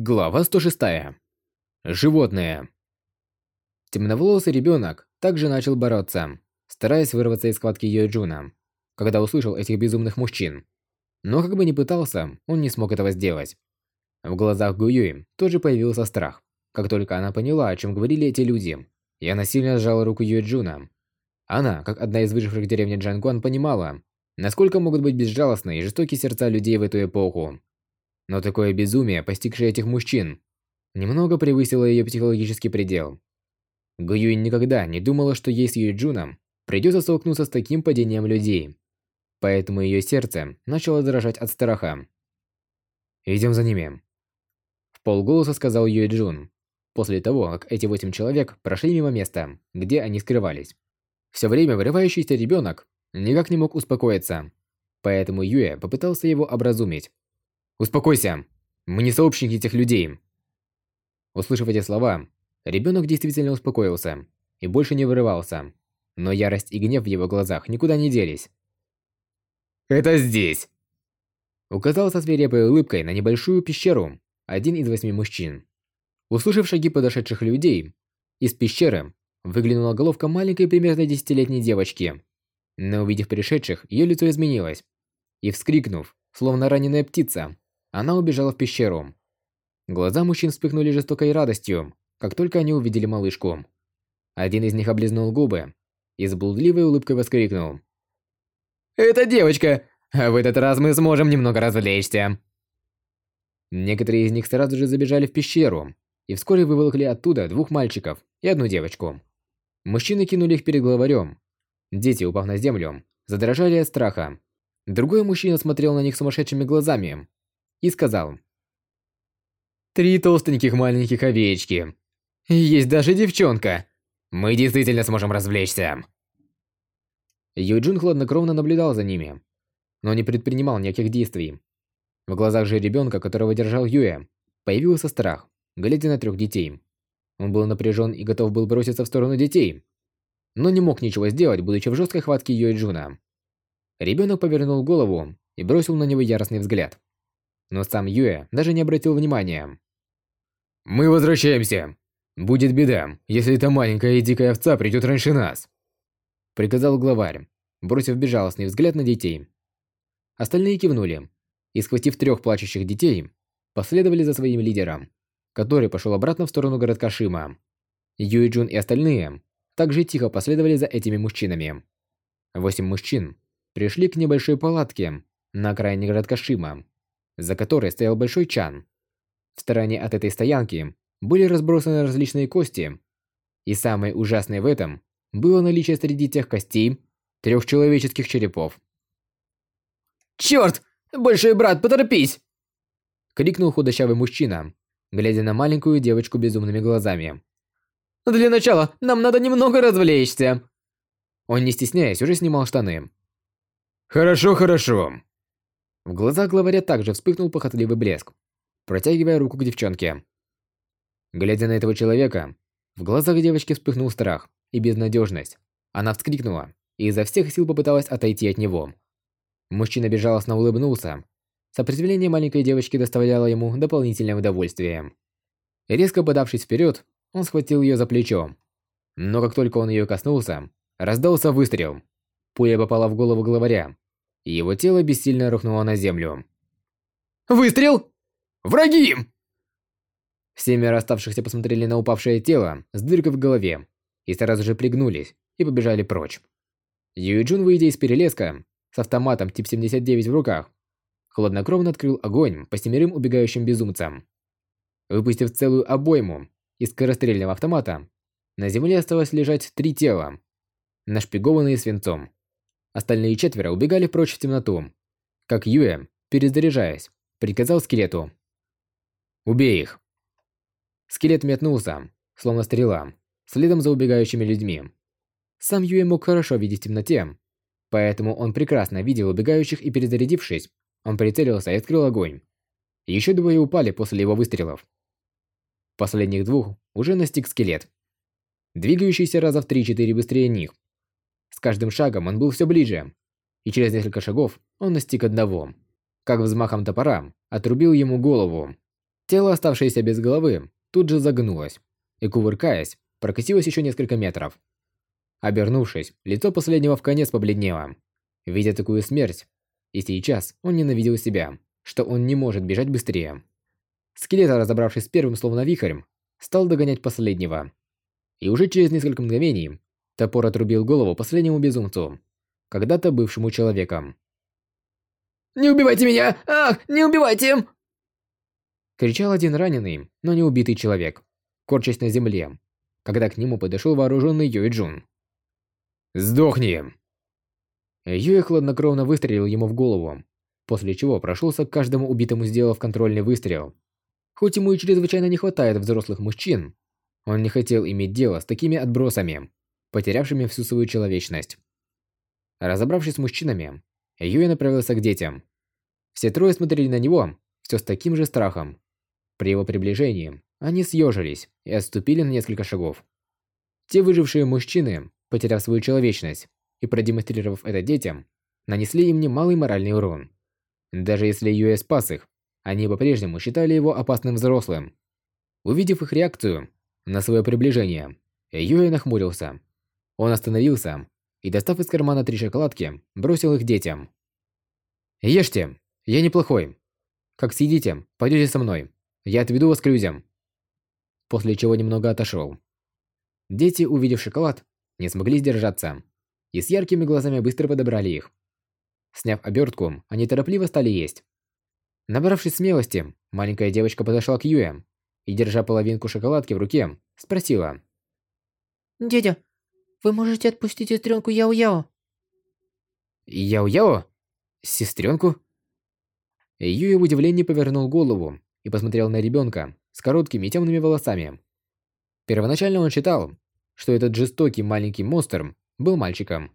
Глава 106. Животные. Темноволосый ребенок также начал бороться, стараясь вырваться из схватки Йоджуна, когда услышал этих безумных мужчин. Но как бы ни пытался, он не смог этого сделать. В глазах Гуюи тоже появился страх, как только она поняла, о чем говорили эти люди, и она сильно сжала руку Йоджуна. Она, как одна из выживших в деревне Джангуан, понимала, насколько могут быть безжалостны и жестокие сердца людей в эту эпоху. Но такое безумие, постигшее этих мужчин, немного превысило ее психологический предел. Гуюин никогда не думала, что ей с Юджуном придется столкнуться с таким падением людей. Поэтому ее сердце начало дрожать от страха. «Идем за ними», – в полголоса сказал Юджун, после того, как эти восемь человек прошли мимо места, где они скрывались. Все время вырывающийся ребенок никак не мог успокоиться, поэтому Юэ попытался его образумить. Успокойся. Мы не сообщники этих людей. Услышав эти слова, ребенок действительно успокоился и больше не вырывался. Но ярость и гнев в его глазах никуда не делись. «Это здесь!» Указал со свирепой улыбкой на небольшую пещеру один из восьми мужчин. Услышав шаги подошедших людей, из пещеры выглянула головка маленькой примерно десятилетней девочки. Но увидев пришедших, ее лицо изменилось. И вскрикнув, словно раненая птица, она убежала в пещеру. Глаза мужчин вспыхнули жестокой радостью, как только они увидели малышку. Один из них облизнул губы и с блудливой улыбкой воскликнул. «Это девочка! А в этот раз мы сможем немного развлечься!» Некоторые из них сразу же забежали в пещеру и вскоре выволокли оттуда двух мальчиков и одну девочку. Мужчины кинули их перед главарем. Дети, упав на землю, задрожали от страха. Другой мужчина смотрел на них сумасшедшими глазами и сказал. «Три толстеньких маленьких овечки. Есть даже девчонка. Мы действительно сможем развлечься». Юджин хладнокровно наблюдал за ними, но не предпринимал никаких действий. В глазах же ребенка, которого держал Юэ, появился страх, глядя на трех детей. Он был напряжен и готов был броситься в сторону детей, но не мог ничего сделать, будучи в жесткой хватке Юэ Джуна. Ребенок повернул голову и бросил на него яростный взгляд но сам Юэ даже не обратил внимания. «Мы возвращаемся! Будет беда, если эта маленькая и дикая овца придет раньше нас!» Приказал главарь, бросив безжалостный взгляд на детей. Остальные кивнули, и, схватив трех плачущих детей, последовали за своим лидером, который пошел обратно в сторону городка Шима. Юй Джун и остальные также тихо последовали за этими мужчинами. Восемь мужчин пришли к небольшой палатке на окраине городка Шима за которой стоял большой чан. В стороне от этой стоянки были разбросаны различные кости. И самое ужасное в этом было наличие среди тех костей трех человеческих черепов. «Черт! Большой брат, поторопись!» Крикнул худощавый мужчина, глядя на маленькую девочку безумными глазами. «Для начала нам надо немного развлечься!» Он, не стесняясь, уже снимал штаны. «Хорошо, хорошо!» В глазах главаря также вспыхнул похотливый блеск, протягивая руку к девчонке. Глядя на этого человека, в глазах девочки вспыхнул страх и безнадежность. Она вскрикнула и изо всех сил попыталась отойти от него. Мужчина безжалостно улыбнулся. Сопротивление маленькой девочки доставляло ему дополнительное удовольствие. Резко подавшись вперед, он схватил ее за плечо. Но как только он ее коснулся, раздался выстрел. Пуля попала в голову главаря, его тело бессильно рухнуло на землю. «Выстрел! Враги!» Семеро оставшихся посмотрели на упавшее тело с дыркой в голове и сразу же пригнулись и побежали прочь. Юйджун, выйдя из перелеска, с автоматом тип 79 в руках, хладнокровно открыл огонь по семерым убегающим безумцам. Выпустив целую обойму из скорострельного автомата, на земле осталось лежать три тела, нашпигованные свинцом. Остальные четверо убегали прочь в темноту. Как Юэ, перезаряжаясь, приказал скелету. «Убей их!» Скелет метнулся, словно стрела, следом за убегающими людьми. Сам Юэ мог хорошо видеть в темноте, поэтому он прекрасно видел убегающих и перезарядившись, он прицелился и открыл огонь. Еще двое упали после его выстрелов. Последних двух уже настиг скелет, двигающийся раза в 3-4 быстрее них. С каждым шагом он был все ближе, и через несколько шагов он настиг одного. Как взмахом топора отрубил ему голову. Тело, оставшееся без головы, тут же загнулось и, кувыркаясь, прокатилось еще несколько метров. Обернувшись, лицо последнего в конец побледнело. Видя такую смерть, и сейчас он ненавидел себя, что он не может бежать быстрее. Скелет, разобравшись с первым словно вихрем, стал догонять последнего. И уже через несколько мгновений топор отрубил голову последнему безумцу, когда-то бывшему человеком. «Не убивайте меня! Ах, не убивайте!» Кричал один раненый, но не убитый человек, корчась на земле, когда к нему подошел вооруженный Юй Джун. «Сдохни!» Юэ хладнокровно выстрелил ему в голову, после чего прошелся к каждому убитому, сделав контрольный выстрел. Хоть ему и чрезвычайно не хватает взрослых мужчин, он не хотел иметь дело с такими отбросами, потерявшими всю свою человечность. Разобравшись с мужчинами, Юэ направился к детям. Все трое смотрели на него, все с таким же страхом. При его приближении они съежились и отступили на несколько шагов. Те выжившие мужчины, потеряв свою человечность и продемонстрировав это детям, нанесли им немалый моральный урон. Даже если Юэ спас их, они по-прежнему считали его опасным взрослым. Увидев их реакцию на свое приближение, Юэ нахмурился. Он остановился и, достав из кармана три шоколадки, бросил их детям. «Ешьте, я неплохой. Как съедите, пойдете со мной. Я отведу вас к людям». После чего немного отошел. Дети, увидев шоколад, не смогли сдержаться и с яркими глазами быстро подобрали их. Сняв обертку, они торопливо стали есть. Набравшись смелости, маленькая девочка подошла к Юэ и, держа половинку шоколадки в руке, спросила. «Дядя, вы можете отпустить сестренку Яо-Яо?» «Яо-Яо? Сестренку?» Юэ в удивлении повернул голову и посмотрел на ребенка с короткими темными волосами. Первоначально он считал, что этот жестокий маленький монстр был мальчиком.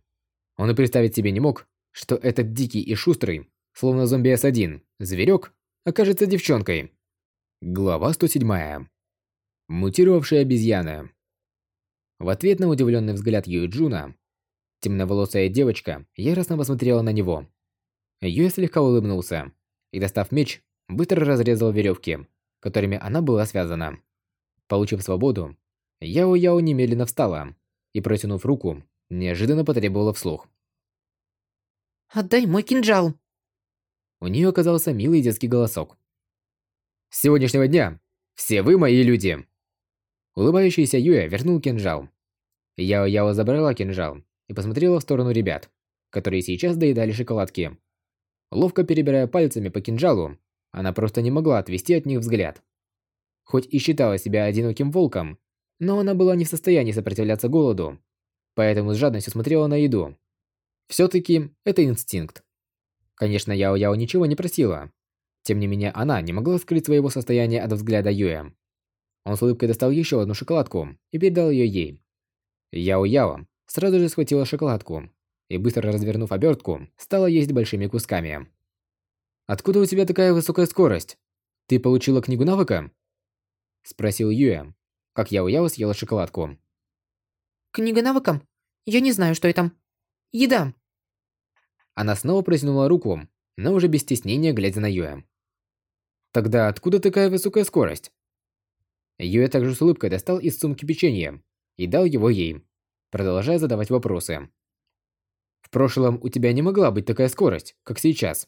Он и представить себе не мог, что этот дикий и шустрый, словно зомби С1, зверек, окажется девчонкой. Глава 107. Мутировавшая обезьяна. В ответ на удивленный взгляд Юи Джуна, темноволосая девочка яростно посмотрела на него. Юэ слегка улыбнулся и, достав меч, быстро разрезал веревки, которыми она была связана. Получив свободу, Яо-Яо немедленно встала и, протянув руку, неожиданно потребовала вслух. «Отдай мой кинжал!» У нее оказался милый детский голосок. «С сегодняшнего дня все вы мои люди!» Улыбающийся Юя вернул кинжал. Яо-Яо забрала кинжал и посмотрела в сторону ребят, которые сейчас доедали шоколадки. Ловко перебирая пальцами по кинжалу, она просто не могла отвести от них взгляд. Хоть и считала себя одиноким волком, но она была не в состоянии сопротивляться голоду, поэтому с жадностью смотрела на еду. Все-таки это инстинкт. Конечно, Яо-Яо ничего не просила. Тем не менее, она не могла скрыть своего состояния от взгляда Юэ. Он с улыбкой достал еще одну шоколадку и передал ее ей. Яо-Яо сразу же схватила шоколадку и, быстро развернув обертку, стала есть большими кусками. «Откуда у тебя такая высокая скорость? Ты получила книгу навыка?» Спросил Юэ, как Яо-Яо съела шоколадку. «Книга навыком? Я не знаю, что это. Еда!» Она снова протянула руку, но уже без стеснения глядя на Юэ. «Тогда откуда такая высокая скорость?» Юэ также с улыбкой достал из сумки печенье и дал его ей, продолжая задавать вопросы. «В прошлом у тебя не могла быть такая скорость, как сейчас».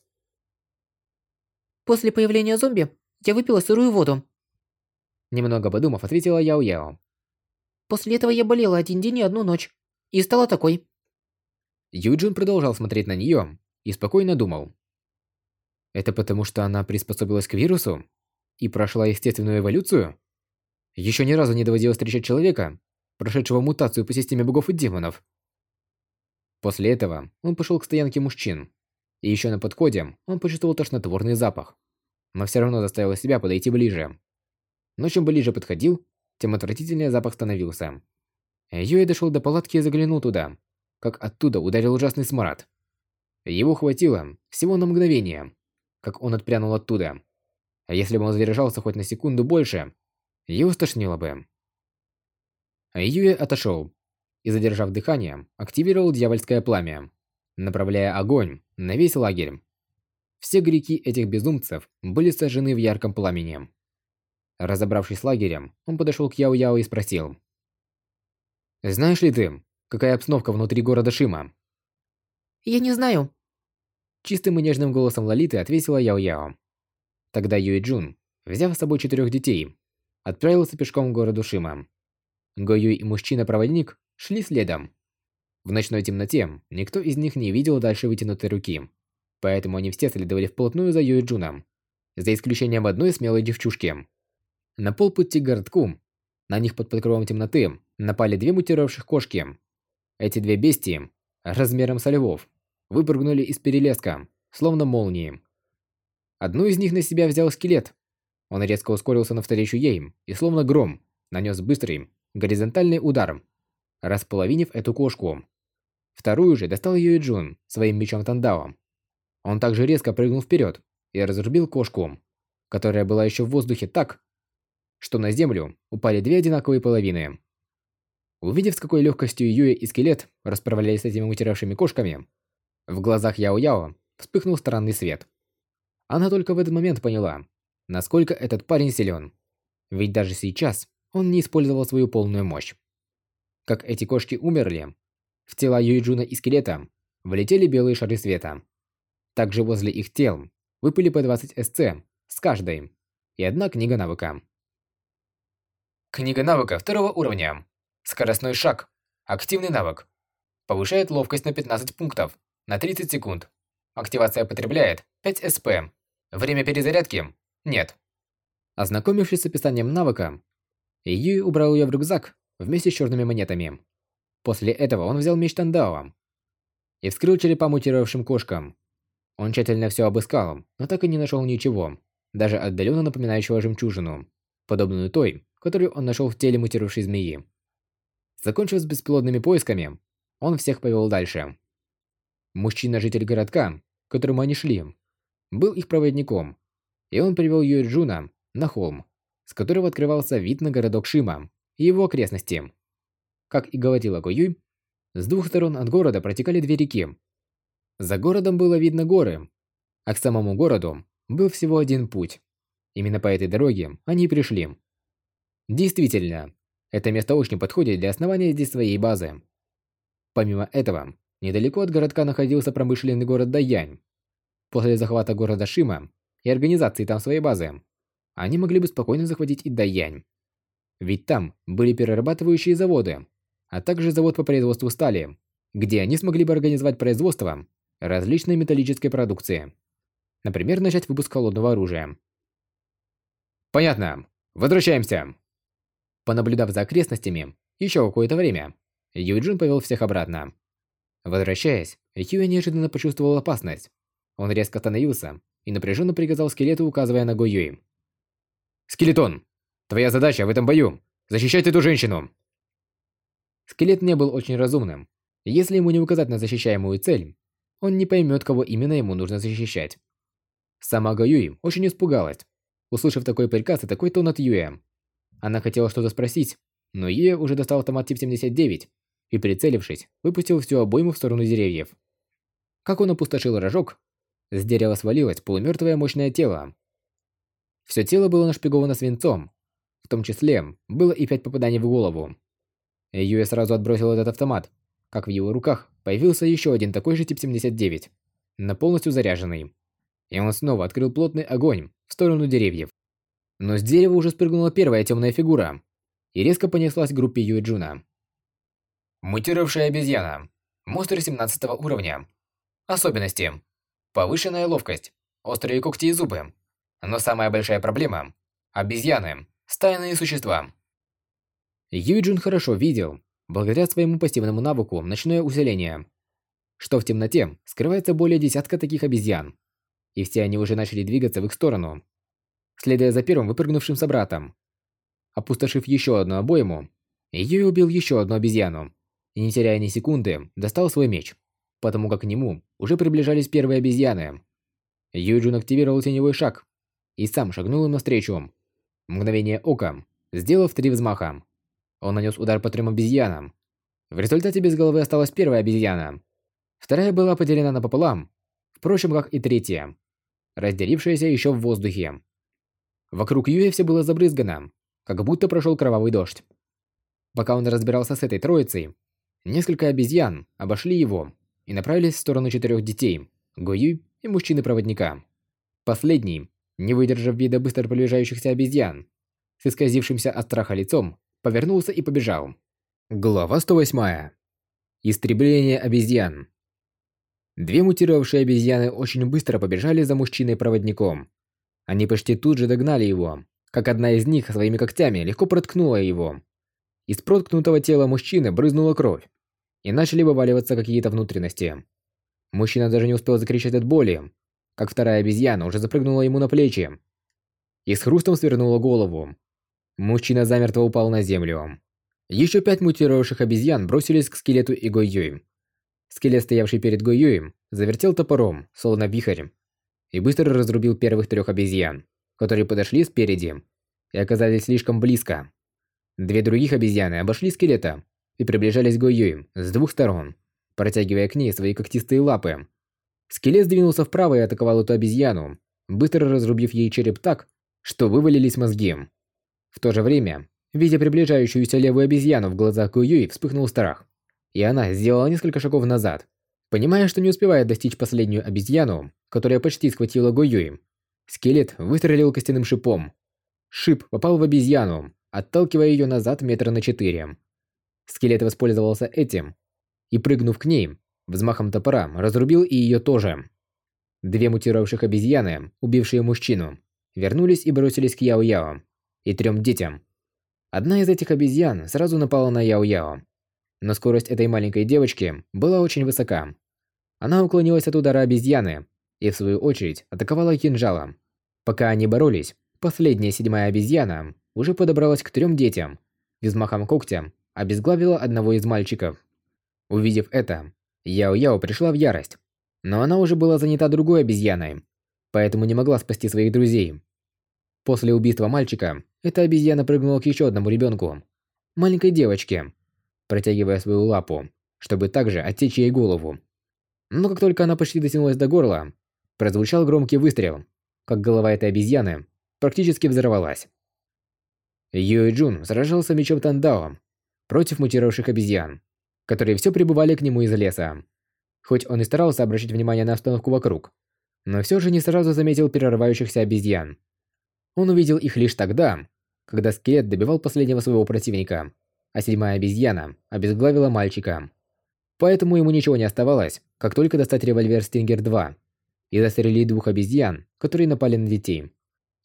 «После появления зомби я выпила сырую воду». Немного подумав, ответила Яо-Яо. «После этого я болела один день и одну ночь. И стала такой». Юджин продолжал смотреть на нее и спокойно думал. Это потому, что она приспособилась к вирусу и прошла естественную эволюцию? Еще ни разу не доводилось встречать человека, прошедшего мутацию по системе богов и демонов. После этого он пошел к стоянке мужчин. И еще на подходе он почувствовал тошнотворный запах. Но все равно заставил себя подойти ближе. Но чем ближе подходил, тем отвратительнее запах становился. Юэ дошел до палатки и заглянул туда, как оттуда ударил ужасный смрад. Его хватило всего на мгновение, как он отпрянул оттуда. А если бы он задержался хоть на секунду больше, его стошнило бы. Юэ отошел и, задержав дыхание, активировал дьявольское пламя, направляя огонь на весь лагерь. Все греки этих безумцев были сожжены в ярком пламени. Разобравшись с лагерем, он подошел к Яо-Яо и спросил. «Знаешь ли ты, какая обстановка внутри города Шима?» «Я не знаю». Чистым и нежным голосом Лолиты ответила Яо-Яо. Тогда Юй Джун, взяв с собой четырех детей, отправился пешком к городу Шима. Го Юй и мужчина-проводник шли следом. В ночной темноте никто из них не видел дальше вытянутой руки, поэтому они все следовали вплотную за Юй Джуном, за исключением одной смелой девчушки. На полпути к городку, на них под покровом темноты, напали две мутировавших кошки. Эти две бестии, размером со львов, выпрыгнули из перелеска, словно молнии. Одну из них на себя взял скелет. Он резко ускорился навстречу ей и, словно гром, нанес быстрый, горизонтальный удар, располовинив эту кошку. Вторую же достал ее Джун своим мечом Тандао. Он также резко прыгнул вперед и разрубил кошку, которая была еще в воздухе так, что на землю упали две одинаковые половины. Увидев, с какой легкостью Юэ и скелет расправлялись с этими утиравшими кошками, в глазах Яо-Яо вспыхнул странный свет. Она только в этот момент поняла, насколько этот парень силен. Ведь даже сейчас он не использовал свою полную мощь. Как эти кошки умерли, в тела Юйджуна и скелета влетели белые шары света. Также возле их тел выпали по 20 СЦ с каждой и одна книга навыка. Книга навыка второго уровня. Скоростной шаг. Активный навык. Повышает ловкость на 15 пунктов на 30 секунд. Активация потребляет 5 СП. Время перезарядки – нет. Ознакомившись с описанием навыка, Юй убрал ее в рюкзак вместе с черными монетами. После этого он взял меч Тандао и вскрыл черепа мутировавшим кошкам. Он тщательно все обыскал, но так и не нашел ничего, даже отдаленно напоминающего жемчужину, подобную той, которую он нашел в теле мутировавшей змеи. Закончив с бесплодными поисками, он всех повел дальше. Мужчина-житель городка, к которому они шли, был их проводником, и он привел Юэджуна на холм, с которого открывался вид на городок Шима и его окрестности. Как и говорила Гоюй, с двух сторон от города протекали две реки. За городом было видно горы, а к самому городу был всего один путь. Именно по этой дороге они и пришли. Действительно, это место очень подходит для основания здесь своей базы. Помимо этого, Недалеко от городка находился промышленный город Даянь. После захвата города Шима и организации там своей базы, они могли бы спокойно захватить и Даянь. Ведь там были перерабатывающие заводы, а также завод по производству стали, где они смогли бы организовать производство различной металлической продукции. Например, начать выпуск холодного оружия. Понятно. Возвращаемся. Понаблюдав за окрестностями еще какое-то время, Юджин повел всех обратно. Возвращаясь, Хьюи неожиданно почувствовал опасность. Он резко остановился и напряженно приказал скелету, указывая на Го Юи. «Скелетон! Твоя задача в этом бою – защищать эту женщину!» Скелет не был очень разумным. Если ему не указать на защищаемую цель, он не поймет, кого именно ему нужно защищать. Сама Го Юи очень испугалась, услышав такой приказ и такой тон от Юэ. Она хотела что-то спросить, но Юэ уже достал автомат тип 79 и, прицелившись, выпустил всю обойму в сторону деревьев. Как он опустошил рожок, с дерева свалилось полумертвое мощное тело. Все тело было нашпиговано свинцом, в том числе было и пять попаданий в голову. Юэ сразу отбросил этот автомат, как в его руках появился еще один такой же тип 79, на полностью заряженный. И он снова открыл плотный огонь в сторону деревьев. Но с дерева уже спрыгнула первая темная фигура и резко понеслась к группе Юэ Джуна. Мутировавшая обезьяна. Монстр 17 уровня. Особенности. Повышенная ловкость. Острые когти и зубы. Но самая большая проблема – обезьяны. Стайные существа. Юджин хорошо видел, благодаря своему пассивному навыку «Ночное усиление», что в темноте скрывается более десятка таких обезьян. И все они уже начали двигаться в их сторону, следуя за первым выпрыгнувшим собратом. Опустошив еще одну обойму, Юй убил еще одну обезьяну и, не теряя ни секунды, достал свой меч, потому как к нему уже приближались первые обезьяны. Юджин активировал теневой шаг и сам шагнул им навстречу. Мгновение ока, сделав три взмаха. Он нанес удар по трем обезьянам. В результате без головы осталась первая обезьяна. Вторая была поделена напополам, впрочем, как и третья, разделившаяся еще в воздухе. Вокруг Юя все было забрызгано, как будто прошел кровавый дождь. Пока он разбирался с этой троицей, несколько обезьян обошли его и направились в сторону четырех детей, Гою и мужчины-проводника. Последний, не выдержав вида быстро приближающихся обезьян, с исказившимся от страха лицом, повернулся и побежал. Глава 108. Истребление обезьян. Две мутировавшие обезьяны очень быстро побежали за мужчиной-проводником. Они почти тут же догнали его, как одна из них своими когтями легко проткнула его. Из проткнутого тела мужчины брызнула кровь, и начали вываливаться какие-то внутренности. Мужчина даже не успел закричать от боли, как вторая обезьяна уже запрыгнула ему на плечи и с хрустом свернула голову. Мужчина замертво упал на землю. Еще пять мутировавших обезьян бросились к скелету и Гойюй. Скелет, стоявший перед Гойюем, завертел топором, словно вихрь, и быстро разрубил первых трех обезьян, которые подошли спереди и оказались слишком близко. Две других обезьяны обошли скелета и приближались к Гойюй с двух сторон, протягивая к ней свои когтистые лапы. Скелет сдвинулся вправо и атаковал эту обезьяну, быстро разрубив ей череп так, что вывалились мозги. В то же время Видя приближающуюся левую обезьяну в глазах Гуюи, вспыхнул страх. И она сделала несколько шагов назад. Понимая, что не успевает достичь последнюю обезьяну, которая почти схватила Гуюи, скелет выстрелил костяным шипом. Шип попал в обезьяну, отталкивая ее назад метра на четыре. Скелет воспользовался этим и, прыгнув к ней, взмахом топора разрубил и ее тоже. Две мутировавших обезьяны, убившие мужчину, вернулись и бросились к Яо-Яо и трем детям, Одна из этих обезьян сразу напала на Яо-Яо. Но скорость этой маленькой девочки была очень высока. Она уклонилась от удара обезьяны и, в свою очередь, атаковала кинжалом. Пока они боролись, последняя седьмая обезьяна уже подобралась к трем детям взмахом когтя обезглавила одного из мальчиков. Увидев это, Яо-Яо пришла в ярость. Но она уже была занята другой обезьяной, поэтому не могла спасти своих друзей. После убийства мальчика, эта обезьяна прыгнула к еще одному ребенку, маленькой девочке, протягивая свою лапу, чтобы также отсечь ей голову. Но как только она почти дотянулась до горла, прозвучал громкий выстрел, как голова этой обезьяны практически взорвалась. Юй Джун сражался мечом Тандао против мутировавших обезьян, которые все прибывали к нему из леса. Хоть он и старался обращать внимание на обстановку вокруг, но все же не сразу заметил перерывающихся обезьян. Он увидел их лишь тогда, когда скелет добивал последнего своего противника, а седьмая обезьяна обезглавила мальчика. Поэтому ему ничего не оставалось, как только достать револьвер Стингер 2 и застрелить двух обезьян, которые напали на детей.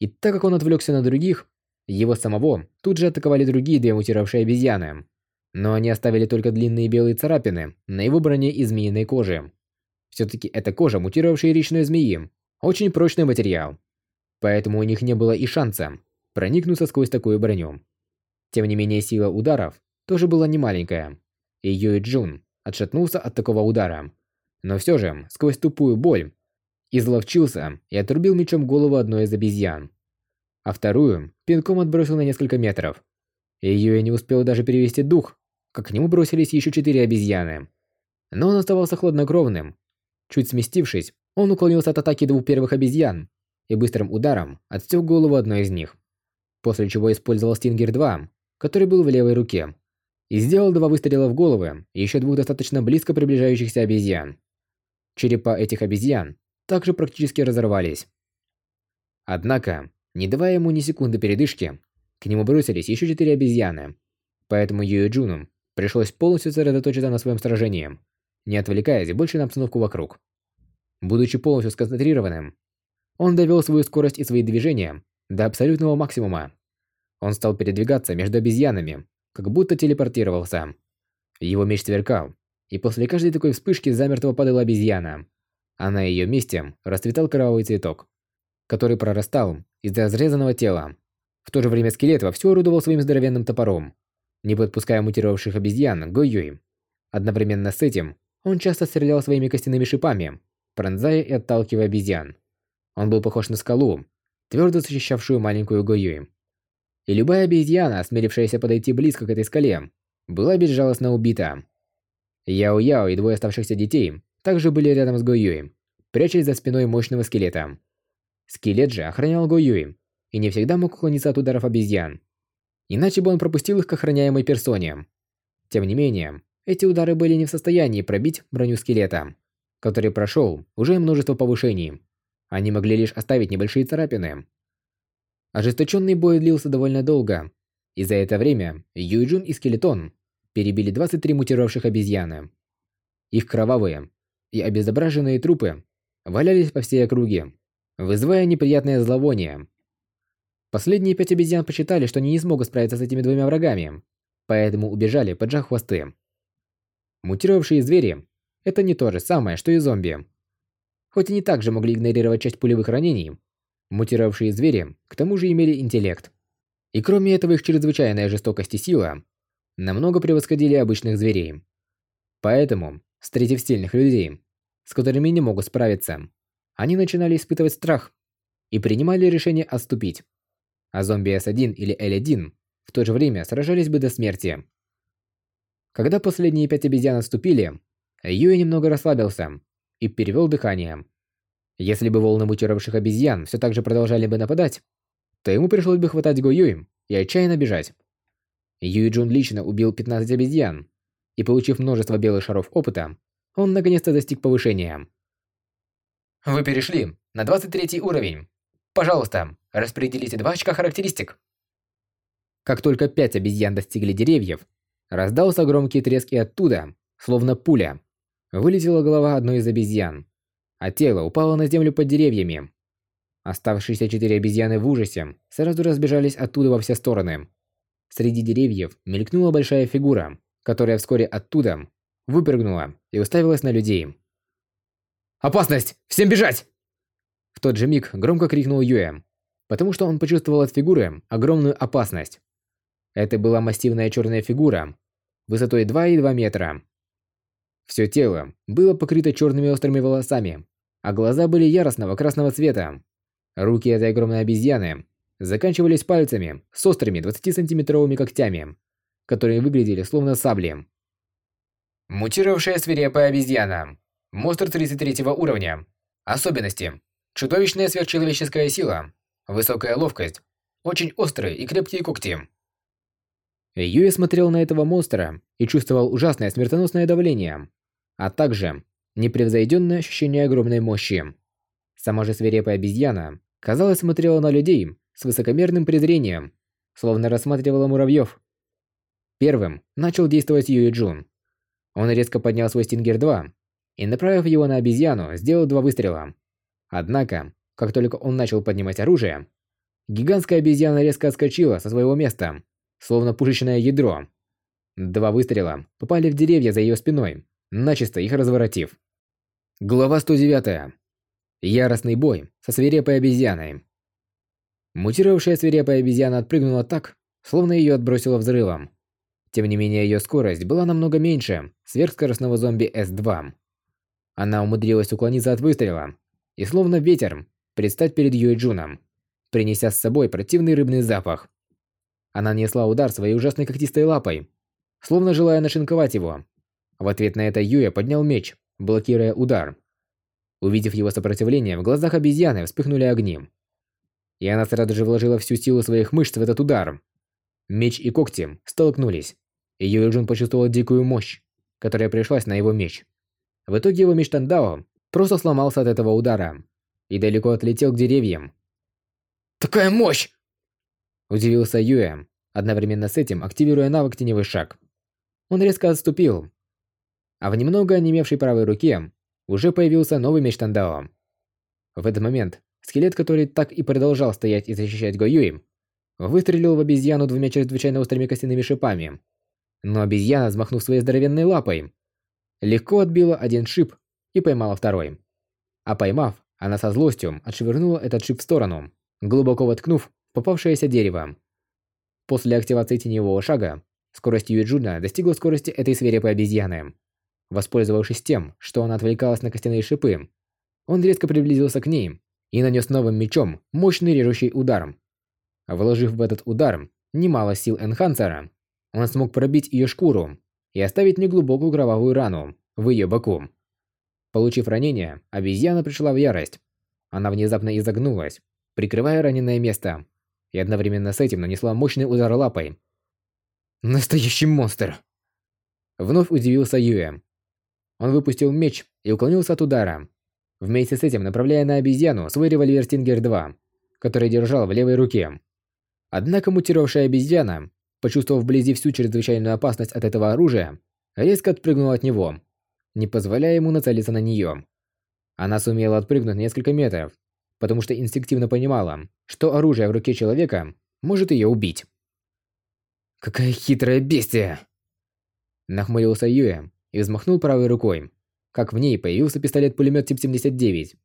И так как он отвлекся на других, его самого тут же атаковали другие две мутировавшие обезьяны. Но они оставили только длинные белые царапины на его броне из змеиной кожи. Все-таки эта кожа мутировавшей речной змеи. Очень прочный материал. Поэтому у них не было и шанса проникнуться сквозь такую броню. Тем не менее, сила ударов тоже была немаленькая, и Юй Джун отшатнулся от такого удара. Но все же, сквозь тупую боль, изловчился и отрубил мечом голову одной из обезьян. А вторую пинком отбросил на несколько метров. И Юй не успел даже перевести дух, как к нему бросились еще четыре обезьяны. Но он оставался хладнокровным. Чуть сместившись, он уклонился от атаки двух первых обезьян и быстрым ударом отсек голову одной из них после чего использовал Стингер-2, который был в левой руке, и сделал два выстрела в головы еще двух достаточно близко приближающихся обезьян. Черепа этих обезьян также практически разорвались. Однако, не давая ему ни секунды передышки, к нему бросились еще четыре обезьяны, поэтому Юэ Джуну пришлось полностью сосредоточиться на своем сражении, не отвлекаясь больше на обстановку вокруг. Будучи полностью сконцентрированным, он довел свою скорость и свои движения до абсолютного максимума. Он стал передвигаться между обезьянами, как будто телепортировался. Его меч сверкал, и после каждой такой вспышки замертво падала обезьяна, а на ее месте расцветал кровавый цветок, который прорастал из разрезанного тела. В то же время скелет вовсю орудовал своим здоровенным топором, не подпуская мутировавших обезьян к Гойюй. Одновременно с этим он часто стрелял своими костяными шипами, пронзая и отталкивая обезьян. Он был похож на скалу, твердо защищавшую маленькую Гою. И любая обезьяна, осмелившаяся подойти близко к этой скале, была безжалостно убита. Яо-Яо и двое оставшихся детей также были рядом с Гоюем, прячась за спиной мощного скелета. Скелет же охранял Гоюи, и не всегда мог уклониться от ударов обезьян. Иначе бы он пропустил их к охраняемой персоне. Тем не менее, эти удары были не в состоянии пробить броню скелета, который прошел уже множество повышений. Они могли лишь оставить небольшие царапины. Ожесточенный бой длился довольно долго, и за это время Юйджун и Скелетон перебили 23 мутировавших обезьяны. Их кровавые и обезображенные трупы валялись по всей округе, вызывая неприятное зловоние. Последние пять обезьян посчитали, что они не смогут справиться с этими двумя врагами, поэтому убежали, поджав хвосты. Мутировавшие звери – это не то же самое, что и зомби. Хоть они также могли игнорировать часть пулевых ранений, мутировавшие звери к тому же имели интеллект. И кроме этого их чрезвычайная жестокость и сила намного превосходили обычных зверей. Поэтому, встретив сильных людей, с которыми не могут справиться, они начинали испытывать страх и принимали решение отступить. А зомби С1 или Л1 в то же время сражались бы до смерти. Когда последние пять обезьян отступили, Юэ немного расслабился и перевел дыхание. Если бы волны мутировавших обезьян все так же продолжали бы нападать, то ему пришлось бы хватать Го Юй и отчаянно бежать. Юй Джун лично убил 15 обезьян, и получив множество белых шаров опыта, он наконец-то достиг повышения. Вы перешли на 23 уровень. Пожалуйста, распределите два очка характеристик. Как только пять обезьян достигли деревьев, раздался громкий треск и оттуда, словно пуля, вылетела голова одной из обезьян, а тело упало на землю под деревьями. Оставшиеся четыре обезьяны в ужасе сразу разбежались оттуда во все стороны. Среди деревьев мелькнула большая фигура, которая вскоре оттуда выпрыгнула и уставилась на людей. «Опасность! Всем бежать!» В тот же миг громко крикнул Юэ, потому что он почувствовал от фигуры огромную опасность. Это была массивная черная фигура, высотой 2,2 метра. Все тело было покрыто черными острыми волосами, а глаза были яростного красного цвета. Руки этой огромной обезьяны заканчивались пальцами с острыми 20-сантиметровыми когтями, которые выглядели словно сабли. Мутировавшая свирепая обезьяна. Монстр 33 уровня. Особенности. Чудовищная сверхчеловеческая сила. Высокая ловкость. Очень острые и крепкие когти. Юэ смотрел на этого монстра и чувствовал ужасное смертоносное давление, а также непревзойденное ощущение огромной мощи. Сама же свирепая обезьяна, казалось, смотрела на людей с высокомерным презрением, словно рассматривала муравьев. Первым начал действовать Юэ Джун. Он резко поднял свой Стингер-2 и, направив его на обезьяну, сделал два выстрела. Однако, как только он начал поднимать оружие, гигантская обезьяна резко отскочила со своего места, словно пушечное ядро. Два выстрела попали в деревья за ее спиной, начисто их разворотив. Глава 109. Яростный бой со свирепой обезьяной. Мутировавшая свирепая обезьяна отпрыгнула так, словно ее отбросило взрывом. Тем не менее, ее скорость была намного меньше сверхскоростного зомби С-2. Она умудрилась уклониться от выстрела и словно ветер предстать перед Юэджуном, принеся с собой противный рыбный запах. Она несла удар своей ужасной когтистой лапой, словно желая нашинковать его. В ответ на это Юэ поднял меч, блокируя удар. Увидев его сопротивление, в глазах обезьяны вспыхнули огни. И она сразу же вложила всю силу своих мышц в этот удар. Меч и когти столкнулись, и Юэджун почувствовал дикую мощь, которая пришлась на его меч. В итоге его меч Тандао просто сломался от этого удара и далеко отлетел к деревьям. «Такая мощь!» Удивился Юэ, одновременно с этим активируя навык Теневой Шаг. Он резко отступил, а в немного онемевшей правой руке уже появился новый меч Тандао. В этот момент скелет, который так и продолжал стоять и защищать Го Юи, выстрелил в обезьяну двумя чрезвычайно острыми костяными шипами. Но обезьяна, взмахнув своей здоровенной лапой, легко отбила один шип и поймала второй. А поймав, она со злостью отшвырнула этот шип в сторону, глубоко воткнув попавшееся дерево. После активации теневого шага, скорость Юэджуна достигла скорости этой свирепой обезьяны. Воспользовавшись тем, что она отвлекалась на костяные шипы, он резко приблизился к ней и нанес новым мечом мощный режущий удар. Вложив в этот удар немало сил энхансера, он смог пробить ее шкуру и оставить неглубокую кровавую рану в ее боку. Получив ранение, обезьяна пришла в ярость. Она внезапно изогнулась, прикрывая раненое место, и одновременно с этим нанесла мощный удар лапой. Настоящий монстр! Вновь удивился Юэ. Он выпустил меч и уклонился от удара. Вместе с этим направляя на обезьяну свой револьвер Стингер-2, который держал в левой руке. Однако мутировавшая обезьяна, почувствовав вблизи всю чрезвычайную опасность от этого оружия, резко отпрыгнула от него, не позволяя ему нацелиться на нее. Она сумела отпрыгнуть несколько метров, потому что инстинктивно понимала, что оружие в руке человека может ее убить. «Какая хитрая бестия!» Нахмурился Юэ и взмахнул правой рукой, как в ней появился пистолет-пулемет тип 79.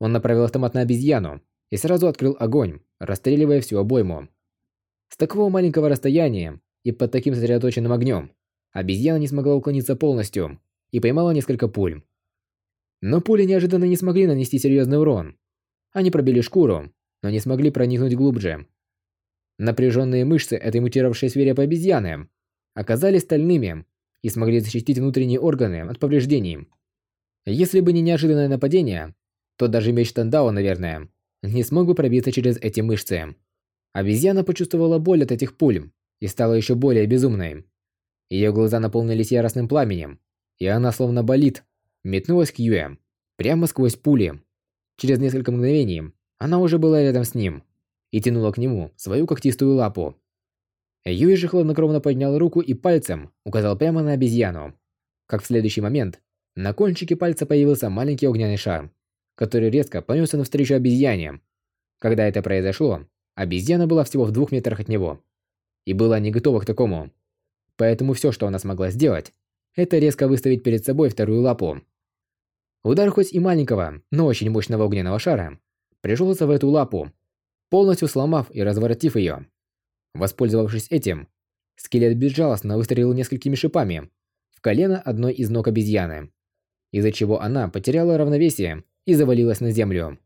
Он направил автомат на обезьяну и сразу открыл огонь, расстреливая всю обойму. С такого маленького расстояния и под таким сосредоточенным огнем обезьяна не смогла уклониться полностью и поймала несколько пуль. Но пули неожиданно не смогли нанести серьезный урон. Они пробили шкуру, но не смогли проникнуть глубже. Напряженные мышцы этой мутировавшей свирепой обезьяны оказались стальными и смогли защитить внутренние органы от повреждений. Если бы не неожиданное нападение, то даже меч Тандау, наверное, не смог бы пробиться через эти мышцы. Обезьяна почувствовала боль от этих пуль и стала еще более безумной. Ее глаза наполнились яростным пламенем, и она словно болит, метнулась к Юэ, прямо сквозь пули. Через несколько мгновений она уже была рядом с ним и тянула к нему свою когтистую лапу. Юэ же хладнокровно поднял руку и пальцем указал прямо на обезьяну. Как в следующий момент, на кончике пальца появился маленький огненный шар, который резко понесся навстречу обезьяне. Когда это произошло, обезьяна была всего в двух метрах от него и была не готова к такому. Поэтому все, что она смогла сделать, это резко выставить перед собой вторую лапу. Удар хоть и маленького, но очень мощного огненного шара пришелся в эту лапу, полностью сломав и разворотив ее. Воспользовавшись этим, скелет безжалостно выстрелил несколькими шипами в колено одной из ног обезьяны, из-за чего она потеряла равновесие и завалилась на землю.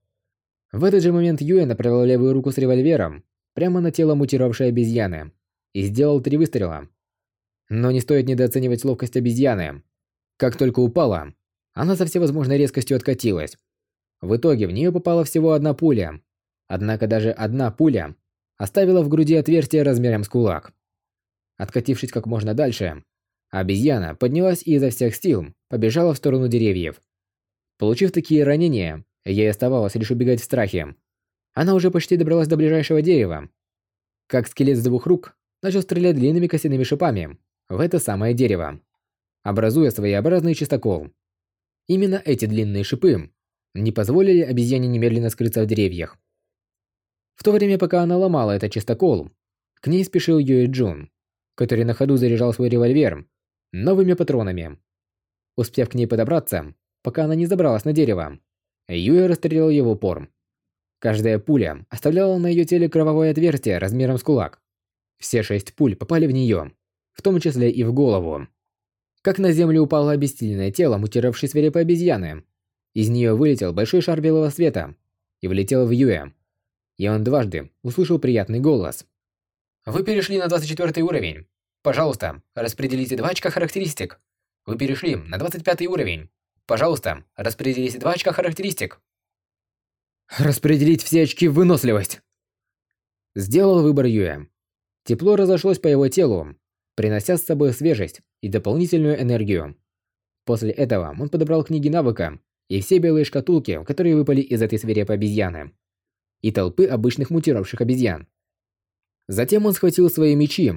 В этот же момент Юэ направил левую руку с револьвером прямо на тело мутировавшей обезьяны и сделал три выстрела. Но не стоит недооценивать ловкость обезьяны. Как только упала, она со всевозможной резкостью откатилась. В итоге в нее попала всего одна пуля. Однако даже одна пуля оставила в груди отверстие размером с кулак. Откатившись как можно дальше, обезьяна поднялась и изо всех сил побежала в сторону деревьев. Получив такие ранения, ей оставалось лишь убегать в страхе. Она уже почти добралась до ближайшего дерева. Как скелет с двух рук начал стрелять длинными костяными шипами в это самое дерево, образуя своеобразный чистокол. Именно эти длинные шипы не позволили обезьяне немедленно скрыться в деревьях. В то время, пока она ломала этот чистокол, к ней спешил Юэ Джун, который на ходу заряжал свой револьвер новыми патронами. Успев к ней подобраться, пока она не забралась на дерево, Юэ расстрелял его упор. Каждая пуля оставляла на ее теле кровавое отверстие размером с кулак. Все шесть пуль попали в нее, в том числе и в голову. Как на землю упало обессиленное тело мутировавшей свирепой обезьяны. Из нее вылетел большой шар белого света и влетел в Юэ. И он дважды услышал приятный голос. Вы перешли на 24 уровень. Пожалуйста, распределите два очка характеристик. Вы перешли на 25 уровень. Пожалуйста, распределите два очка характеристик. Распределить все очки в выносливость. Сделал выбор Юэ. Тепло разошлось по его телу, принося с собой свежесть и дополнительную энергию. После этого он подобрал книги навыка и все белые шкатулки, которые выпали из этой свирепой обезьяны, и толпы обычных мутировавших обезьян. Затем он схватил свои мечи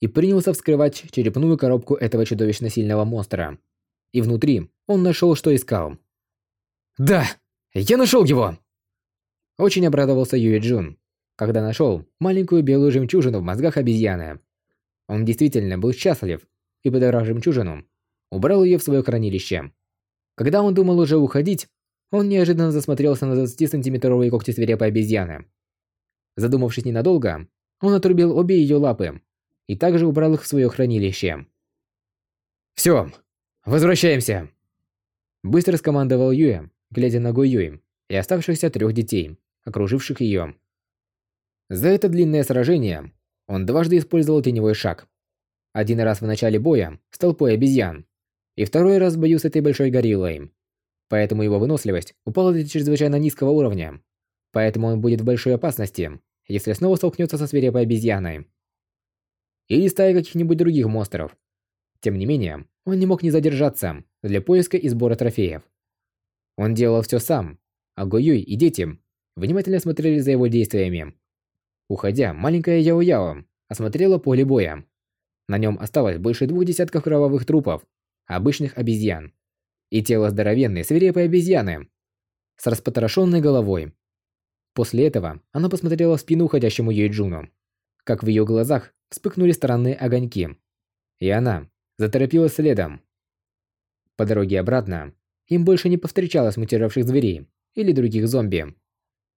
и принялся вскрывать черепную коробку этого чудовищно сильного монстра. И внутри он нашел, что искал. «Да! Я нашел его!» Очень обрадовался Юэ Джун, когда нашел маленькую белую жемчужину в мозгах обезьяны. Он действительно был счастлив и, подобрав жемчужину, убрал ее в свое хранилище. Когда он думал уже уходить, он неожиданно засмотрелся на 20-сантиметровые когти свирепой обезьяны. Задумавшись ненадолго, он отрубил обе ее лапы и также убрал их в свое хранилище. «Все, возвращаемся!» Быстро скомандовал Юэ, глядя на Го Юй и оставшихся трех детей, окруживших ее. За это длинное сражение он дважды использовал теневой шаг. Один раз в начале боя с толпой обезьян, и второй раз в бою с этой большой гориллой. Поэтому его выносливость упала до чрезвычайно низкого уровня. Поэтому он будет в большой опасности, если снова столкнется со свирепой обезьяной. Или стаей каких-нибудь других монстров. Тем не менее, он не мог не задержаться для поиска и сбора трофеев. Он делал все сам, а Гоюй и дети внимательно смотрели за его действиями. Уходя, маленькая Яо-Яо осмотрела поле боя. На нем осталось больше двух десятков кровавых трупов, обычных обезьян, и тело здоровенной свирепой обезьяны с распотрошенной головой. После этого она посмотрела в спину уходящему Юйджуну, как в ее глазах вспыхнули странные огоньки, и она заторопилась следом. По дороге обратно им больше не повстречалось мутировавших зверей или других зомби,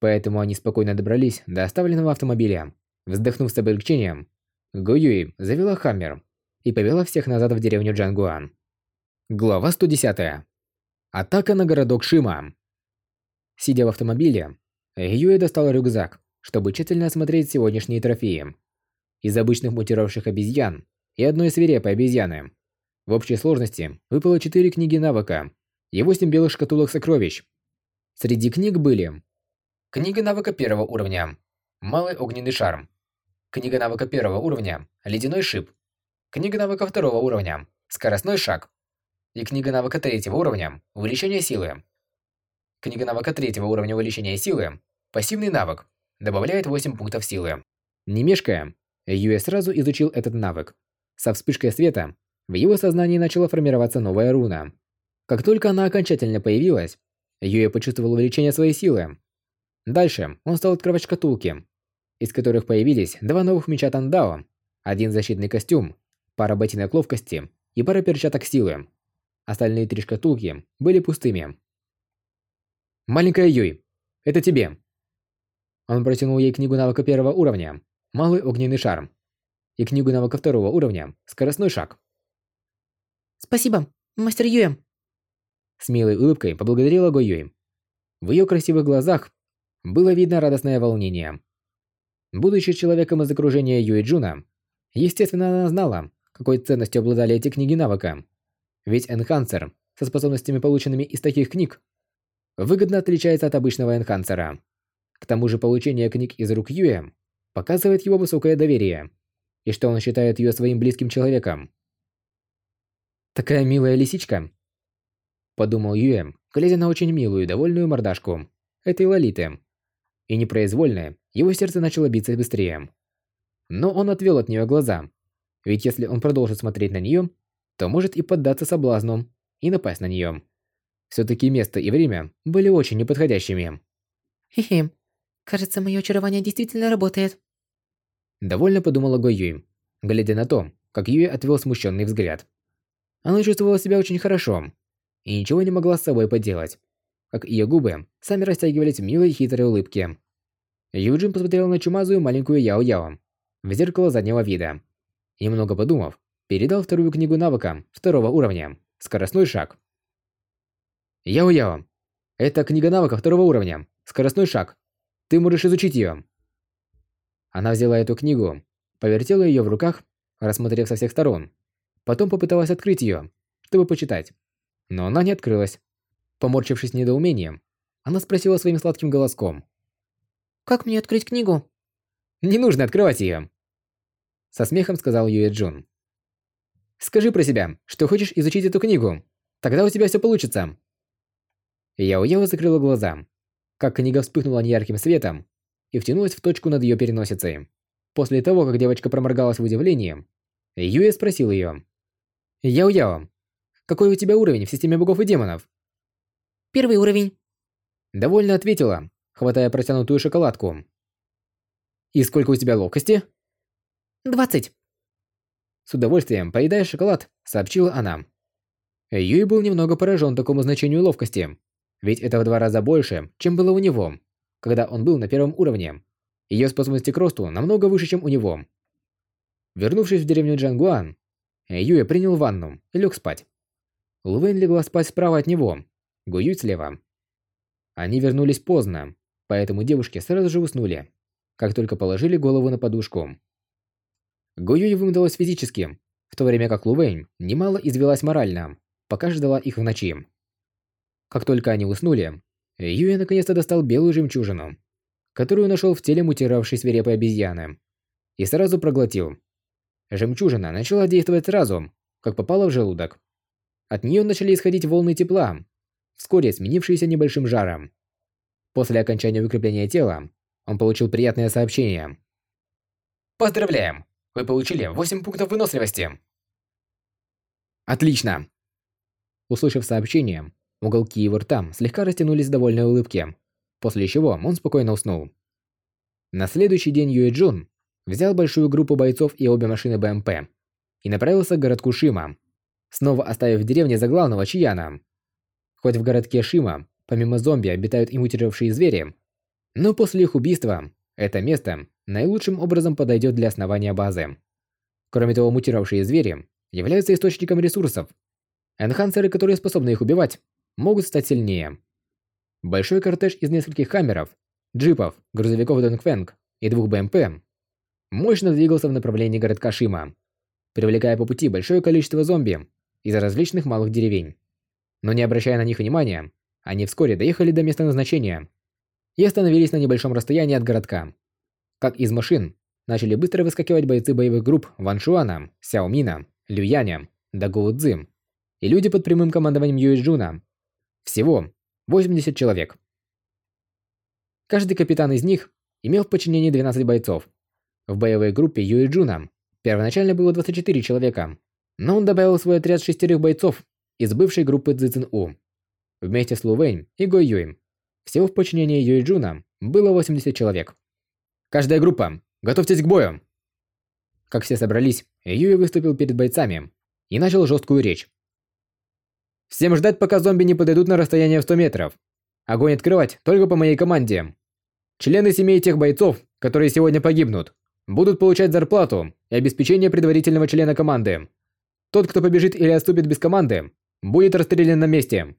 поэтому они спокойно добрались до оставленного автомобиля. Вздохнув с облегчением, Гуюи завела Хаммер и повела всех назад в деревню Джангуан. Глава 110. Атака на городок Шима. Сидя в автомобиле, Юэ достал рюкзак, чтобы тщательно осмотреть сегодняшние трофеи. Из обычных мутировавших обезьян и одной свирепой обезьяны. В общей сложности выпало 4 книги навыка и 8 белых шкатулок сокровищ. Среди книг были Книга навыка первого уровня. Малый огненный шарм. Книга навыка первого уровня. Ледяной шип. Книга навыка второго уровня. Скоростной шаг. И книга навыка третьего уровня. Увеличение силы. Книга навыка третьего уровня увеличения силы. Пассивный навык. Добавляет 8 пунктов силы. Не мешкая, Юэ сразу изучил этот навык. Со вспышкой света в его сознании начала формироваться новая руна. Как только она окончательно появилась, Юэ почувствовал увеличение своей силы. Дальше он стал открывать шкатулки, из которых появились два новых меча Тандао, один защитный костюм, пара ботинок ловкости и пара перчаток силы. Остальные три шкатулки были пустыми. «Маленькая Юй, это тебе!» Он протянул ей книгу навыка первого уровня «Малый огненный шар» и книгу навыка второго уровня «Скоростной шаг». Спасибо, мастер Юэ. С милой улыбкой поблагодарила Го Юй. В ее красивых глазах было видно радостное волнение. Будучи человеком из окружения Юи Джуна, естественно, она знала, какой ценностью обладали эти книги навыка. Ведь энхансер со способностями, полученными из таких книг, выгодно отличается от обычного энхансера. К тому же получение книг из рук Юэ показывает его высокое доверие, и что он считает ее своим близким человеком. «Такая милая лисичка!» Подумал Юэ, глядя на очень милую и довольную мордашку этой Лолиты. И непроизвольно его сердце начало биться быстрее. Но он отвел от нее глаза, ведь если он продолжит смотреть на нее, то может и поддаться соблазну и напасть на нее. Все-таки место и время были очень неподходящими. Хе-хе. Кажется, мое очарование действительно работает. Довольно подумала Го Юй, глядя на то, как Юй отвел смущенный взгляд. Она чувствовала себя очень хорошо и ничего не могла с собой поделать. Как ее губы сами растягивались в милой хитрой улыбке. Юджин посмотрел на чумазую маленькую Яо-Яо в зеркало заднего вида. Немного подумав, передал вторую книгу навыка второго уровня «Скоростной шаг». Яо-Яо, это книга навыка второго уровня «Скоростной шаг». Ты можешь изучить ее. Она взяла эту книгу, повертела ее в руках, рассмотрев со всех сторон. Потом попыталась открыть ее, чтобы почитать. Но она не открылась. Поморчившись недоумением, она спросила своим сладким голоском. «Как мне открыть книгу?» «Не нужно открывать ее!» Со смехом сказал Юэ Джун. «Скажи про себя, что хочешь изучить эту книгу. Тогда у тебя все получится». Яо-Яо закрыла глаза. Как книга вспыхнула неярким светом и втянулась в точку над ее переносицей. После того, как девочка проморгалась в удивлении, Юэ спросил ее. «Яо-Яо, какой у тебя уровень в системе богов и демонов?» «Первый уровень». Довольно ответила, хватая протянутую шоколадку. «И сколько у тебя ловкости?» «Двадцать». С удовольствием, поедая шоколад, сообщила она. Юй был немного поражен такому значению ловкости, ведь это в два раза больше, чем было у него, когда он был на первом уровне. Ее способности к росту намного выше, чем у него. Вернувшись в деревню Джангуан, Юя принял ванну и лег спать. Лувен легла спать справа от него, Гуюй слева. Они вернулись поздно, поэтому девушки сразу же уснули, как только положили голову на подушку. Гуюй вымоталась физически, в то время как Лувейн немало извелась морально, пока ждала их в ночи. Как только они уснули, Юя наконец-то достал белую жемчужину. которую нашел в теле мутировавшей свирепой обезьяны, и сразу проглотил. Жемчужина начала действовать сразу, как попала в желудок. От нее начали исходить волны тепла, вскоре сменившиеся небольшим жаром. После окончания выкрепления тела, он получил приятное сообщение. Поздравляем! Вы получили 8 пунктов выносливости. Отлично! Услышав сообщение, уголки его рта слегка растянулись в довольной улыбке, после чего он спокойно уснул. На следующий день Юэ Джун взял большую группу бойцов и обе машины БМП и направился к городку Шима, снова оставив в деревне за главного Чияна. Хоть в городке Шима, помимо зомби, обитают и мутировавшие звери, но после их убийства это место наилучшим образом подойдет для основания базы. Кроме того, мутировавшие звери являются источником ресурсов. Энхансеры, которые способны их убивать, могут стать сильнее. Большой кортеж из нескольких хаммеров, джипов, грузовиков Донгфэнг и двух БМП мощно двигался в направлении городка Шима, привлекая по пути большое количество зомби из различных малых деревень. Но не обращая на них внимания, они вскоре доехали до места назначения и остановились на небольшом расстоянии от городка. Как из машин, начали быстро выскакивать бойцы боевых групп Ван Шуана, Сяо Мина, Лю Яня, Дагоу Цзим и люди под прямым командованием Юэ Джуна. Всего 80 человек. Каждый капитан из них имел в подчинении 12 бойцов. В боевой группе Юэ Джуна первоначально было 24 человека, но он добавил в свой отряд шестерых бойцов из бывшей группы Цзэцэн У. Вместе с Лу Вэнь и Го Юем всего в подчинении Юэ Джуна было 80 человек. Каждая группа, готовьтесь к бою. Как все собрались, Юэ выступил перед бойцами и начал жесткую речь. Всем ждать, пока зомби не подойдут на расстояние в 100 метров. Огонь открывать только по моей команде. Члены семей тех бойцов, которые сегодня погибнут, будут получать зарплату и обеспечение предварительного члена команды. Тот, кто побежит или отступит без команды, будет расстрелян на месте.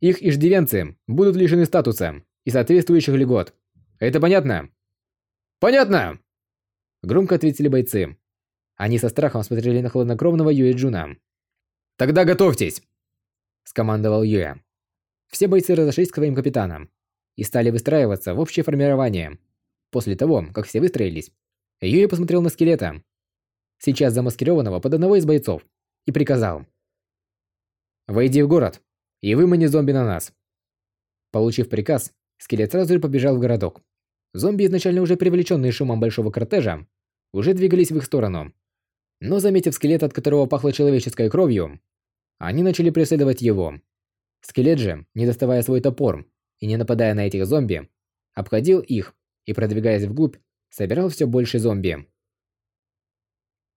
Их иждивенцы будут лишены статуса и соответствующих льгот. Это понятно? Понятно! Громко ответили бойцы. Они со страхом смотрели на хладнокровного Юэ Джуна. Тогда готовьтесь! Скомандовал Юэ. Все бойцы разошлись к своим капитанам и стали выстраиваться в общее формирование. После того, как все выстроились, Юэ посмотрел на скелета, сейчас замаскированного под одного из бойцов, и приказал. «Войди в город и вымани зомби на нас. Получив приказ, скелет сразу же побежал в городок. Зомби, изначально уже привлеченные шумом большого кортежа, уже двигались в их сторону. Но заметив скелет, от которого пахло человеческой кровью, они начали преследовать его. Скелет же, не доставая свой топор и не нападая на этих зомби, обходил их и, продвигаясь вглубь, собирал все больше зомби.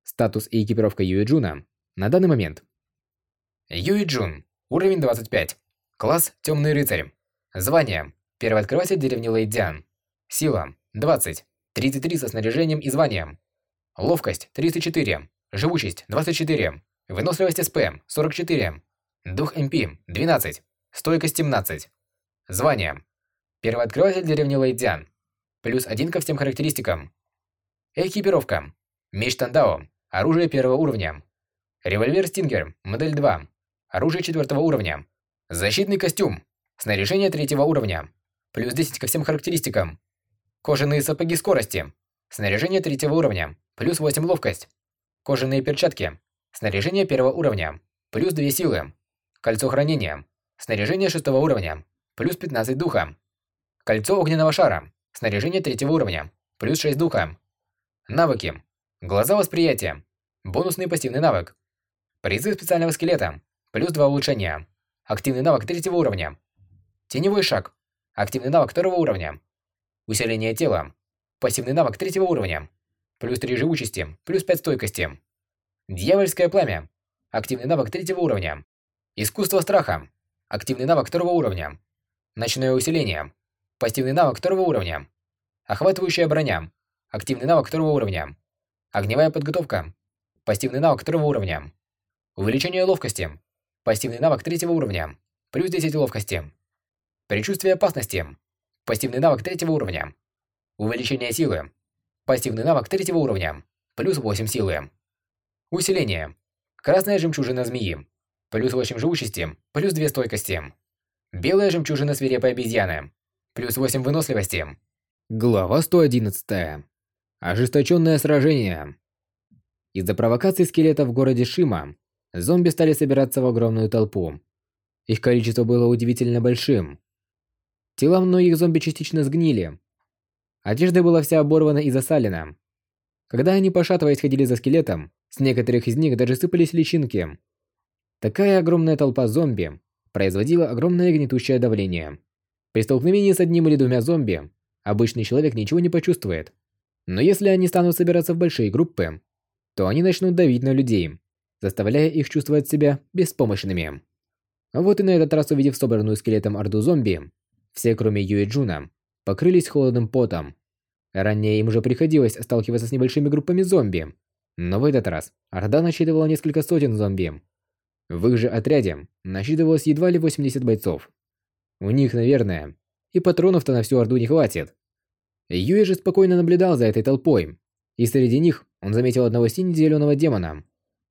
Статус и экипировка Юиджуна на данный момент. Юиджун. Уровень 25. Класс Темный рыцарь. Звание. Первый открыватель деревни Лэйдзян. Сила 20. 33 со снаряжением и званием. Ловкость 34. Живучесть 24. Выносливость СП 44. Дух МП 12. Стойкость 17. Звание. Первый открыватель деревни Лэйдзян. Плюс 1 ко всем характеристикам. Экипировка. Меч Тандао. Оружие первого уровня. Револьвер Стингер. Модель 2. Оружие четвертого уровня. Защитный костюм. Снаряжение третьего уровня. Плюс 10 ко всем характеристикам. Кожаные сапоги скорости. Снаряжение третьего уровня. Плюс 8 ловкость. Кожаные перчатки. Снаряжение первого уровня. Плюс 2 силы. Кольцо хранения. Снаряжение шестого уровня. Плюс 15 духа. Кольцо огненного шара. Снаряжение третьего уровня. Плюс 6 духа. Навыки. Глаза восприятия. Бонусный пассивный навык. Призыв специального скелета. Плюс 2 улучшения. Активный навык третьего уровня. Теневой шаг. Активный навык второго уровня. Усиление тела. Пассивный навык третьего уровня. Плюс 3 живучести, плюс 5 стойкости. Дьявольское пламя. Активный навык третьего уровня. Искусство страха. Активный навык второго уровня. Ночное усиление. Пассивный навык второго уровня. Охватывающая броня. Активный навык второго уровня. Огневая подготовка. Пассивный навык второго уровня. Увеличение ловкости. Пассивный навык третьего уровня. Плюс 10 ловкости. Предчувствие опасности. Пассивный навык третьего уровня. Увеличение силы. Пассивный навык третьего уровня. Плюс 8 силы. Усиление. Красная жемчужина змеи. Плюс 8 живучести. Плюс 2 стойкости. Белая жемчужина свирепой обезьяны. Плюс 8 выносливости. Глава 111. Ожесточенное сражение. Из-за провокаций скелетов в городе Шима, зомби стали собираться в огромную толпу. Их количество было удивительно большим. Тела многих зомби частично сгнили. Одежда была вся оборвана и засалена. Когда они, пошатываясь, ходили за скелетом, с некоторых из них даже сыпались личинки. Такая огромная толпа зомби производила огромное гнетущее давление. При столкновении с одним или двумя зомби обычный человек ничего не почувствует. Но если они станут собираться в большие группы, то они начнут давить на людей, заставляя их чувствовать себя беспомощными. Вот и на этот раз, увидев собранную скелетом орду зомби, все, кроме Юэ Джуна, покрылись холодным потом. Ранее им уже приходилось сталкиваться с небольшими группами зомби, но в этот раз Орда насчитывала несколько сотен зомби. В их же отряде насчитывалось едва ли 80 бойцов. У них, наверное, и патронов-то на всю Орду не хватит. Юи же спокойно наблюдал за этой толпой, и среди них он заметил одного сине-зеленого демона,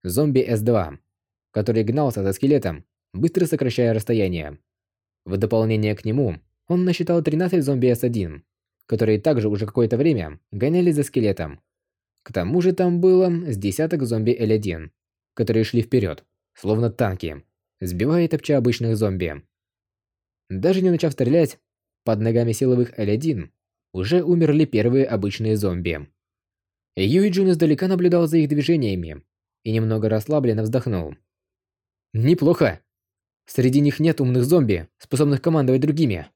зомби С2, который гнался за скелетом, быстро сокращая расстояние. В дополнение к нему, он насчитал 13 зомби С1, которые также уже какое-то время гонялись за скелетом. К тому же там было с десяток зомби Л1, которые шли вперед, словно танки, сбивая и топча обычных зомби. Даже не начав стрелять, под ногами силовых Л1 уже умерли первые обычные зомби. Юиджун издалека наблюдал за их движениями и немного расслабленно вздохнул. «Неплохо. Среди них нет умных зомби, способных командовать другими».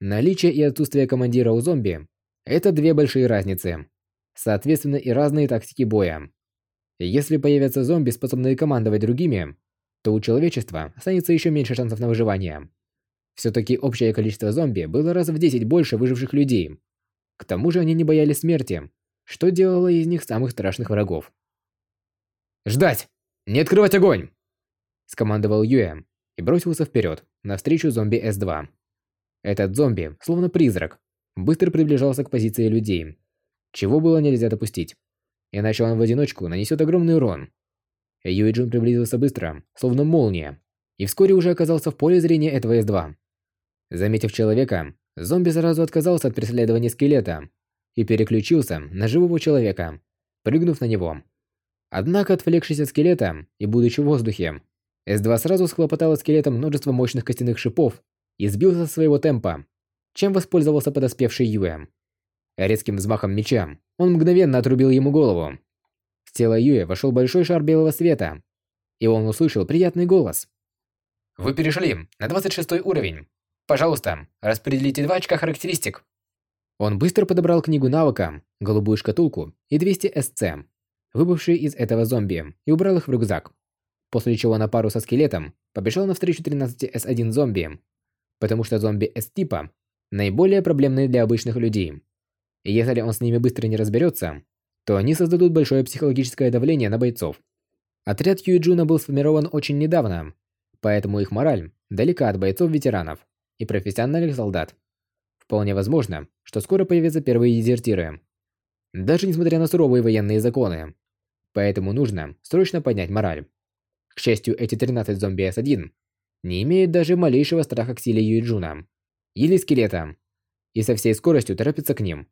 Наличие и отсутствие командира у зомби – это две большие разницы. Соответственно, и разные тактики боя. Если появятся зомби, способные командовать другими, то у человечества останется еще меньше шансов на выживание. Все-таки общее количество зомби было раз в 10 больше выживших людей. К тому же они не боялись смерти, что делало из них самых страшных врагов. «Ждать! Не открывать огонь!» Скомандовал Юэ и бросился вперед, навстречу зомби С-2. Этот зомби, словно призрак, быстро приближался к позиции людей, чего было нельзя допустить. Иначе он в одиночку нанесет огромный урон. Юэджин приблизился быстро, словно молния, и вскоре уже оказался в поле зрения этого С-2. Заметив человека, зомби сразу отказался от преследования скелета и переключился на живого человека, прыгнув на него. Однако, отвлекшись от скелета и будучи в воздухе, С2 сразу схлопотал скелетом множество мощных костяных шипов и сбился со своего темпа, чем воспользовался подоспевший Юэ. Резким взмахом меча он мгновенно отрубил ему голову. В тело Юэ вошел большой шар белого света, и он услышал приятный голос. «Вы перешли на 26 уровень. Пожалуйста, распределите два очка характеристик. Он быстро подобрал книгу навыка, голубую шкатулку и 200 СЦ, выбывшие из этого зомби, и убрал их в рюкзак. После чего на пару со скелетом побежал навстречу 13 С1 зомби, потому что зомби С-типа наиболее проблемные для обычных людей. И если он с ними быстро не разберется, то они создадут большое психологическое давление на бойцов. Отряд Юиджуна был сформирован очень недавно, поэтому их мораль далека от бойцов-ветеранов и профессиональных солдат. Вполне возможно, что скоро появятся первые дезертиры. Даже несмотря на суровые военные законы. Поэтому нужно срочно поднять мораль. К счастью, эти 13 зомби С1 не имеют даже малейшего страха к силе Юиджуна или скелета и со всей скоростью торопятся к ним.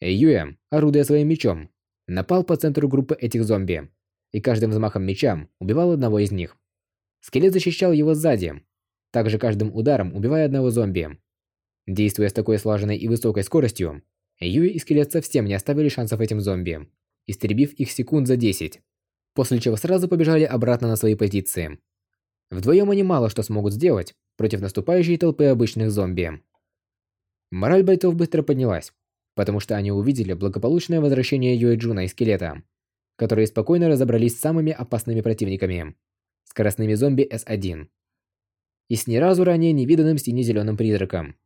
Юэ, орудуя своим мечом, напал по центру группы этих зомби и каждым взмахом меча убивал одного из них. Скелет защищал его сзади, также каждым ударом убивая одного зомби. Действуя с такой слаженной и высокой скоростью, Юэ и Скелет совсем не оставили шансов этим зомби, истребив их секунд за 10, после чего сразу побежали обратно на свои позиции. Вдвоем они мало что смогут сделать против наступающей толпы обычных зомби. Мораль бойцов быстро поднялась, потому что они увидели благополучное возвращение Юэ Джуна и Скелета, которые спокойно разобрались с самыми опасными противниками – скоростными зомби С1 и с ни разу ранее невиданным сине-зеленым призраком.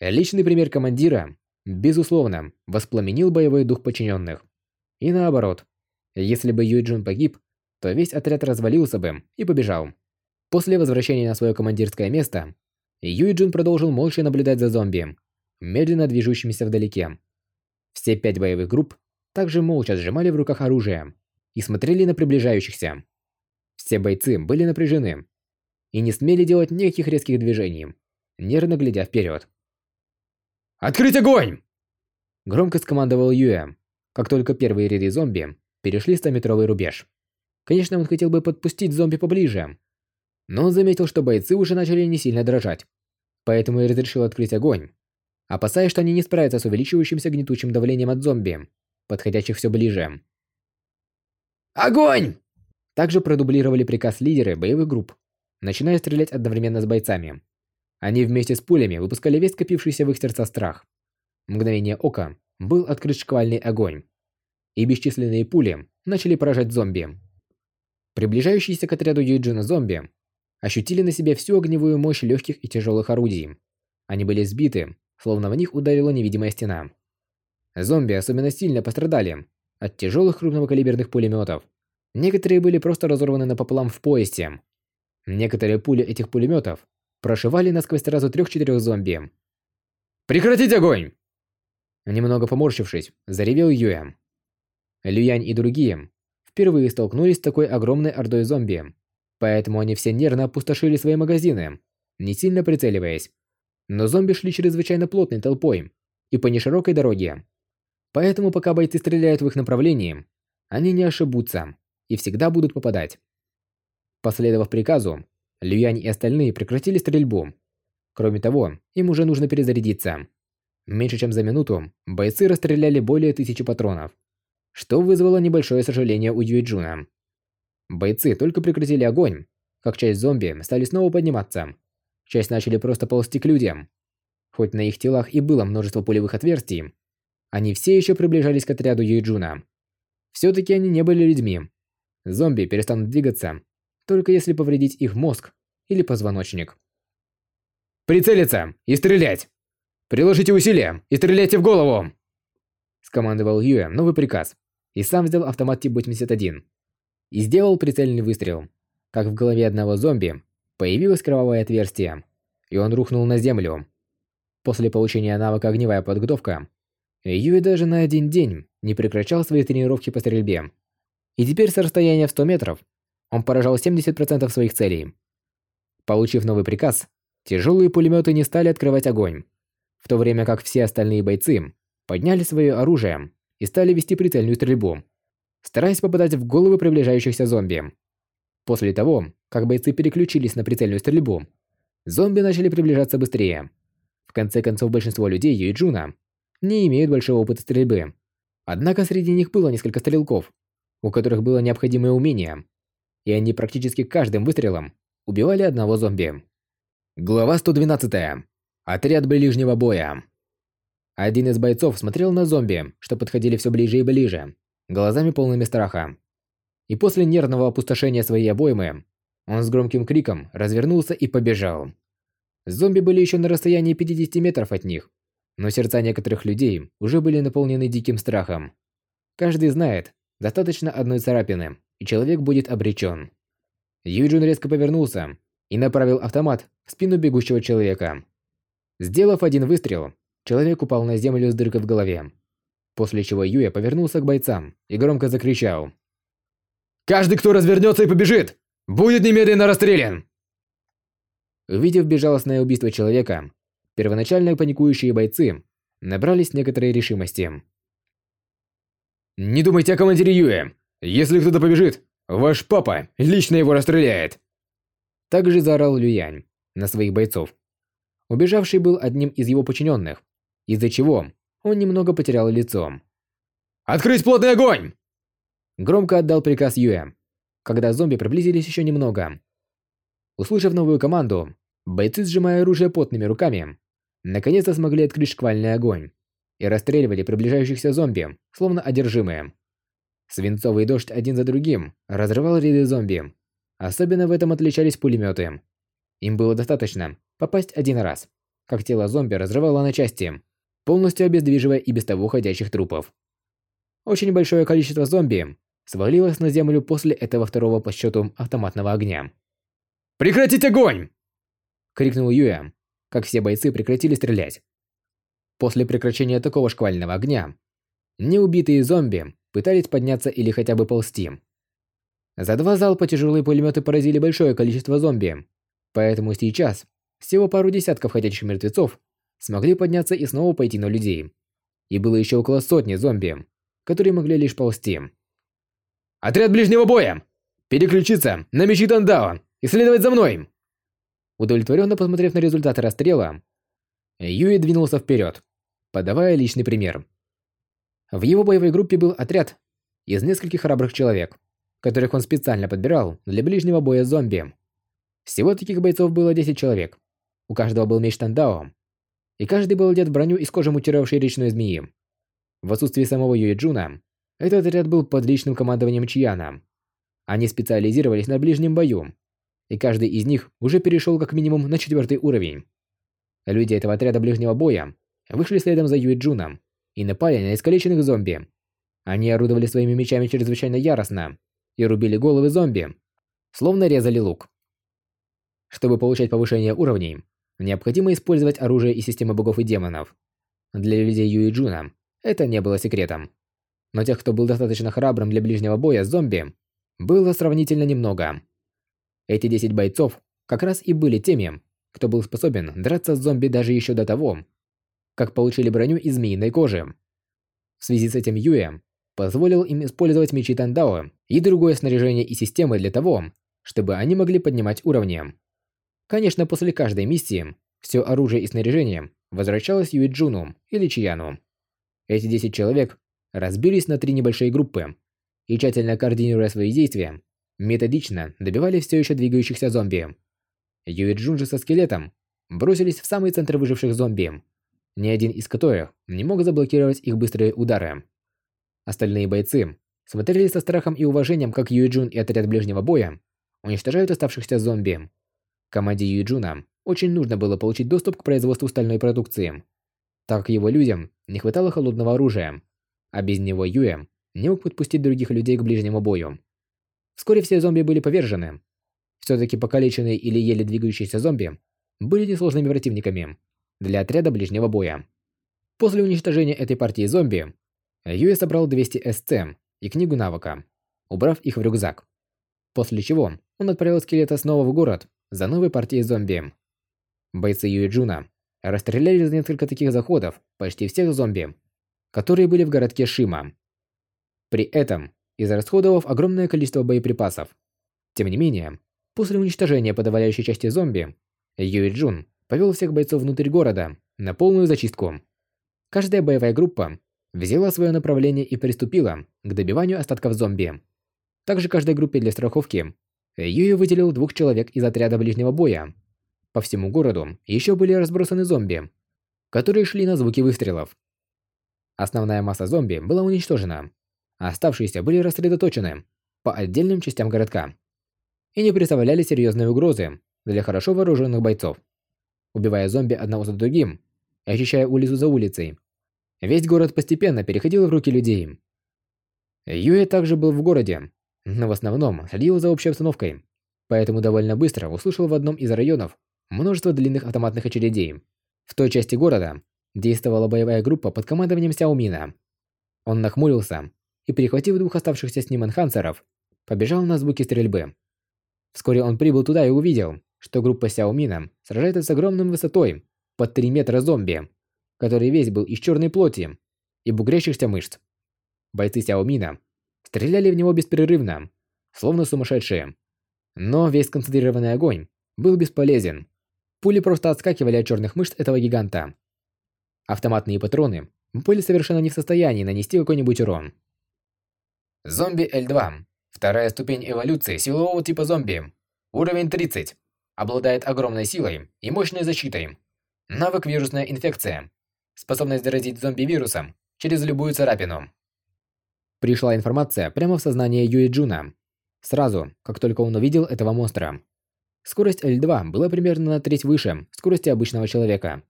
Личный пример командира, безусловно, воспламенил боевой дух подчиненных. И наоборот, если бы Юйджун погиб, то весь отряд развалился бы и побежал. После возвращения на свое командирское место, Юйджун продолжил молча наблюдать за зомби, медленно движущимися вдалеке. Все пять боевых групп также молча сжимали в руках оружие и смотрели на приближающихся. Все бойцы были напряжены и не смели делать никаких резких движений, нервно глядя вперед. Открыть огонь!» Громко скомандовал Юэ, как только первые ряды зомби перешли 100-метровый рубеж. Конечно, он хотел бы подпустить зомби поближе, но он заметил, что бойцы уже начали не сильно дрожать, поэтому и разрешил открыть огонь, опасаясь, что они не справятся с увеличивающимся гнетущим давлением от зомби, подходящих все ближе. Огонь! Также продублировали приказ лидеры боевых групп, начиная стрелять одновременно с бойцами. Они вместе с пулями выпускали весь скопившийся в их сердца страх. В мгновение ока был открыт шквальный огонь, и бесчисленные пули начали поражать зомби. Приближающиеся к отряду Юджина зомби ощутили на себе всю огневую мощь легких и тяжелых орудий. Они были сбиты, словно в них ударила невидимая стена. Зомби особенно сильно пострадали от тяжелых крупнокалиберных пулеметов. Некоторые были просто разорваны напополам в поясе. Некоторые пули этих пулеметов прошивали насквозь сразу трех-четырех зомби. «Прекратить огонь!» Немного поморщившись, заревел Юэ. Люянь и другие впервые столкнулись с такой огромной ордой зомби, поэтому они все нервно опустошили свои магазины, не сильно прицеливаясь. Но зомби шли чрезвычайно плотной толпой и по неширокой дороге. Поэтому пока бойцы стреляют в их направлении, они не ошибутся и всегда будут попадать. Последовав приказу, Люянь и остальные прекратили стрельбу. Кроме того, им уже нужно перезарядиться. Меньше чем за минуту бойцы расстреляли более тысячи патронов, что вызвало небольшое сожаление у Юэджуна. Бойцы только прекратили огонь, как часть зомби стали снова подниматься. Часть начали просто ползти к людям. Хоть на их телах и было множество пулевых отверстий, они все еще приближались к отряду Юэджуна. Все-таки они не были людьми. Зомби перестанут двигаться, только если повредить их мозг или позвоночник. «Прицелиться и стрелять! Приложите усилия и стреляйте в голову!» Скомандовал Юэ новый приказ и сам взял автомат Тип-81 и сделал прицельный выстрел. Как в голове одного зомби появилось кровавое отверстие, и он рухнул на землю. После получения навыка огневая подготовка, Юэ даже на один день не прекращал свои тренировки по стрельбе. И теперь с расстояния в 100 метров он поражал 70% своих целей. Получив новый приказ, тяжелые пулеметы не стали открывать огонь, в то время как все остальные бойцы подняли свое оружие и стали вести прицельную стрельбу стараясь попадать в головы приближающихся зомби. После того, как бойцы переключились на прицельную стрельбу, зомби начали приближаться быстрее. В конце концов, большинство людей Юйджуна не имеют большого опыта стрельбы. Однако среди них было несколько стрелков, у которых было необходимое умение, и они практически каждым выстрелом убивали одного зомби. Глава 112. Отряд ближнего боя. Один из бойцов смотрел на зомби, что подходили все ближе и ближе, глазами полными страха. И после нервного опустошения своей обоймы, он с громким криком развернулся и побежал. Зомби были еще на расстоянии 50 метров от них, но сердца некоторых людей уже были наполнены диким страхом. Каждый знает, достаточно одной царапины, и человек будет обречен. Юджин резко повернулся и направил автомат в спину бегущего человека. Сделав один выстрел, человек упал на землю с дыркой в голове. После чего Юя повернулся к бойцам и громко закричал. «Каждый, кто развернется и побежит, будет немедленно расстрелян!» Увидев безжалостное убийство человека, первоначально паникующие бойцы набрались некоторой решимости. «Не думайте о командире Юэ! Если кто-то побежит, ваш папа лично его расстреляет!» Также заорал Люянь на своих бойцов. Убежавший был одним из его подчиненных, из-за чего он немного потерял лицо. «Открыть плотный огонь!» Громко отдал приказ Юэ, когда зомби приблизились еще немного. Услышав новую команду, бойцы, сжимая оружие потными руками, наконец-то смогли открыть шквальный огонь и расстреливали приближающихся зомби, словно одержимые. Свинцовый дождь один за другим разрывал ряды зомби. Особенно в этом отличались пулеметы. Им было достаточно попасть один раз, как тело зомби разрывало на части, полностью обездвиживая и без того ходящих трупов. Очень большое количество зомби свалилось на землю после этого второго по счету автоматного огня. «Прекратить огонь!» – крикнул Юэ, как все бойцы прекратили стрелять. После прекращения такого шквального огня, неубитые зомби пытались подняться или хотя бы ползти. За два залпа тяжелые пулеметы поразили большое количество зомби, поэтому сейчас всего пару десятков ходячих мертвецов смогли подняться и снова пойти на людей. И было еще около сотни зомби, которые могли лишь ползти. «Отряд ближнего боя! Переключиться на мечи Тандао и следовать за мной!» Удовлетворенно посмотрев на результаты расстрела, Юи двинулся вперед, подавая личный пример. В его боевой группе был отряд из нескольких храбрых человек, которых он специально подбирал для ближнего боя с зомби. Всего таких бойцов было 10 человек. У каждого был меч Тандао, и каждый был одет в броню из кожи мутировавшей речной змеи. В отсутствии самого Юэ Джуна, этот отряд был под личным командованием Чияна. Они специализировались на ближнем бою, и каждый из них уже перешел как минимум на четвертый уровень. Люди этого отряда ближнего боя вышли следом за Юэ Джуном и напали на искалеченных зомби. Они орудовали своими мечами чрезвычайно яростно и рубили головы зомби, словно резали лук. Чтобы получать повышение уровней, необходимо использовать оружие и системы богов и демонов. Для людей Юи Джуна это не было секретом. Но тех, кто был достаточно храбрым для ближнего боя с зомби, было сравнительно немного. Эти 10 бойцов как раз и были теми, кто был способен драться с зомби даже еще до того, как получили броню из змеиной кожи. В связи с этим Юэ позволил им использовать мечи Тандао и другое снаряжение и системы для того, чтобы они могли поднимать уровни. Конечно, после каждой миссии все оружие и снаряжение возвращалось Юэ Джуну или Чияну. Эти 10 человек разбились на три небольшие группы и, тщательно координируя свои действия, методично добивали все еще двигающихся зомби. Юэ Джун же со скелетом бросились в самый центр выживших зомби, ни один из которых не мог заблокировать их быстрые удары. Остальные бойцы смотрели со страхом и уважением, как Юэ Джун и отряд ближнего боя уничтожают оставшихся зомби. Команде Юэ Джуна очень нужно было получить доступ к производству стальной продукции, так как его людям не хватало холодного оружия, а без него Юэ не мог подпустить других людей к ближнему бою. Вскоре все зомби были повержены, все-таки покалеченные или еле двигающиеся зомби были несложными противниками для отряда ближнего боя. После уничтожения этой партии зомби, Юэ собрал 200 СЦ и книгу навыка, убрав их в рюкзак. После чего он отправил скелета снова в город за новой партией зомби. Бойцы Юэ Джуна расстреляли за несколько таких заходов почти всех зомби, которые были в городке Шима. При этом, израсходовав огромное количество боеприпасов. Тем не менее, После уничтожения подавляющей части зомби, Юэ Джун повел всех бойцов внутрь города на полную зачистку. Каждая боевая группа взяла свое направление и приступила к добиванию остатков зомби. Также каждой группе для страховки Юи выделил двух человек из отряда ближнего боя. По всему городу еще были разбросаны зомби, которые шли на звуки выстрелов. Основная масса зомби была уничтожена, а оставшиеся были рассредоточены по отдельным частям городка и не представляли серьезной угрозы для хорошо вооруженных бойцов. Убивая зомби одного за другим и очищая улицу за улицей, весь город постепенно переходил в руки людей. Юэ также был в городе, но в основном следил за общей обстановкой, поэтому довольно быстро услышал в одном из районов множество длинных автоматных очередей. В той части города действовала боевая группа под командованием Сяомина. Он нахмурился и, перехватив двух оставшихся с ним энхансеров, побежал на звуки стрельбы. Вскоре он прибыл туда и увидел, что группа Сяомина сражается с огромным высотой под 3 метра зомби, который весь был из черной плоти и бугрящихся мышц. Бойцы Сяомина стреляли в него беспрерывно, словно сумасшедшие. Но весь концентрированный огонь был бесполезен. Пули просто отскакивали от черных мышц этого гиганта. Автоматные патроны были совершенно не в состоянии нанести какой-нибудь урон. Зомби L2 Вторая ступень эволюции силового типа зомби. Уровень 30. Обладает огромной силой и мощной защитой. Навык вирусная инфекция. Способность заразить зомби вирусом через любую царапину. Пришла информация прямо в сознание Юэ Джуна. Сразу, как только он увидел этого монстра. Скорость L2 была примерно на треть выше скорости обычного человека.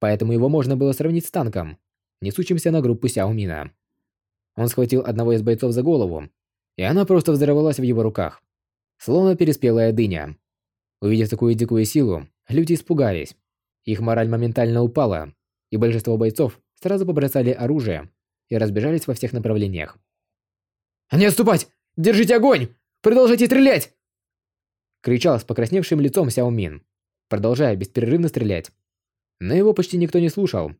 Поэтому его можно было сравнить с танком, несущимся на группу Сяомина. Он схватил одного из бойцов за голову и она просто взорвалась в его руках, словно переспелая дыня. Увидев такую дикую силу, люди испугались. Их мораль моментально упала, и большинство бойцов сразу побросали оружие и разбежались во всех направлениях. «Не отступать! Держите огонь! Продолжайте стрелять!» Кричал с покрасневшим лицом Сяо Мин, продолжая бесперерывно стрелять. Но его почти никто не слушал.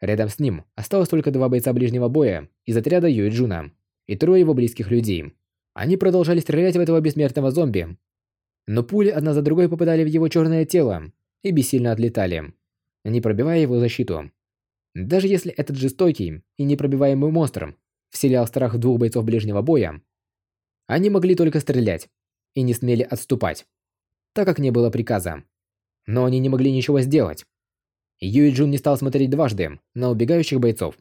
Рядом с ним осталось только два бойца ближнего боя из отряда Юи Джуна и трое его близких людей. Они продолжали стрелять в этого бессмертного зомби. Но пули одна за другой попадали в его черное тело и бессильно отлетали, не пробивая его защиту. Даже если этот жестокий и непробиваемый монстр вселял страх в двух бойцов ближнего боя, они могли только стрелять и не смели отступать, так как не было приказа. Но они не могли ничего сделать. Юй Джун не стал смотреть дважды на убегающих бойцов.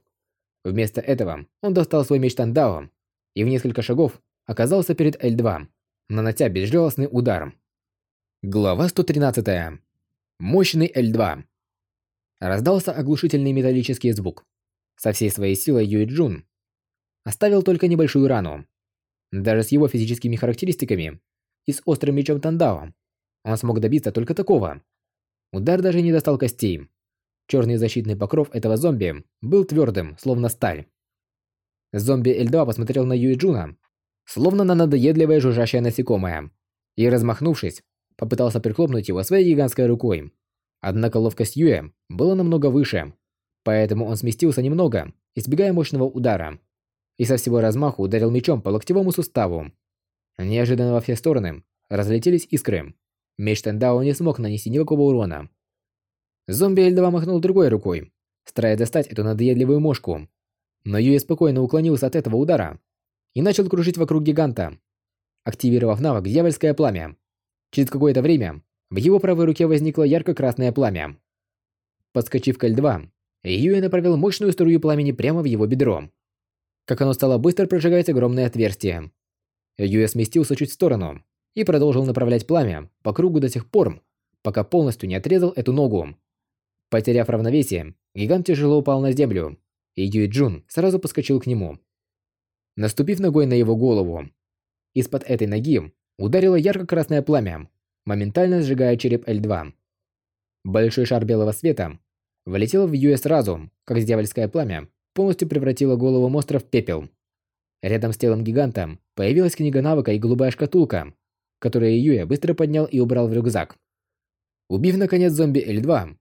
Вместо этого он достал свой меч Тандао и в несколько шагов оказался перед L2, нанося безжалостный удар. Глава 113. Мощный L2. Раздался оглушительный металлический звук. Со всей своей силой Юй Джун оставил только небольшую рану. Даже с его физическими характеристиками и с острым мечом Тандао он смог добиться только такого. Удар даже не достал костей. Черный защитный покров этого зомби был твердым, словно сталь. Зомби L2 посмотрел на Юэ Джуна, словно на надоедливое жужжащее насекомое, и, размахнувшись, попытался прихлопнуть его своей гигантской рукой. Однако ловкость Юэ была намного выше, поэтому он сместился немного, избегая мощного удара, и со всего размаху ударил мечом по локтевому суставу. Неожиданно во все стороны разлетелись искры. Меч Тендао не смог нанести никакого урона. Зомби Эльдова махнул другой рукой, стараясь достать эту надоедливую мошку. Но Юэ спокойно уклонился от этого удара и начал кружить вокруг гиганта, активировав навык «Дьявольское пламя». Через какое-то время в его правой руке возникло ярко-красное пламя. Подскочив к L2, Юэ направил мощную струю пламени прямо в его бедро. Как оно стало быстро прожигать огромное отверстие. Юэ сместился чуть в сторону и продолжил направлять пламя по кругу до тех пор, пока полностью не отрезал эту ногу. Потеряв равновесие, гигант тяжело упал на землю, и Юй Джун сразу подскочил к нему. Наступив ногой на его голову, из-под этой ноги ударило ярко-красное пламя, моментально сжигая череп L2. Большой шар белого света влетел в Юэ сразу, как дьявольское пламя полностью превратило голову монстра в пепел. Рядом с телом гиганта появилась книга навыка и голубая шкатулка, которую Юэ быстро поднял и убрал в рюкзак. Убив наконец зомби L2,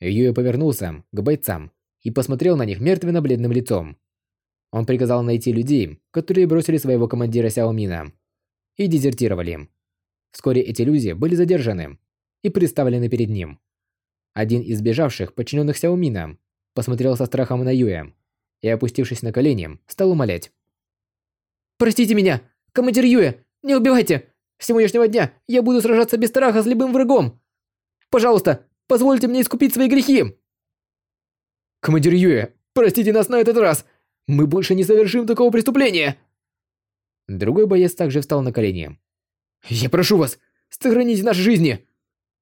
Юэ повернулся к бойцам и посмотрел на них мертвенно-бледным лицом. Он приказал найти людей, которые бросили своего командира Сяомина и дезертировали. Вскоре эти люди были задержаны и представлены перед ним. Один из бежавших подчиненных Сяомина посмотрел со страхом на Юэ и, опустившись на колени, стал умолять. «Простите меня, командир Юэ, не убивайте! С сегодняшнего дня я буду сражаться без страха с любым врагом! Пожалуйста, позвольте мне искупить свои грехи!» «Командир Юэ, простите нас на этот раз! Мы больше не совершим такого преступления!» Другой боец также встал на колени. «Я прошу вас, сохраните наши жизни!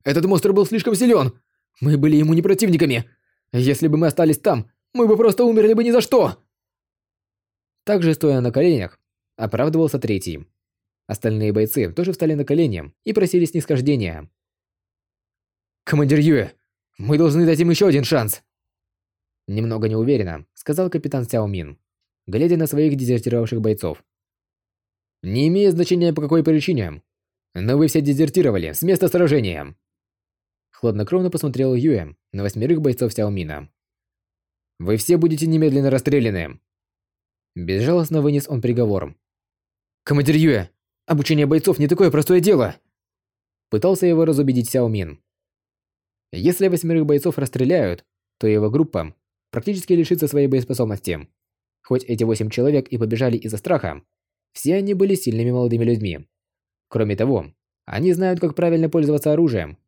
Этот монстр был слишком силен! Мы были ему не противниками! Если бы мы остались там, мы бы просто умерли бы ни за что!» Также, стоя на коленях, оправдывался третий. Остальные бойцы тоже встали на колени и просили снисхождения. «Командир Юэ, мы должны дать им еще один шанс!» Немного неуверенно, сказал капитан Сяо Мин, глядя на своих дезертировавших бойцов. «Не имеет значения по какой причине, но вы все дезертировали с места сражения!» Хладнокровно посмотрел Юэ на восьмерых бойцов Сяо Мина. «Вы все будете немедленно расстреляны!» Безжалостно вынес он приговор. «Командир Юэ, обучение бойцов не такое простое дело!» Пытался его разубедить Сяо Мин. Если восьмерых бойцов расстреляют, то его группа практически лишится своей боеспособности. Хоть эти восемь человек и побежали из-за страха, все они были сильными молодыми людьми. Кроме того, они знают, как правильно пользоваться оружием.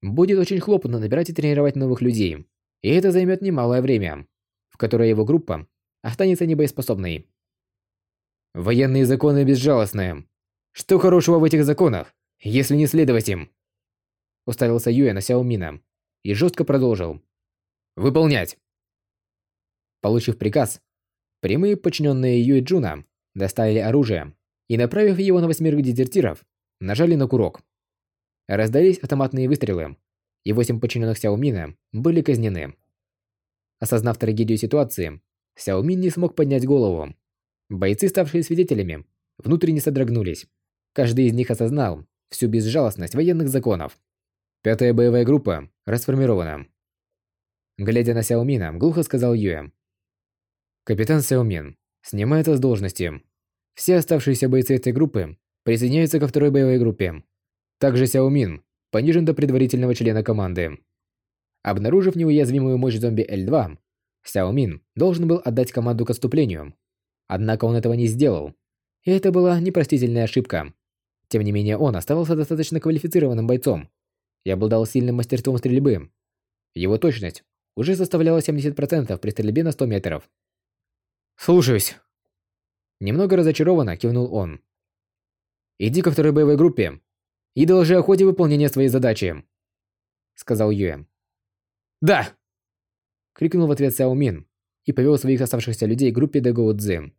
Будет очень хлопотно набирать и тренировать новых людей, и это займет немалое время, в которое его группа останется небоеспособной. Военные законы безжалостные. Что хорошего в этих законах, если не следовать им? Уставился Юэ на Сяомина и жестко продолжил. Выполнять! Получив приказ, прямые подчиненные Юэ Джуна доставили оружие и, направив его на восьмерых дезертиров, нажали на курок. Раздались автоматные выстрелы, и восемь подчиненных Сяомина были казнены. Осознав трагедию ситуации, Сяомин не смог поднять голову. Бойцы, ставшие свидетелями, внутренне содрогнулись. Каждый из них осознал всю безжалостность военных законов. Пятая боевая группа расформирована. Глядя на Сяомина, глухо сказал Юэ. Капитан Сяомин снимается с должности. Все оставшиеся бойцы этой группы присоединяются ко второй боевой группе. Также Сяомин понижен до предварительного члена команды. Обнаружив неуязвимую мощь зомби L2, Сяомин должен был отдать команду к отступлению. Однако он этого не сделал. И это была непростительная ошибка. Тем не менее, он оставался достаточно квалифицированным бойцом и обладал сильным мастерством стрельбы. Его точность уже составляла 70% при стрельбе на 100 метров. «Слушаюсь!» Немного разочарованно кивнул он. «Иди ко второй боевой группе и доложи о ходе выполнения своей задачи», сказал Юэ. «Да!» крикнул в ответ Сяо Мин и повел своих оставшихся людей к группе Дэгоу Цзы.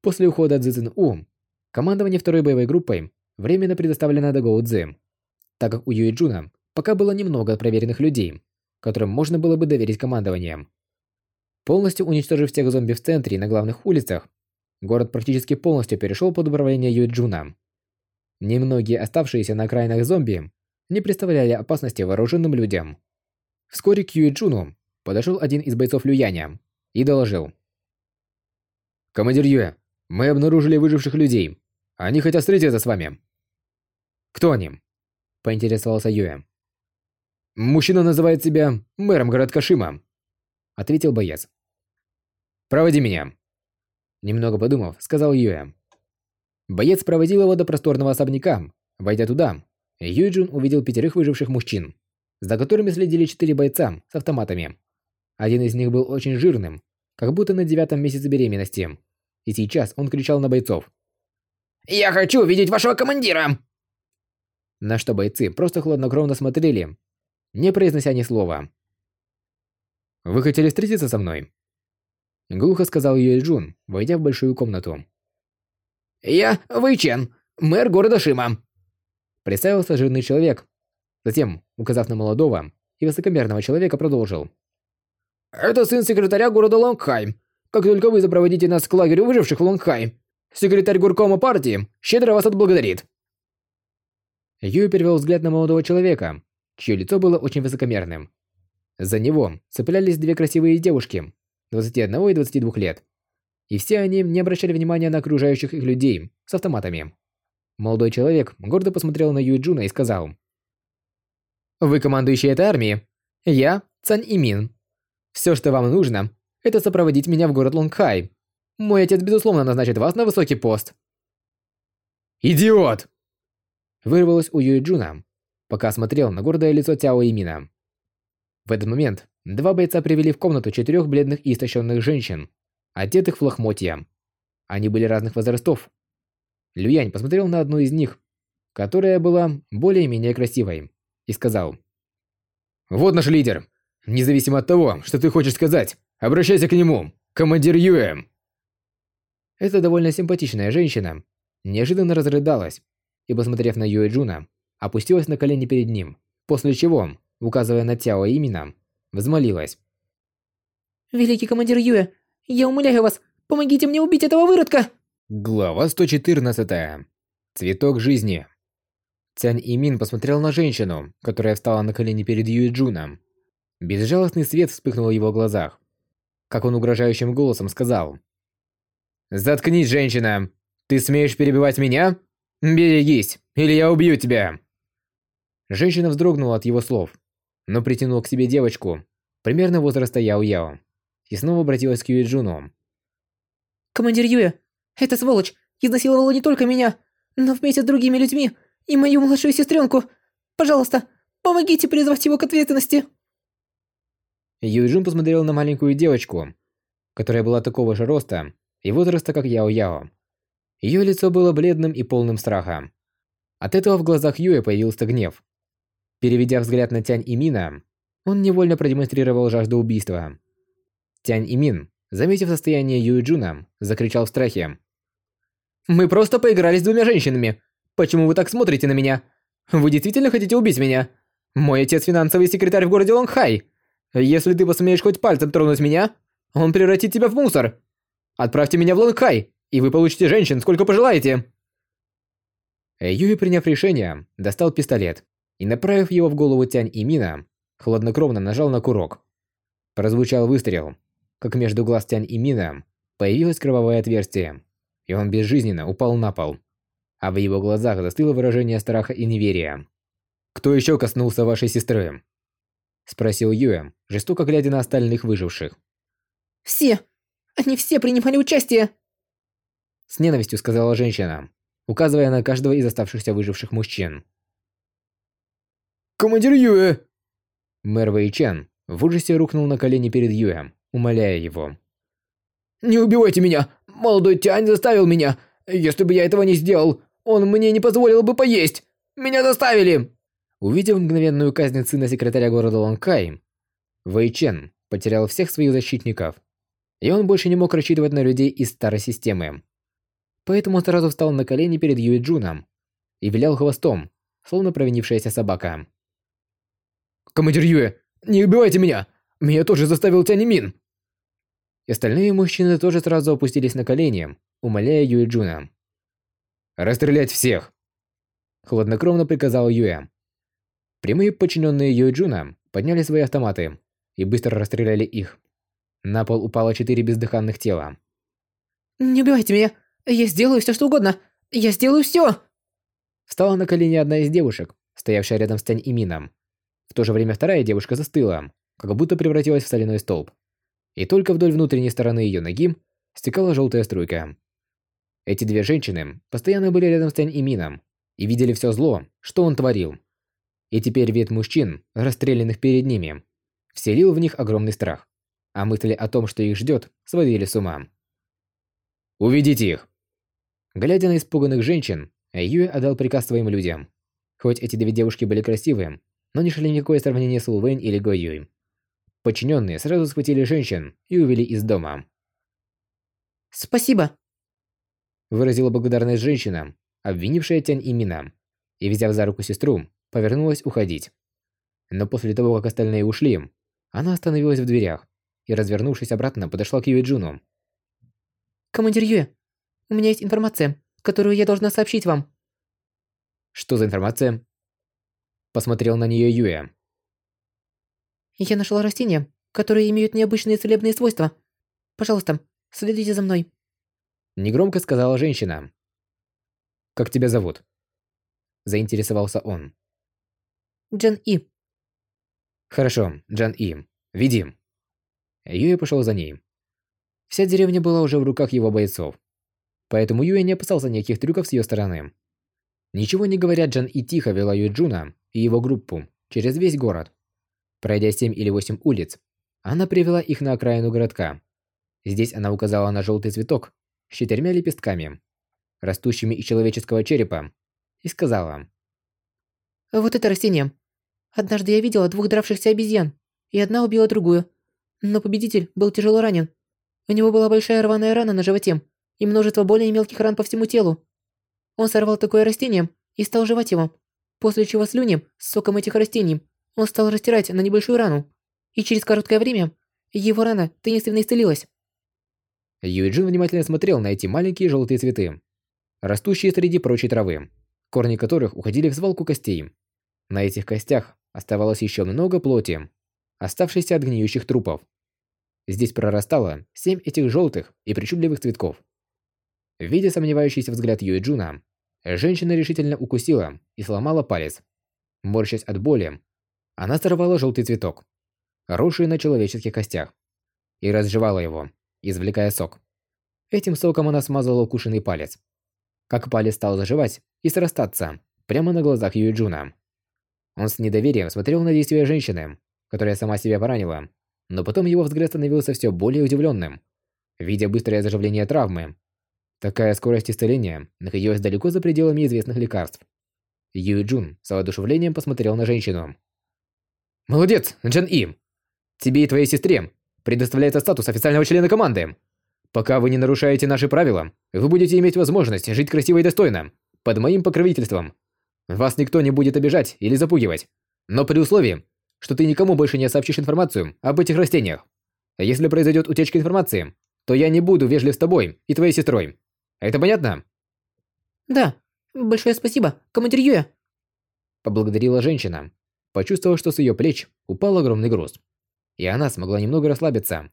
После ухода Цзы Цзин У, командование второй боевой группой временно предоставлено Дэгоу Цзы, так как у Юи Джуна пока было немного проверенных людей, которым можно было бы доверить командованием. Полностью уничтожив всех зомби в центре и на главных улицах, город практически полностью перешел под управление Юи Джуна. Немногие оставшиеся на окраинах зомби не представляли опасности вооруженным людям. Вскоре к Юи Джуну подошел один из бойцов Люяня и доложил. «Командир Юэ, мы обнаружили выживших людей. Они хотят встретиться с вами». «Кто они?» – поинтересовался Юэ. «Мужчина называет себя мэром городка Шима», – ответил боец. «Проводи меня». Немного подумав, сказал Юэ. Боец проводил его до просторного особняка. Войдя туда, Юджин увидел пятерых выживших мужчин, за которыми следили четыре бойца с автоматами. Один из них был очень жирным, как будто на девятом месяце беременности. И сейчас он кричал на бойцов. «Я хочу видеть вашего командира!» На что бойцы просто хладнокровно смотрели, не произнося ни слова. «Вы хотели встретиться со мной?» Глухо сказал Юэ Джун, войдя в большую комнату. «Я Вэйчен, мэр города Шима», представился жирный человек. Затем, указав на молодого и высокомерного человека, продолжил. Это сын секретаря города Лонгхайм. Как только вы запроводите нас к лагерю выживших в Лонгхайм, секретарь горкома партии щедро вас отблагодарит. Юй перевел взгляд на молодого человека, чье лицо было очень высокомерным. За него цеплялись две красивые девушки, 21 и 22 лет. И все они не обращали внимания на окружающих их людей с автоматами. Молодой человек гордо посмотрел на Юй Джуна и сказал. «Вы командующий этой армией. Я Тянь Имин. Все, что вам нужно, это сопроводить меня в город Лонгхай. Мой отец, безусловно, назначит вас на высокий пост. Идиот! Вырвалось у Юи Джуна, пока смотрел на гордое лицо Тяо Имина. В этот момент два бойца привели в комнату четырех бледных и истощенных женщин, одетых в лохмотья. Они были разных возрастов. Люянь посмотрел на одну из них, которая была более-менее красивой, и сказал. «Вот наш лидер. Независимо от того, что ты хочешь сказать, обращайся к нему, командир Юэ. Эта довольно симпатичная женщина неожиданно разрыдалась и, посмотрев на Юэ Джуна, опустилась на колени перед ним, после чего, указывая на Тянь Имина, взмолилась. «Великий командир Юэ, я умоляю вас, помогите мне убить этого выродка!» Глава 114. Цветок жизни. Тянь Имин посмотрел на женщину, которая встала на колени перед Юэ Джуном, Безжалостный свет вспыхнул в его глазах. Как он угрожающим голосом сказал. «Заткнись, женщина! Ты смеешь перебивать меня? Берегись, или я убью тебя!» Женщина вздрогнула от его слов, но притянула к себе девочку, примерно возраста Яо-Яо, и снова обратилась к Юэджуну. «Командир Юэ, эта сволочь изнасиловала не только меня, но вместе с другими людьми и мою младшую сестренку. Пожалуйста, помогите призвать его к ответственности!» Юйджин посмотрел на маленькую девочку, которая была такого же роста и возраста, как Яо-Яо. Ее лицо было бледным и полным страха. От этого в глазах Юэ появился гнев. Переведя взгляд на Тянь Имина, он невольно продемонстрировал жажду убийства. Тянь Имин, заметив состояние Юйджуна, закричал в страхе. «Мы просто поиграли с двумя женщинами. Почему вы так смотрите на меня? Вы действительно хотите убить меня? Мой отец финансовый секретарь в городе Лонгхай. Если ты посмеешь хоть пальцем тронуть меня, он превратит тебя в мусор. Отправьте меня в Лонгхай, и вы получите женщин, сколько пожелаете. Юи, приняв решение, достал пистолет и, направив его в голову Тянь и Мина, хладнокровно нажал на курок. Прозвучал выстрел, как между глаз Тянь и Мина появилось кровавое отверстие, и он безжизненно упал на пол. А в его глазах застыло выражение страха и неверия. «Кто еще коснулся вашей сестры?» Спросил Юэ, жестоко глядя на остальных выживших. «Все! Они все принимали участие!» С ненавистью сказала женщина, указывая на каждого из оставшихся выживших мужчин. «Командир Юэ!» Мэр Вэй Чен в ужасе рухнул на колени перед Юэ, умоляя его. «Не убивайте меня! Молодой Тянь заставил меня! Если бы я этого не сделал, он мне не позволил бы поесть! Меня заставили!» Увидев мгновенную казнь сына секретаря города Лонкай, Вэй Чен потерял всех своих защитников, и он больше не мог рассчитывать на людей из старой системы. Поэтому он сразу встал на колени перед Юэ Джуном и вилял хвостом, словно провинившаяся собака. «Командир Юэ, не убивайте меня! Меня тоже заставил Тянь Имин!» И остальные мужчины тоже сразу опустились на колени, умоляя Юэ Джуна. «Расстрелять всех!» Хладнокровно приказал Юэ. Прямые подчиненные Юэ Джуна подняли свои автоматы и быстро расстреляли их. На пол упало четыре бездыханных тела. «Не убивайте меня! Я сделаю все, что угодно! Я сделаю все!» Встала на колени одна из девушек, стоявшая рядом с Тянь Имином. В то же время вторая девушка застыла, как будто превратилась в соляной столб. И только вдоль внутренней стороны ее ноги стекала желтая струйка. Эти две женщины постоянно были рядом с Тянь и Мином и видели все зло, что он творил. И теперь вид мужчин, расстрелянных перед ними, вселил в них огромный страх, а мысли о том, что их ждет, сводили с ума. «Уведите их!» Глядя на испуганных женщин, Юэ отдал приказ своим людям. Хоть эти две девушки были красивые, но не шли никакое сравнение с Лувэнь или Го Юй. Подчиненные сразу схватили женщин и увели из дома. «Спасибо!» Выразила благодарность женщина, обвинившая Тянь и Мина, и, взяв за руку сестру, повернулась уходить. Но после того, как остальные ушли, она остановилась в дверях и, развернувшись обратно, подошла к Юэ Джуну. «Командир Юэ, у меня есть информация, которую я должна сообщить вам». «Что за информация?» Посмотрел на нее Юэ. «Я нашла растения, которые имеют необычные целебные свойства. Пожалуйста, следуйте за мной». Негромко сказала женщина. «Как тебя зовут?» Заинтересовался он. Джен И. «Хорошо, Джан И. Веди». Юэ пошел за ней. Вся деревня была уже в руках его бойцов. Поэтому Юэ не опасался никаких трюков с ее стороны. Ничего не говоря, Джан И тихо вела Юджуна и его группу через весь город. Пройдя семь или восемь улиц, она привела их на окраину городка. Здесь она указала на желтый цветок с четырьмя лепестками, растущими из человеческого черепа, и сказала. «Вот это растение. Однажды я видела двух дравшихся обезьян, и одна убила другую. Но победитель был тяжело ранен. У него была большая рваная рана на животе и множество более мелких ран по всему телу. Он сорвал такое растение и стал жевать его, после чего слюни с соком этих растений он стал растирать на небольшую рану, и через короткое время его рана таинственно исцелилась. Юджин внимательно смотрел на эти маленькие желтые цветы, растущие среди прочей травы, корни которых уходили в свалку костей. На этих костях оставалось еще много плоти, оставшейся от гниющих трупов. Здесь прорастало семь этих желтых и причудливых цветков. Видя сомневающийся взгляд Юэджуна, женщина решительно укусила и сломала палец. Морщась от боли, она сорвала желтый цветок, росший на человеческих костях, и разжевала его, извлекая сок. Этим соком она смазала укушенный палец. Как палец стал заживать и срастаться прямо на глазах Юэджуна. Он с недоверием смотрел на действия женщины, которая сама себя поранила, но потом его взгляд становился все более удивленным. Видя быстрое заживление травмы, такая скорость исцеления находилась далеко за пределами известных лекарств. Юэджун с воодушевлением посмотрел на женщину. Молодец, Джан И. Тебе и твоей сестре предоставляется статус официального члена команды. Пока вы не нарушаете наши правила, вы будете иметь возможность жить красиво и достойно, под моим покровительством. Вас никто не будет обижать или запугивать. Но при условии, что ты никому больше не сообщишь информацию об этих растениях. Если произойдет утечка информации, то я не буду вежлив с тобой и твоей сестрой. Это понятно? Да. Большое спасибо, командир Юэ. Поблагодарила женщина, почувствовав, что с ее плеч упал огромный груз. и она смогла немного расслабиться.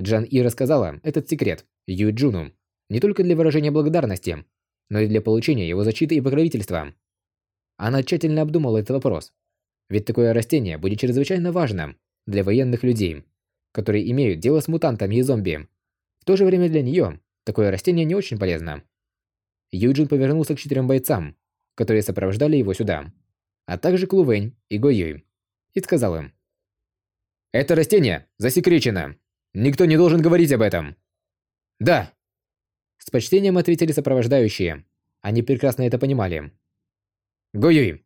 Джан И рассказала этот секрет Юй Джуну не только для выражения благодарности, но и для получения его защиты и покровительства. Она тщательно обдумала этот вопрос, ведь такое растение будет чрезвычайно важным для военных людей, которые имеют дело с мутантами и зомби. В то же время для нее такое растение не очень полезно. Юджин повернулся к четырем бойцам, которые сопровождали его сюда, а также к Лувэнь и Гоюй, и сказал им. «Это растение засекречено. Никто не должен говорить об этом». «Да!» С почтением ответили сопровождающие. Они прекрасно это понимали. «Гоюй,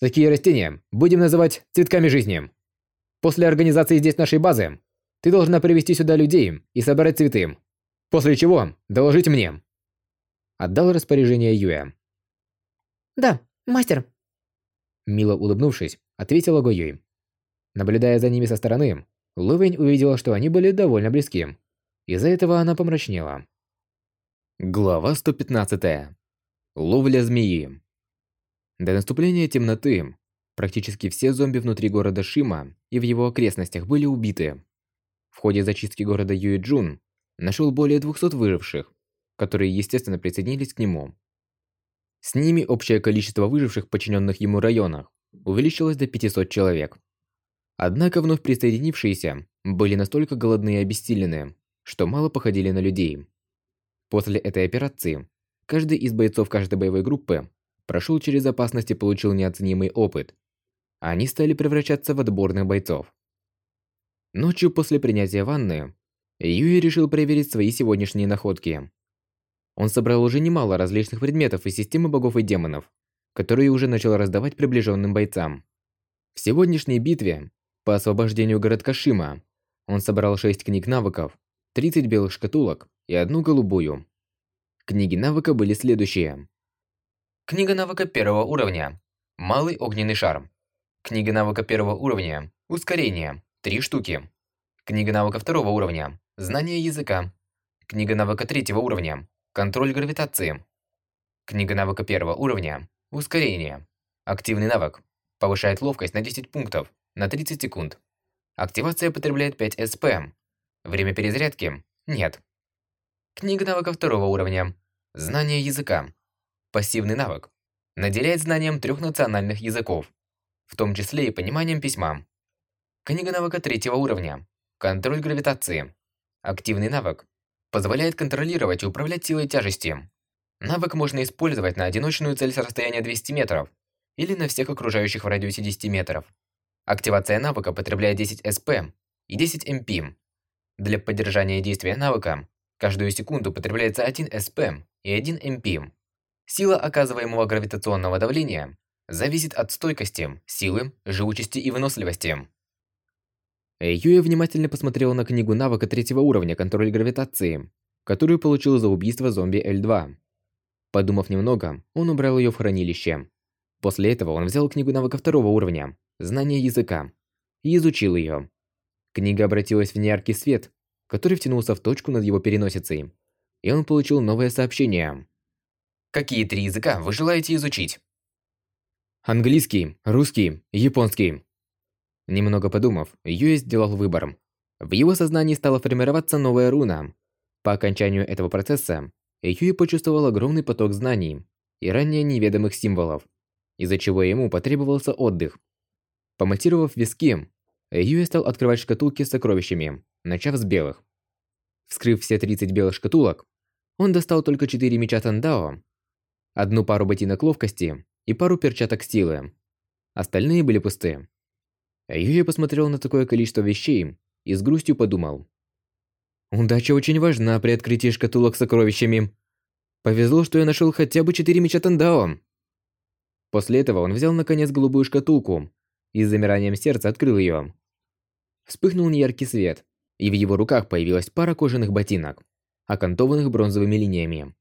такие растения будем называть цветками жизни. После организации здесь нашей базы, ты должна привести сюда людей и собрать цветы. После чего доложить мне». Отдал распоряжение Юэ. «Да, мастер». Мило улыбнувшись, ответила Гоюй. Наблюдая за ними со стороны, Лувень увидела, что они были довольно близки. Из-за этого она помрачнела. Глава 115. Ловля змеи. До наступления темноты практически все зомби внутри города Шима и в его окрестностях были убиты. В ходе зачистки города Юэджун нашел более 200 выживших, которые, естественно, присоединились к нему. С ними общее количество выживших в ему районах увеличилось до 500 человек. Однако вновь присоединившиеся были настолько голодны и обессилены, что мало походили на людей. После этой операции каждый из бойцов каждой боевой группы прошел через опасность и получил неоценимый опыт. Они стали превращаться в отборных бойцов. Ночью после принятия ванны Юи решил проверить свои сегодняшние находки. Он собрал уже немало различных предметов из системы богов и демонов, которые уже начал раздавать приближенным бойцам. В сегодняшней битве по освобождению городка Шима он собрал 6 книг навыков, 30 белых шкатулок и одну голубую. Книги навыка были следующие. Книга навыка первого уровня. Малый огненный шар. Книга навыка первого уровня. Ускорение. Три штуки. Книга навыка второго уровня. Знание языка. Книга навыка третьего уровня. Контроль гравитации. Книга навыка первого уровня. Ускорение. Активный навык. Повышает ловкость на 10 пунктов на 30 секунд. Активация потребляет 5 СП. Время перезарядки – нет. Книга навыка второго уровня. Знание языка. Пассивный навык. Наделяет знанием трех национальных языков, в том числе и пониманием письма. Книга навыка третьего уровня. Контроль гравитации. Активный навык. Позволяет контролировать и управлять силой тяжести. Навык можно использовать на одиночную цель с расстояния 200 метров или на всех окружающих в радиусе 10 метров. Активация навыка потребляет 10 СП и 10 МП. Для поддержания действия навыка каждую секунду потребляется 1 СП и 1 МП. Сила оказываемого гравитационного давления зависит от стойкости, силы, живучести и выносливости. Юя внимательно посмотрела на книгу навыка третьего уровня «Контроль гравитации», которую получил за убийство зомби L2. Подумав немного, он убрал ее в хранилище. После этого он взял книгу навыка второго уровня «Знание языка» и изучил ее. Книга обратилась в неяркий свет, который втянулся в точку над его переносицей, и он получил новое сообщение. Какие три языка вы желаете изучить? Английский, русский, японский. Немного подумав, Юэ сделал выбор. В его сознании стала формироваться новая руна. По окончанию этого процесса, Юэ почувствовал огромный поток знаний и ранее неведомых символов, из-за чего ему потребовался отдых. Помонтировав виски, Юэ стал открывать шкатулки с сокровищами, начав с белых. Вскрыв все 30 белых шкатулок, он достал только 4 меча Тандао, одну пару ботинок ловкости и пару перчаток силы. Остальные были пусты. Юя посмотрел на такое количество вещей и с грустью подумал. Удача очень важна при открытии шкатулок с сокровищами. Повезло, что я нашел хотя бы четыре меча Тандао. После этого он взял наконец голубую шкатулку и с замиранием сердца открыл ее. Вспыхнул неяркий свет, и в его руках появилась пара кожаных ботинок, окантованных бронзовыми линиями.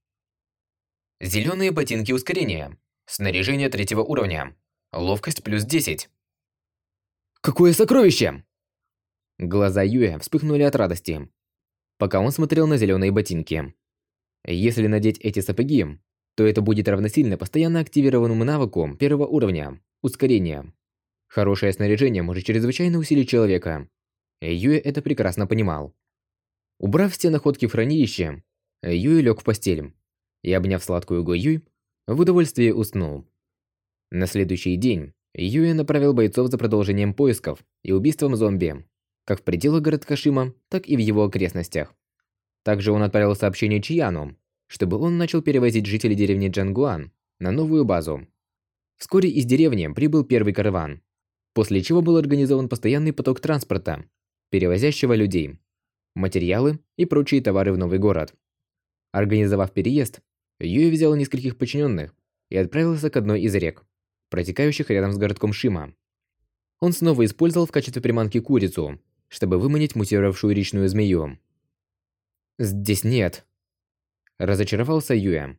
Зеленые ботинки ускорения. Снаряжение третьего уровня. Ловкость плюс 10. Какое сокровище! Глаза Юя вспыхнули от радости, пока он смотрел на зеленые ботинки. Если надеть эти сапоги, то это будет равносильно постоянно активированному навыку первого уровня – ускорения. Хорошее снаряжение может чрезвычайно усилить человека. Юэ это прекрасно понимал. Убрав все находки в хранилище, Юэ лег в постель и, обняв сладкую Го Юй, в удовольствии уснул. На следующий день Юэ направил бойцов за продолжением поисков и убийством зомби, как в пределах городка Шима, так и в его окрестностях. Также он отправил сообщение Чияну, чтобы он начал перевозить жителей деревни Джангуан на новую базу. Вскоре из деревни прибыл первый караван, после чего был организован постоянный поток транспорта, перевозящего людей, материалы и прочие товары в новый город. Организовав переезд, Юй взял нескольких подчиненных и отправился к одной из рек, протекающих рядом с городком Шима. Он снова использовал в качестве приманки курицу, чтобы выманить мутировавшую речную змею. «Здесь нет», – разочаровался Юэ.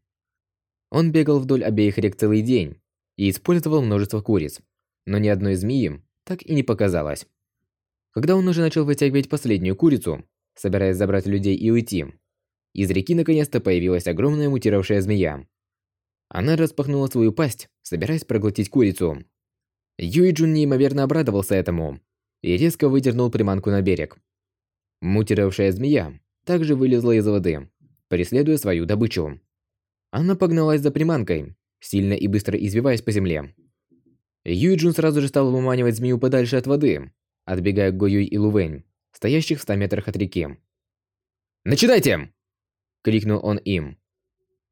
Он бегал вдоль обеих рек целый день и использовал множество куриц, но ни одной змеи так и не показалось. Когда он уже начал вытягивать последнюю курицу, собираясь забрать людей и уйти, из реки наконец-то появилась огромная мутировавшая змея. Она распахнула свою пасть, собираясь проглотить курицу. Юй Джун неимоверно обрадовался этому и резко выдернул приманку на берег. Мутировавшая змея также вылезла из воды, преследуя свою добычу. Она погналась за приманкой, сильно и быстро извиваясь по земле. Юй Джун сразу же стал выманивать змею подальше от воды, отбегая к Го Юй и Лувэнь, стоящих в 100 метрах от реки. «Начинайте!» – крикнул он им.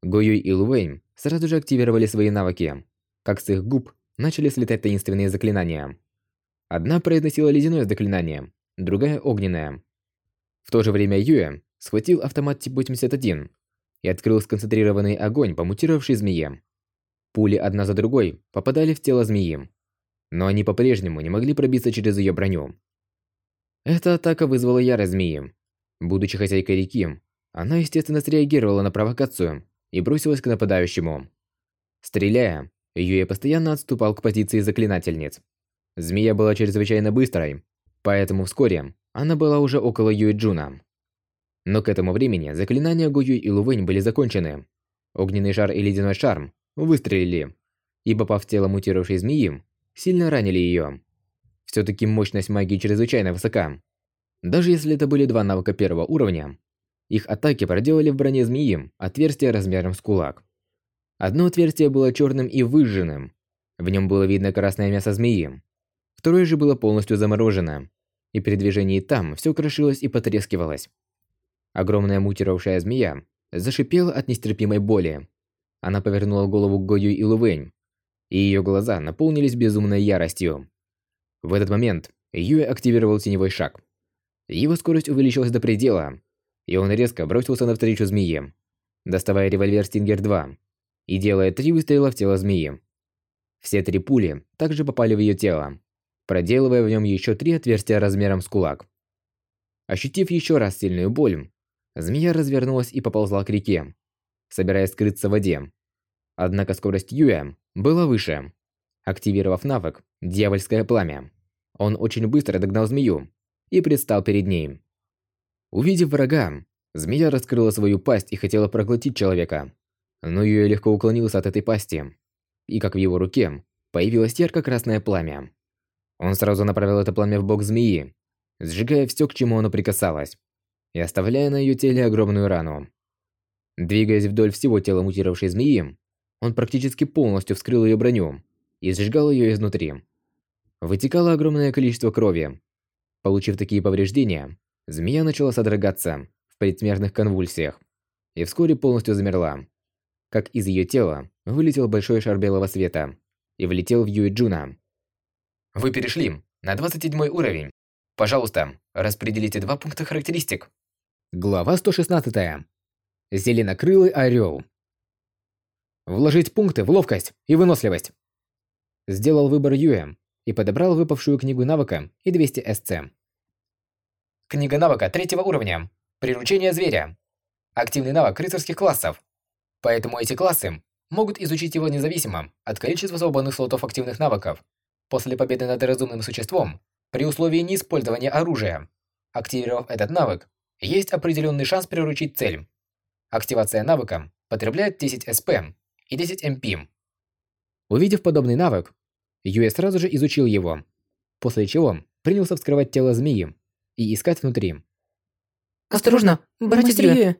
Го Юй и Лувэнь сразу же активировали свои навыки, как с их губ начали слетать таинственные заклинания. Одна произносила ледяное заклинание, другая – огненное. В то же время Юэ схватил автомат тип 81 и открыл сконцентрированный огонь по мутировавшей змее. Пули одна за другой попадали в тело змеи, но они по-прежнему не могли пробиться через ее броню. Эта атака вызвала ярость змеи. Будучи хозяйкой реки, она, естественно, среагировала на провокацию и бросилась к нападающему. Стреляя, Юя постоянно отступал к позиции заклинательниц. Змея была чрезвычайно быстрой, поэтому вскоре она была уже около Юи Джуна. Но к этому времени заклинания Гую и Лувэнь были закончены. Огненный шар и ледяной шарм выстрелили, и, попав в тело мутировавшей змеи, сильно ранили ее. Все-таки мощность магии чрезвычайно высока. Даже если это были два навыка первого уровня, их атаки проделали в броне змеи отверстие размером с кулак. Одно отверстие было черным и выжженным. В нем было видно красное мясо змеи. Второе же было полностью заморожено, и при движении там все крошилось и потрескивалось. Огромная мутировавшая змея зашипела от нестерпимой боли. Она повернула голову к Гою и Лувэнь, и ее глаза наполнились безумной яростью. В этот момент Юэ активировал теневой шаг. Его скорость увеличилась до предела, и он резко бросился навстречу змее, доставая револьвер Стингер-2 и делая три выстрела в тело змеи. Все три пули также попали в ее тело, проделывая в нем еще три отверстия размером с кулак. Ощутив еще раз сильную боль, змея развернулась и поползла к реке, собираясь скрыться в воде. Однако скорость Юя была выше. Активировав навык «Дьявольское пламя», он очень быстро догнал змею и предстал перед ней. Увидев врага, змея раскрыла свою пасть и хотела проглотить человека. Но Юя легко уклонился от этой пасти. И как в его руке появилось ярко-красное пламя. Он сразу направил это пламя в бок змеи, сжигая все, к чему оно прикасалось, и оставляя на ее теле огромную рану. Двигаясь вдоль всего тела мутировавшей змеи, он практически полностью вскрыл ее броню и сжигал ее изнутри. Вытекало огромное количество крови. Получив такие повреждения, змея начала содрогаться в предсмертных конвульсиях и вскоре полностью замерла. Как из ее тела вылетел большой шар белого света и влетел в Юи Джуна. Вы перешли на 27 уровень. Пожалуйста, распределите два пункта характеристик. Глава 116. Зеленокрылый орел. Вложить пункты в ловкость и выносливость. Сделал выбор Юэ и подобрал выпавшую книгу навыка и 200 СЦ. Книга навыка третьего уровня. Приручение зверя. Активный навык рыцарских классов. Поэтому эти классы могут изучить его независимо от количества свободных слотов активных навыков После победы над разумным существом, при условии неиспользования оружия, активировав этот навык, есть определенный шанс приручить цель. Активация навыка потребляет 10 СП и 10 МП. Увидев подобный навык, Юэ сразу же изучил его, после чего принялся вскрывать тело змеи и искать внутри. «Осторожно, Мастер Юэ!»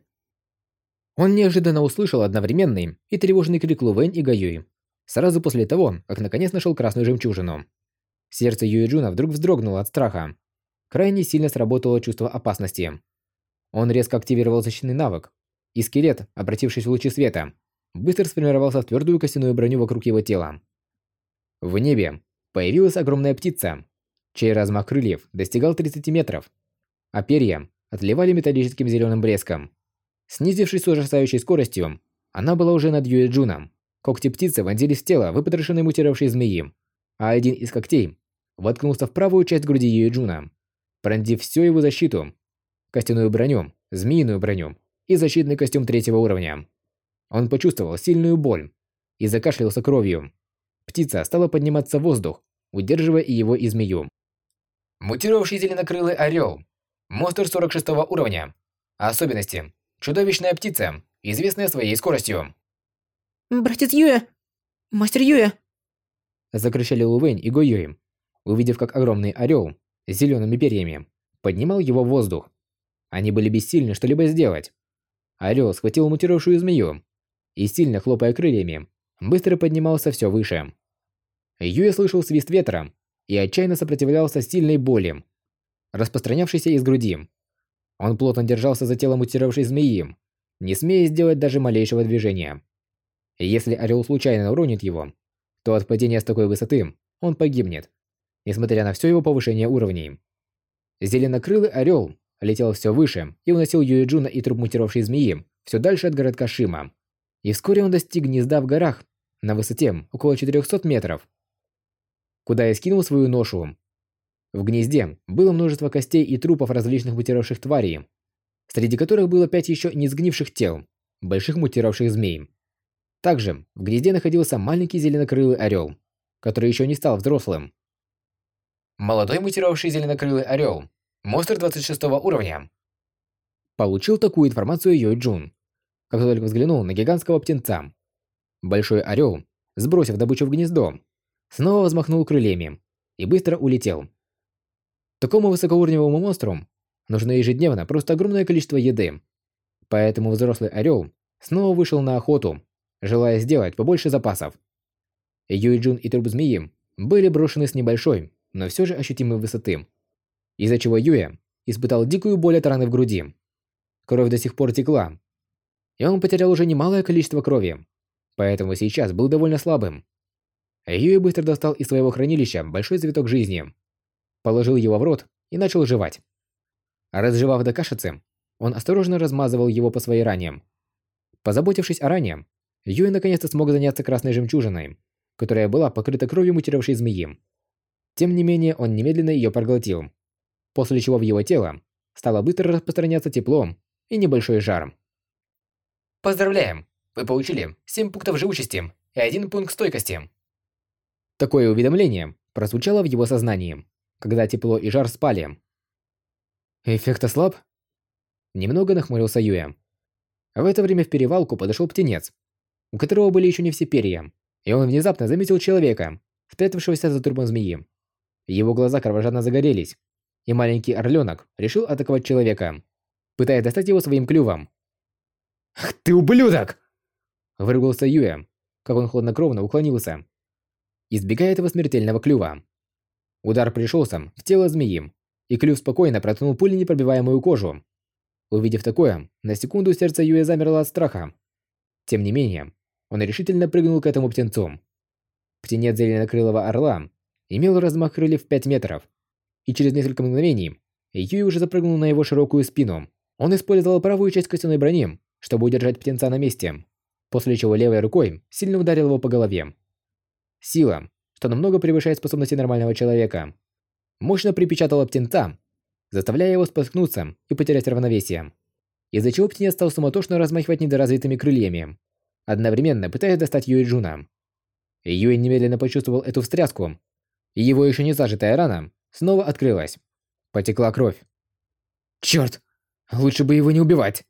Он неожиданно услышал одновременный и тревожный крик Лувэнь и Гаюи, сразу после того, как наконец нашел красную жемчужину. Сердце Юэ Джуна вдруг вздрогнуло от страха. Крайне сильно сработало чувство опасности. Он резко активировал защитный навык, и скелет, обратившись в лучи света, быстро сформировался в твердую костяную броню вокруг его тела. В небе появилась огромная птица, чей размах крыльев достигал 30 метров, а перья отливали металлическим зеленым блеском. Снизившись с ужасающей скоростью, она была уже над Юэ Джуном. Когти птицы вонзились в тело выпотрошенной мутировавшей змеи, а один из когтей воткнулся в правую часть груди Юэ Джуна, пронзив всю его защиту, костяную броню, змеиную броню и защитный костюм третьего уровня. Он почувствовал сильную боль и закашлялся кровью. Птица стала подниматься в воздух, удерживая и его и змею. Мутировавший зеленокрылый орел. Монстр 46 уровня. Особенности. Чудовищная птица, известная своей скоростью. «Братец Юэ! Мастер Юэ!» Закричали Лувэнь и Гойюи, увидев, как огромный орел с зелеными перьями поднимал его в воздух. Они были бессильны что-либо сделать. Орел схватил мутировавшую змею и, сильно хлопая крыльями, быстро поднимался все выше. Юэ слышал свист ветра и отчаянно сопротивлялся сильной боли, распространявшейся из груди. Он плотно держался за тело мутировавшей змеи, не смея сделать даже малейшего движения. Если орел случайно уронит его, то от падения с такой высоты он погибнет, несмотря на все его повышение уровней. Зеленокрылый орел летел все выше и уносил Юэджуна и труп мутировавшей змеи все дальше от городка Шима. И вскоре он достиг гнезда в горах на высоте около 400 метров, куда и скинул свою ношу. В гнезде было множество костей и трупов различных мутировавших тварей, среди которых было пять еще не сгнивших тел, больших мутировавших змей. Также в гнезде находился маленький зеленокрылый орел, который еще не стал взрослым. Молодой мутировавший зеленокрылый орел. Монстр 26 уровня. Получил такую информацию Йой Джун, как только взглянул на гигантского птенца. Большой орел, сбросив добычу в гнездо, снова взмахнул крыльями и быстро улетел. Такому высокоуровневому монстру нужно ежедневно просто огромное количество еды. Поэтому взрослый орел снова вышел на охоту, желая сделать побольше запасов. Юйджун и труп змеи были брошены с небольшой, но все же ощутимой высоты, из-за чего Юя испытал дикую боль от раны в груди. Кровь до сих пор текла, и он потерял уже немалое количество крови, поэтому сейчас был довольно слабым. Юя быстро достал из своего хранилища большой цветок жизни, положил его в рот и начал жевать. Разжевав до кашицы, он осторожно размазывал его по своей ране. Позаботившись о ране, Юй наконец-то смог заняться красной жемчужиной, которая была покрыта кровью мутировавшей змеи. Тем не менее, он немедленно ее проглотил, после чего в его тело стало быстро распространяться теплом и небольшой жар. Поздравляем! Вы получили 7 пунктов живучести и 1 пункт стойкости. Такое уведомление прозвучало в его сознании, когда тепло и жар спали. Эффект ослаб? Немного нахмурился Юя. В это время в перевалку подошел птенец, у которого были еще не все перья, и он внезапно заметил человека, спрятавшегося за трупом змеи. Его глаза кровожадно загорелись, и маленький орленок решил атаковать человека, пытаясь достать его своим клювом. «Ах ты ублюдок!» Выругался Юя, как он хладнокровно уклонился, избегая этого смертельного клюва. Удар пришелся в тело змеи, и клюв спокойно проткнул пуленепробиваемую кожу. Увидев такое, на секунду сердце Юя замерло от страха. Тем не менее, он решительно прыгнул к этому птенцу. Птенец зеленокрылого орла имел размах крыльев в 5 метров, и через несколько мгновений Юй уже запрыгнул на его широкую спину. Он использовал правую часть костяной брони, чтобы удержать птенца на месте, после чего левой рукой сильно ударил его по голове. Сила, что намного превышает способности нормального человека, мощно припечатала птенца, заставляя его споткнуться и потерять равновесие, из-за чего птенец стал суматошно размахивать недоразвитыми крыльями, одновременно пытаясь достать Юэ Джуна. Юэ немедленно почувствовал эту встряску, и его еще не зажитая рана снова открылась. Потекла кровь. Черт! Лучше бы его не убивать!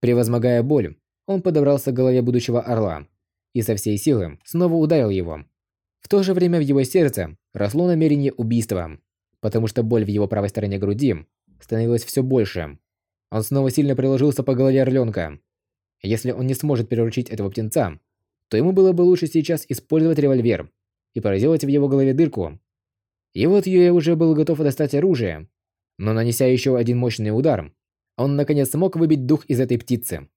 Превозмогая боль, он подобрался к голове будущего орла и со всей силы снова ударил его. В то же время в его сердце росло намерение убийства, потому что боль в его правой стороне груди становилась все больше. Он снова сильно приложился по голове орленка. Если он не сможет приручить этого птенца, то ему было бы лучше сейчас использовать револьвер и проделать в его голове дырку. И вот Юэ уже был готов достать оружие, но нанеся еще один мощный удар, он наконец смог выбить дух из этой птицы.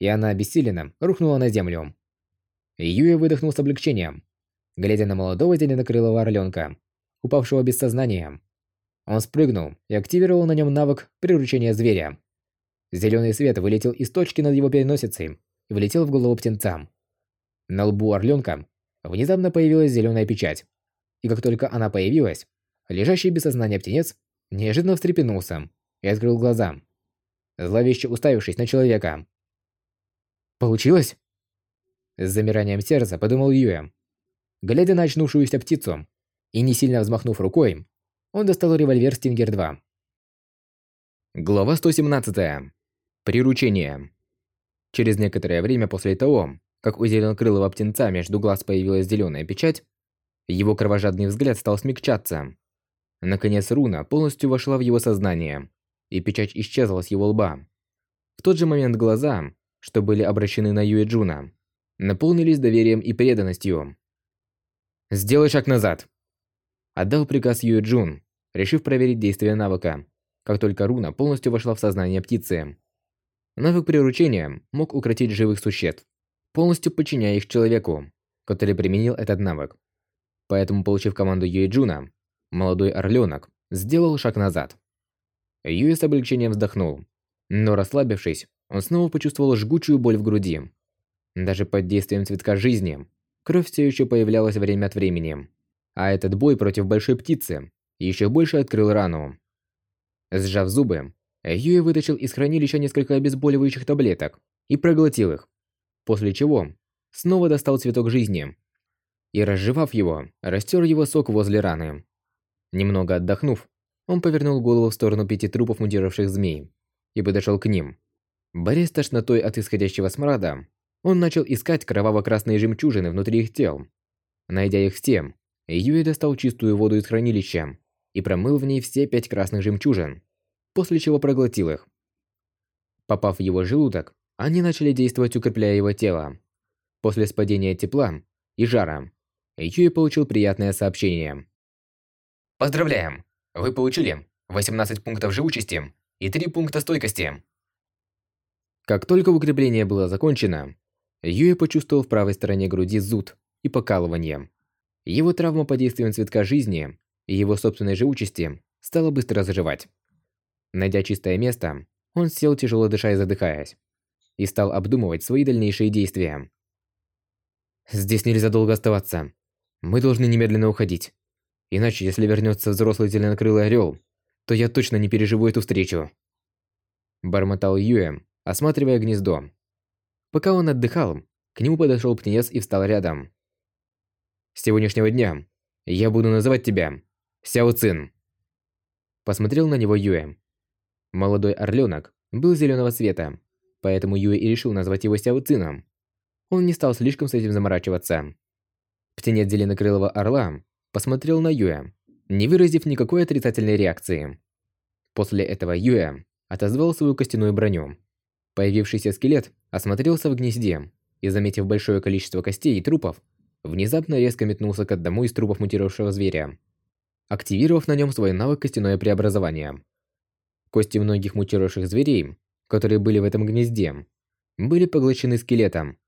И она обессиленно рухнула на землю. Юэ выдохнул с облегчением, глядя на молодого зеленокрылого орленка, упавшего без сознания. Он спрыгнул и активировал на нем навык приручения зверя. Зеленый свет вылетел из точки над его переносицей и влетел в голову птенца. На лбу орленка внезапно появилась зеленая печать. И как только она появилась, лежащий без сознания птенец неожиданно встрепенулся и открыл глаза, зловеще уставившись на человека. «Получилось?» С замиранием сердца подумал Юэ. Глядя на очнувшуюся птицу и не сильно взмахнув рукой, он достал револьвер Стингер-2. Глава 117. Приручение. Через некоторое время после того, как у зеленокрылого птенца между глаз появилась зеленая печать, его кровожадный взгляд стал смягчаться. Наконец руна полностью вошла в его сознание, и печать исчезла с его лба. В тот же момент глаза, что были обращены на Юэ Джуна, наполнились доверием и преданностью. «Сделай шаг назад!» Отдал приказ Юэ Джун, решив проверить действие навыка, как только руна полностью вошла в сознание птицы. Навык приручения мог укротить живых существ, полностью подчиняя их человеку, который применил этот навык. Поэтому, получив команду Юэ Джуна, молодой орленок сделал шаг назад. Юэ с облегчением вздохнул, но расслабившись, он снова почувствовал жгучую боль в груди. Даже под действием цветка жизни, кровь все еще появлялась время от времени. А этот бой против большой птицы еще больше открыл рану. Сжав зубы, Юэ вытащил из хранилища несколько обезболивающих таблеток и проглотил их, после чего снова достал цветок жизни и, разжевав его, растер его сок возле раны. Немного отдохнув, он повернул голову в сторону пяти трупов мутировавших змей и подошел к ним. Борясь с тошнотой от исходящего смрада, он начал искать кроваво-красные жемчужины внутри их тел. Найдя их все, Юэ достал чистую воду из хранилища и промыл в ней все пять красных жемчужин, после чего проглотил их. Попав в его желудок, они начали действовать, укрепляя его тело. После спадения тепла и жара, Юэ получил приятное сообщение. Поздравляем! Вы получили 18 пунктов живучести и 3 пункта стойкости. Как только укрепление было закончено, Юэ почувствовал в правой стороне груди зуд и покалывание. Его травма под действием цветка жизни и его собственной живучести стала быстро заживать. Найдя чистое место, он сел тяжело дыша и задыхаясь, и стал обдумывать свои дальнейшие действия. «Здесь нельзя долго оставаться. Мы должны немедленно уходить. Иначе, если вернется взрослый зеленокрылый орел, то я точно не переживу эту встречу. Бормотал Юэ, осматривая гнездо. Пока он отдыхал, к нему подошел птенец и встал рядом. С сегодняшнего дня я буду называть тебя Сяо Цин. Посмотрел на него Юэ. Молодой орленок был зеленого цвета, поэтому Юэ и решил назвать его Сяо Цином. Он не стал слишком с этим заморачиваться. Птенец зеленокрылого орла посмотрел на Юэ, не выразив никакой отрицательной реакции. После этого Юэ отозвал свою костяную броню. Появившийся скелет осмотрелся в гнезде и, заметив большое количество костей и трупов, внезапно резко метнулся к одному из трупов мутировавшего зверя, активировав на нем свой навык костяное преобразование. Кости многих мутировавших зверей, которые были в этом гнезде, были поглощены скелетом.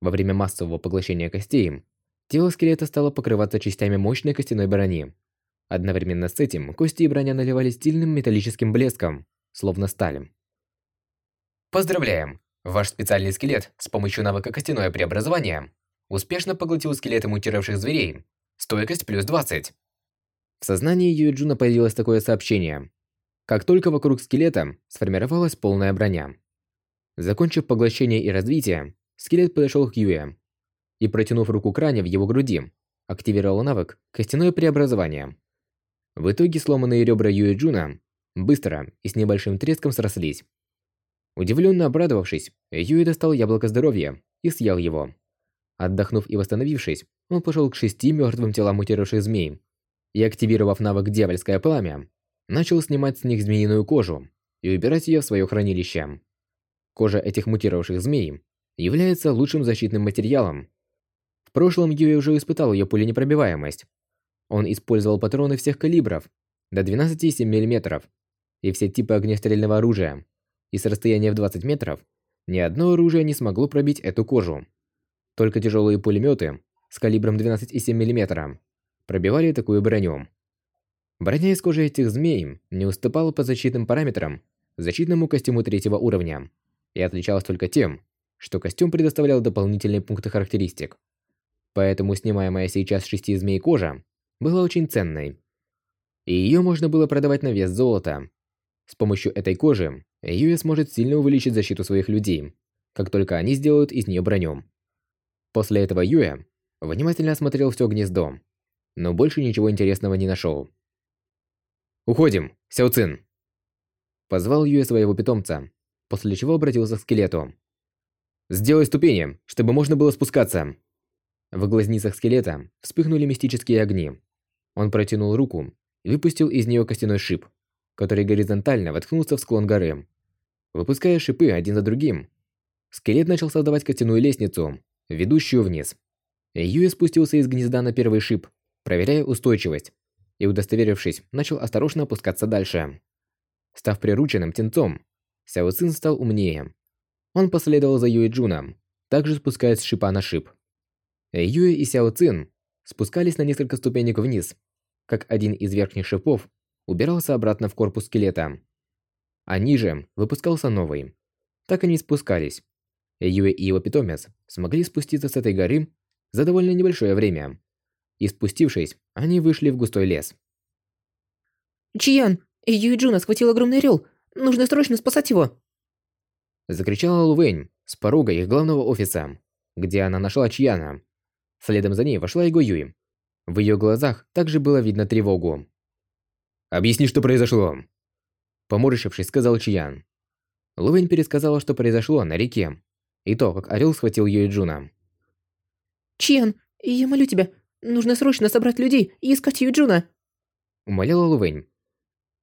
Во время массового поглощения костей Тело скелета стало покрываться частями мощной костяной брони. Одновременно с этим кости и броня наливались стильным металлическим блеском, словно сталь. Поздравляем! Ваш специальный скелет с помощью навыка костяное преобразование успешно поглотил скелеты мутировавших зверей. Стойкость плюс 20. В сознании Юджуна появилось такое сообщение. Как только вокруг скелета сформировалась полная броня. Закончив поглощение и развитие, скелет подошел к Юэ и, протянув руку к ране в его груди, активировал навык «Костяное преобразование». В итоге сломанные ребра Юэ Джуна быстро и с небольшим треском срослись. Удивленно обрадовавшись, Юэ достал яблоко здоровья и съел его. Отдохнув и восстановившись, он пошел к шести мертвым телам мутировавших змей и, активировав навык «Дьявольское пламя», начал снимать с них змеиную кожу и убирать ее в свое хранилище. Кожа этих мутировавших змей является лучшим защитным материалом. В прошлом Юи уже испытал ее пуленепробиваемость. Он использовал патроны всех калибров до 12,7 мм и все типы огнестрельного оружия, и с расстояния в 20 метров ни одно оружие не смогло пробить эту кожу. Только тяжелые пулеметы с калибром 12,7 мм пробивали такую броню. Броня из кожи этих змей не уступала по защитным параметрам защитному костюму третьего уровня и отличалась только тем, что костюм предоставлял дополнительные пункты характеристик. Поэтому снимаемая сейчас шести змей кожа была очень ценной. И ее можно было продавать на вес золота. С помощью этой кожи Юэ сможет сильно увеличить защиту своих людей, как только они сделают из нее броню. После этого Юэ внимательно осмотрел все гнездо, но больше ничего интересного не нашел. «Уходим, Сяо Цин!» Позвал Юэ своего питомца, после чего обратился к скелету. «Сделай ступени, чтобы можно было спускаться!» В глазницах скелета вспыхнули мистические огни. Он протянул руку и выпустил из нее костяной шип, который горизонтально воткнулся в склон горы. Выпуская шипы один за другим, скелет начал создавать костяную лестницу, ведущую вниз. Юэ спустился из гнезда на первый шип, проверяя устойчивость, и, удостоверившись, начал осторожно опускаться дальше. Став прирученным птенцом, Сяо Цин стал умнее. Он последовал за Юэ Джуном, также спускаясь с шипа на шип. Юэ и Сяо Цин спускались на несколько ступенек вниз, как один из верхних шипов убирался обратно в корпус скелета. А ниже выпускался новый. Так они спускались. Юэ и его питомец смогли спуститься с этой горы за довольно небольшое время. И спустившись, они вышли в густой лес. «Чиян, Юэ Джуна схватил огромный орел! Нужно срочно спасать его!» Закричала Лувэнь с порога их главного офиса, где она нашла Чьяна. Следом за ней вошла Го Юй. В ее глазах также было видно тревогу. «Объясни, что произошло!» Поморщившись, сказал Чьян. Лувэнь пересказала, что произошло на реке, и то, как орел схватил Юй Джуна. «Чьян, я молю тебя, нужно срочно собрать людей и искать Юджуна!» Умоляла Лувэнь.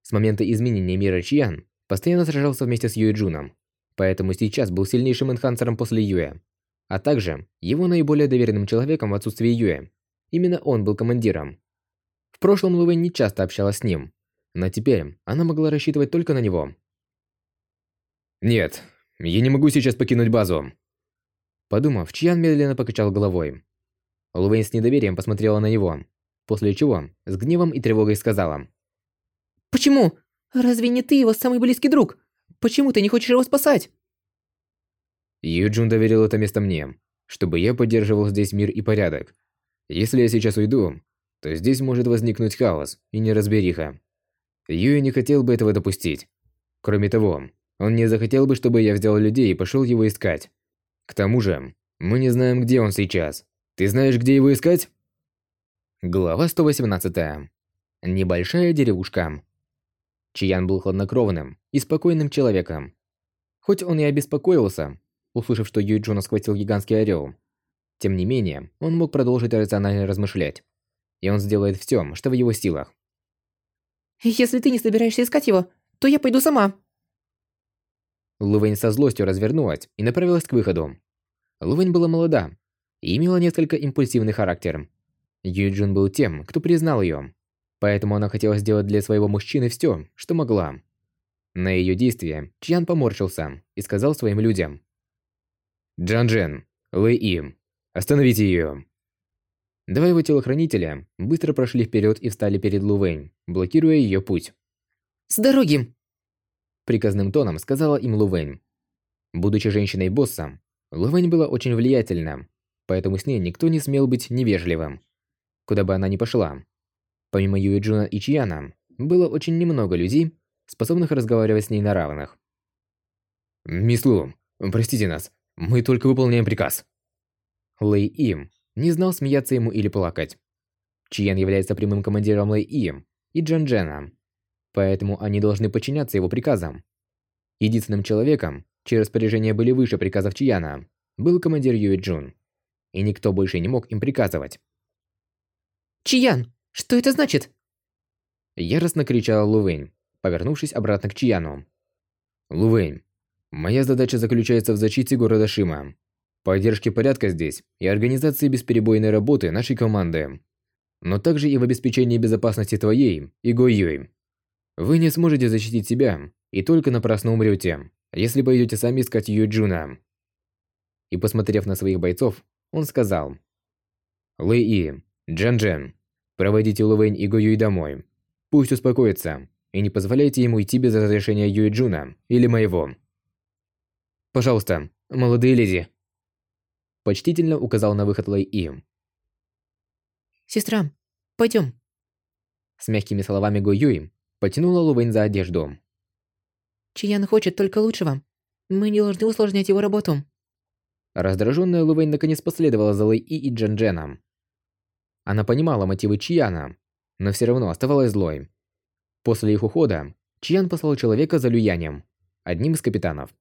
С момента изменения мира Чьян постоянно сражался вместе с Юэджуном, поэтому сейчас был сильнейшим энхансером после Юэ, а также его наиболее доверенным человеком в отсутствии Юэ. Именно он был командиром. В прошлом Луэй не часто общалась с ним, но теперь она могла рассчитывать только на него. «Нет, я не могу сейчас покинуть базу», Подумав, Чьян медленно покачал головой. Луэйн с недоверием посмотрела на него, после чего с гневом и тревогой сказала. «Почему? Разве не ты его самый близкий друг? Почему ты не хочешь его спасать?» Юджун доверил это место мне, чтобы я поддерживал здесь мир и порядок. Если я сейчас уйду, то здесь может возникнуть хаос и неразбериха. Юй не хотел бы этого допустить. Кроме того, он не захотел бы, чтобы я взял людей и пошел его искать. К тому же, мы не знаем, где он сейчас. Ты знаешь, где его искать? Глава 118. Небольшая деревушка. Чиян был хладнокровным и спокойным человеком. Хоть он и обеспокоился, услышав, что Юй Джуна схватил гигантский орел, тем не менее, он мог продолжить рационально размышлять. И он сделает все, что в его силах. «Если ты не собираешься искать его, то я пойду сама», Лувэнь со злостью развернулась и направилась к выходу. Лувэнь была молода и имела несколько импульсивный характер. Юджин был тем, кто признал ее, поэтому она хотела сделать для своего мужчины все, что могла. На ее действия Чьян поморщился и сказал своим людям. «Джан-Джен, Лэй-И, остановите ее!» Два его телохранителя быстро прошли вперед и встали перед Лувэнь, блокируя ее путь. «С дороги!» приказным тоном сказала им Лувэнь. Будучи женщиной-боссом, Лувэнь была очень влиятельна, поэтому с ней никто не смел быть невежливым. Куда бы она ни пошла. Помимо Юэджуна и Чьяна, было очень немного людей, способных разговаривать с ней на равных. «Мисс Лу, простите нас, мы только выполняем приказ». Лэй Им не знал, смеяться ему или плакать. Чьян является прямым командиром Лэй Им и Джан Джена, поэтому они должны подчиняться его приказам. Единственным человеком, чьи распоряжения были выше приказов Чияна, был командир Юэ Джун, и никто больше не мог им приказывать. «Чиян, что это значит? Яростно кричала Лувэнь, повернувшись обратно к Чияну. «Лувэнь, моя задача заключается в защите города Шима, поддержке порядка здесь и организации бесперебойной работы нашей команды, но также и в обеспечении безопасности твоей и Го Юй. Вы не сможете защитить себя и только напрасно умрете, если пойдете сами искать Юй Джуна». И посмотрев на своих бойцов, он сказал. «Лэй И, Джан Джан, проводите Лувэнь и Го Юй домой. Пусть успокоится, и не позволяйте ему идти без разрешения Юи Джуна или моего. Пожалуйста, молодые леди. Почтительно указал на выход Лэй И. Сестра, пойдем. С мягкими словами Го Юй потянула Лувэнь за одежду. Чиян хочет только лучшего. Мы не должны усложнять его работу. Раздраженная Лувэнь наконец последовала за Лэй И и Джан Дженом. Она понимала мотивы Чияна, но все равно оставалась злой. После их ухода, Чиян послал человека за Люянем, одним из капитанов.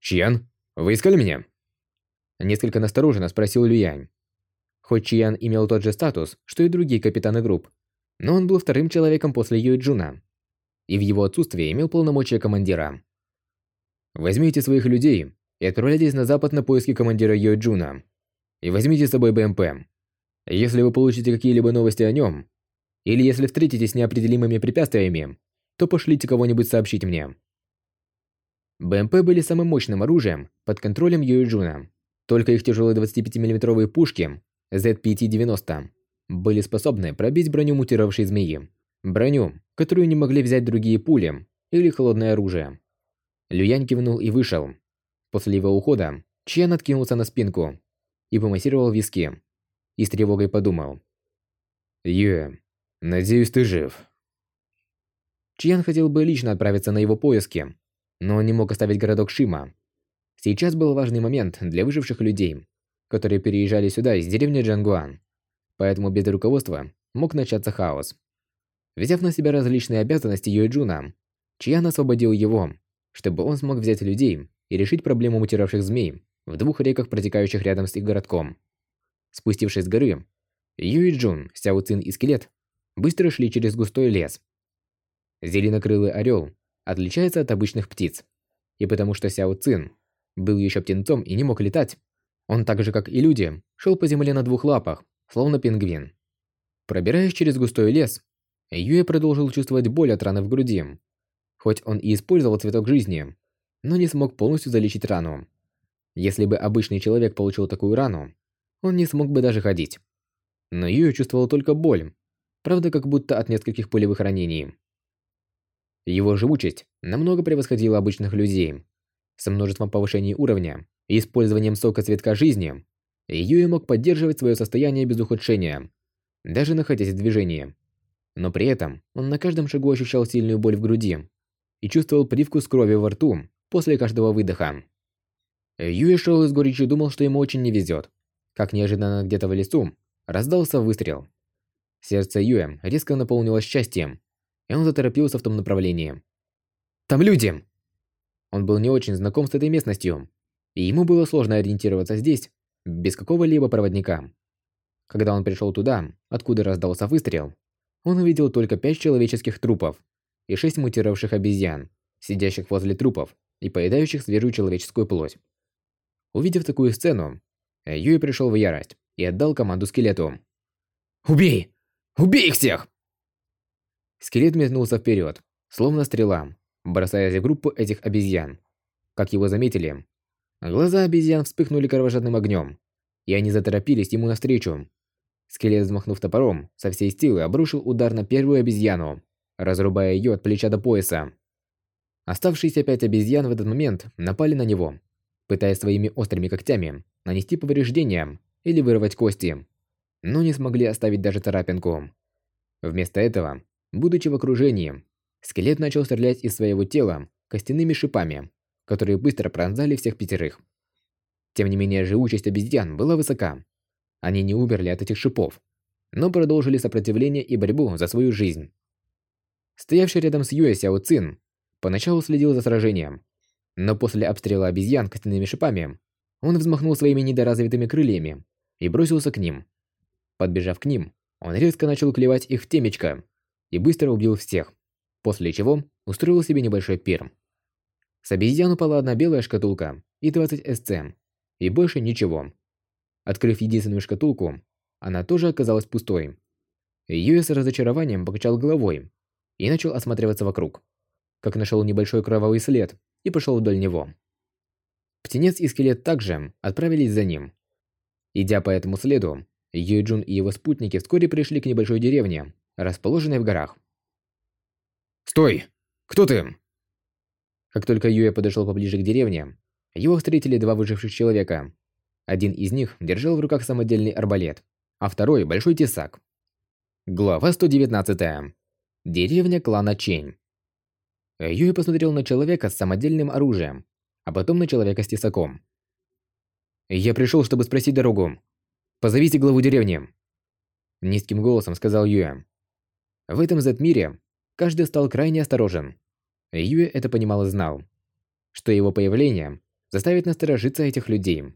«Чиян, вы искали меня?» Несколько настороженно спросил Люянь. Хоть Чиян имел тот же статус, что и другие капитаны групп, но он был вторым человеком после Юэджуна, и в его отсутствие имел полномочия командира. «Возьмите своих людей и отправляйтесь на запад на поиски командира Юэджуна, и возьмите с собой БМП. Если вы получите какие-либо новости о нем, или если встретитесь с неопределимыми препятствиями, то пошлите кого-нибудь сообщить мне. БМП были самым мощным оружием под контролем Юэджуна. Только их тяжелые 25 миллиметровые пушки Z590 были способны пробить броню мутировавшей змеи. Броню, которую не могли взять другие пули или холодное оружие. Люянь кивнул и вышел. После его ухода Чьян откинулся на спинку и помассировал виски. И с тревогой подумал. Юэ, Надеюсь, ты жив. Чьян хотел бы лично отправиться на его поиски, но он не мог оставить городок Шима. Сейчас был важный момент для выживших людей, которые переезжали сюда из деревни Джангуан. Поэтому без руководства мог начаться хаос. Взяв на себя различные обязанности Юэджуна, Чьян освободил его, чтобы он смог взять людей и решить проблему мутировавших змей в двух реках, протекающих рядом с их городком. Спустившись с горы, Юэджун, Сяо Цин и Скелет быстро шли через густой лес. Зеленокрылый орел отличается от обычных птиц. И потому что Сяо Цин был еще птенцом и не мог летать, он так же, как и люди, шел по земле на двух лапах, словно пингвин. Пробираясь через густой лес, Юэ продолжил чувствовать боль от раны в груди. Хоть он и использовал цветок жизни, но не смог полностью залечить рану. Если бы обычный человек получил такую рану, он не смог бы даже ходить. Но Юэ чувствовал только боль, правда как будто от нескольких пулевых ранений. Его живучесть намного превосходила обычных людей. Со множеством повышений уровня и использованием сока цветка жизни, Юи мог поддерживать свое состояние без ухудшения, даже находясь в движении. Но при этом он на каждом шагу ощущал сильную боль в груди и чувствовал привкус крови во рту после каждого выдоха. Юи шел из горечи и думал, что ему очень не везет. Как неожиданно где-то в лесу раздался выстрел. Сердце Юэ резко наполнилось счастьем, и он заторопился в том направлении. «Там люди!» Он был не очень знаком с этой местностью, и ему было сложно ориентироваться здесь, без какого-либо проводника. Когда он пришел туда, откуда раздался выстрел, он увидел только пять человеческих трупов и шесть мутировавших обезьян, сидящих возле трупов и поедающих свежую человеческую плоть. Увидев такую сцену, Юи пришел в ярость и отдал команду скелету. «Убей! Убей их всех!» Скелет метнулся вперед, словно стрела, бросаясь в группу этих обезьян. Как его заметили, глаза обезьян вспыхнули кровожадным огнем, и они заторопились ему навстречу. Скелет, взмахнув топором, со всей силы обрушил удар на первую обезьяну, разрубая ее от плеча до пояса. Оставшиеся пять обезьян в этот момент напали на него, пытаясь своими острыми когтями нанести повреждения или вырвать кости но не смогли оставить даже царапинку. Вместо этого, будучи в окружении, скелет начал стрелять из своего тела костяными шипами, которые быстро пронзали всех пятерых. Тем не менее, живучесть обезьян была высока. Они не умерли от этих шипов, но продолжили сопротивление и борьбу за свою жизнь. Стоявший рядом с Юэ Сяо Цин поначалу следил за сражением, но после обстрела обезьян костяными шипами, он взмахнул своими недоразвитыми крыльями и бросился к ним. Подбежав к ним, он резко начал клевать их в темечко. и быстро убил всех, после чего устроил себе небольшой пирм. С обезьян упала одна белая шкатулка и 20 СЦ, и больше ничего. Открыв единственную шкатулку, она тоже оказалась пустой. Юэ с разочарованием покачал головой и начал осматриваться вокруг, как нашел небольшой кровавый след и пошел вдоль него. Птенец и скелет также отправились за ним. Идя по этому следу, Юэджун и его спутники вскоре пришли к небольшой деревне, расположенной в горах. «Стой! Кто ты?» Как только Юэ подошел поближе к деревне, его встретили два выживших человека. Один из них держал в руках самодельный арбалет, а второй – большой тесак. Глава 119. Деревня клана Чень. Юэ посмотрел на человека с самодельным оружием, а потом на человека с тесаком. «Я пришел, чтобы спросить дорогу. Позовите главу деревни!» Низким голосом сказал Юэ. В этом Z-мире каждый стал крайне осторожен. Юэ это понимал и знал, что его появление заставит насторожиться этих людей.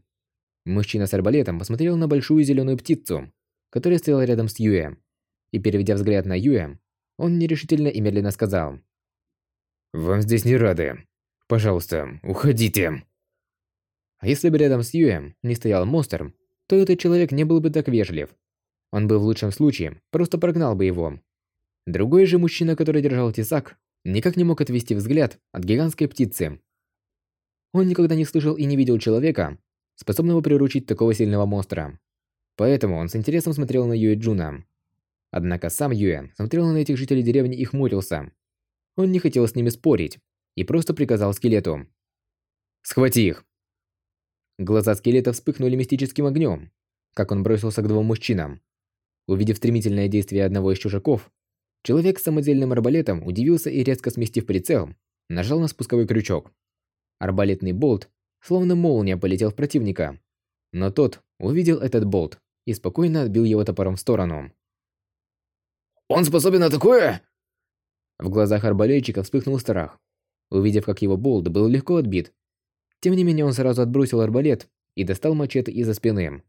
Мужчина с арбалетом посмотрел на большую зеленую птицу, которая стояла рядом с Юэ, и, переведя взгляд на Юэ, он нерешительно и медленно сказал. «Вам здесь не рады. Пожалуйста, уходите». А если бы рядом с Юэ не стоял монстр, то этот человек не был бы так вежлив. Он бы в лучшем случае просто прогнал бы его. Другой же мужчина, который держал тесак, никак не мог отвести взгляд от гигантской птицы. Он никогда не слышал и не видел человека, способного приручить такого сильного монстра. Поэтому он с интересом смотрел на Юэ Джуна. Однако сам Юэ смотрел на этих жителей деревни и хмурился. Он не хотел с ними спорить и просто приказал скелету. «Схвати их!» Глаза скелета вспыхнули мистическим огнем, как он бросился к двум мужчинам. Увидев стремительное действие одного из чужаков, человек с самодельным арбалетом удивился и резко сместив прицел, нажал на спусковой крючок. Арбалетный болт, словно молния, полетел в противника. Но тот увидел этот болт и спокойно отбил его топором в сторону. «Он способен на такое?» В глазах арбалетчика вспыхнул страх, увидев, как его болт был легко отбит. Тем не менее, он сразу отбросил арбалет и достал мачете из-за спины.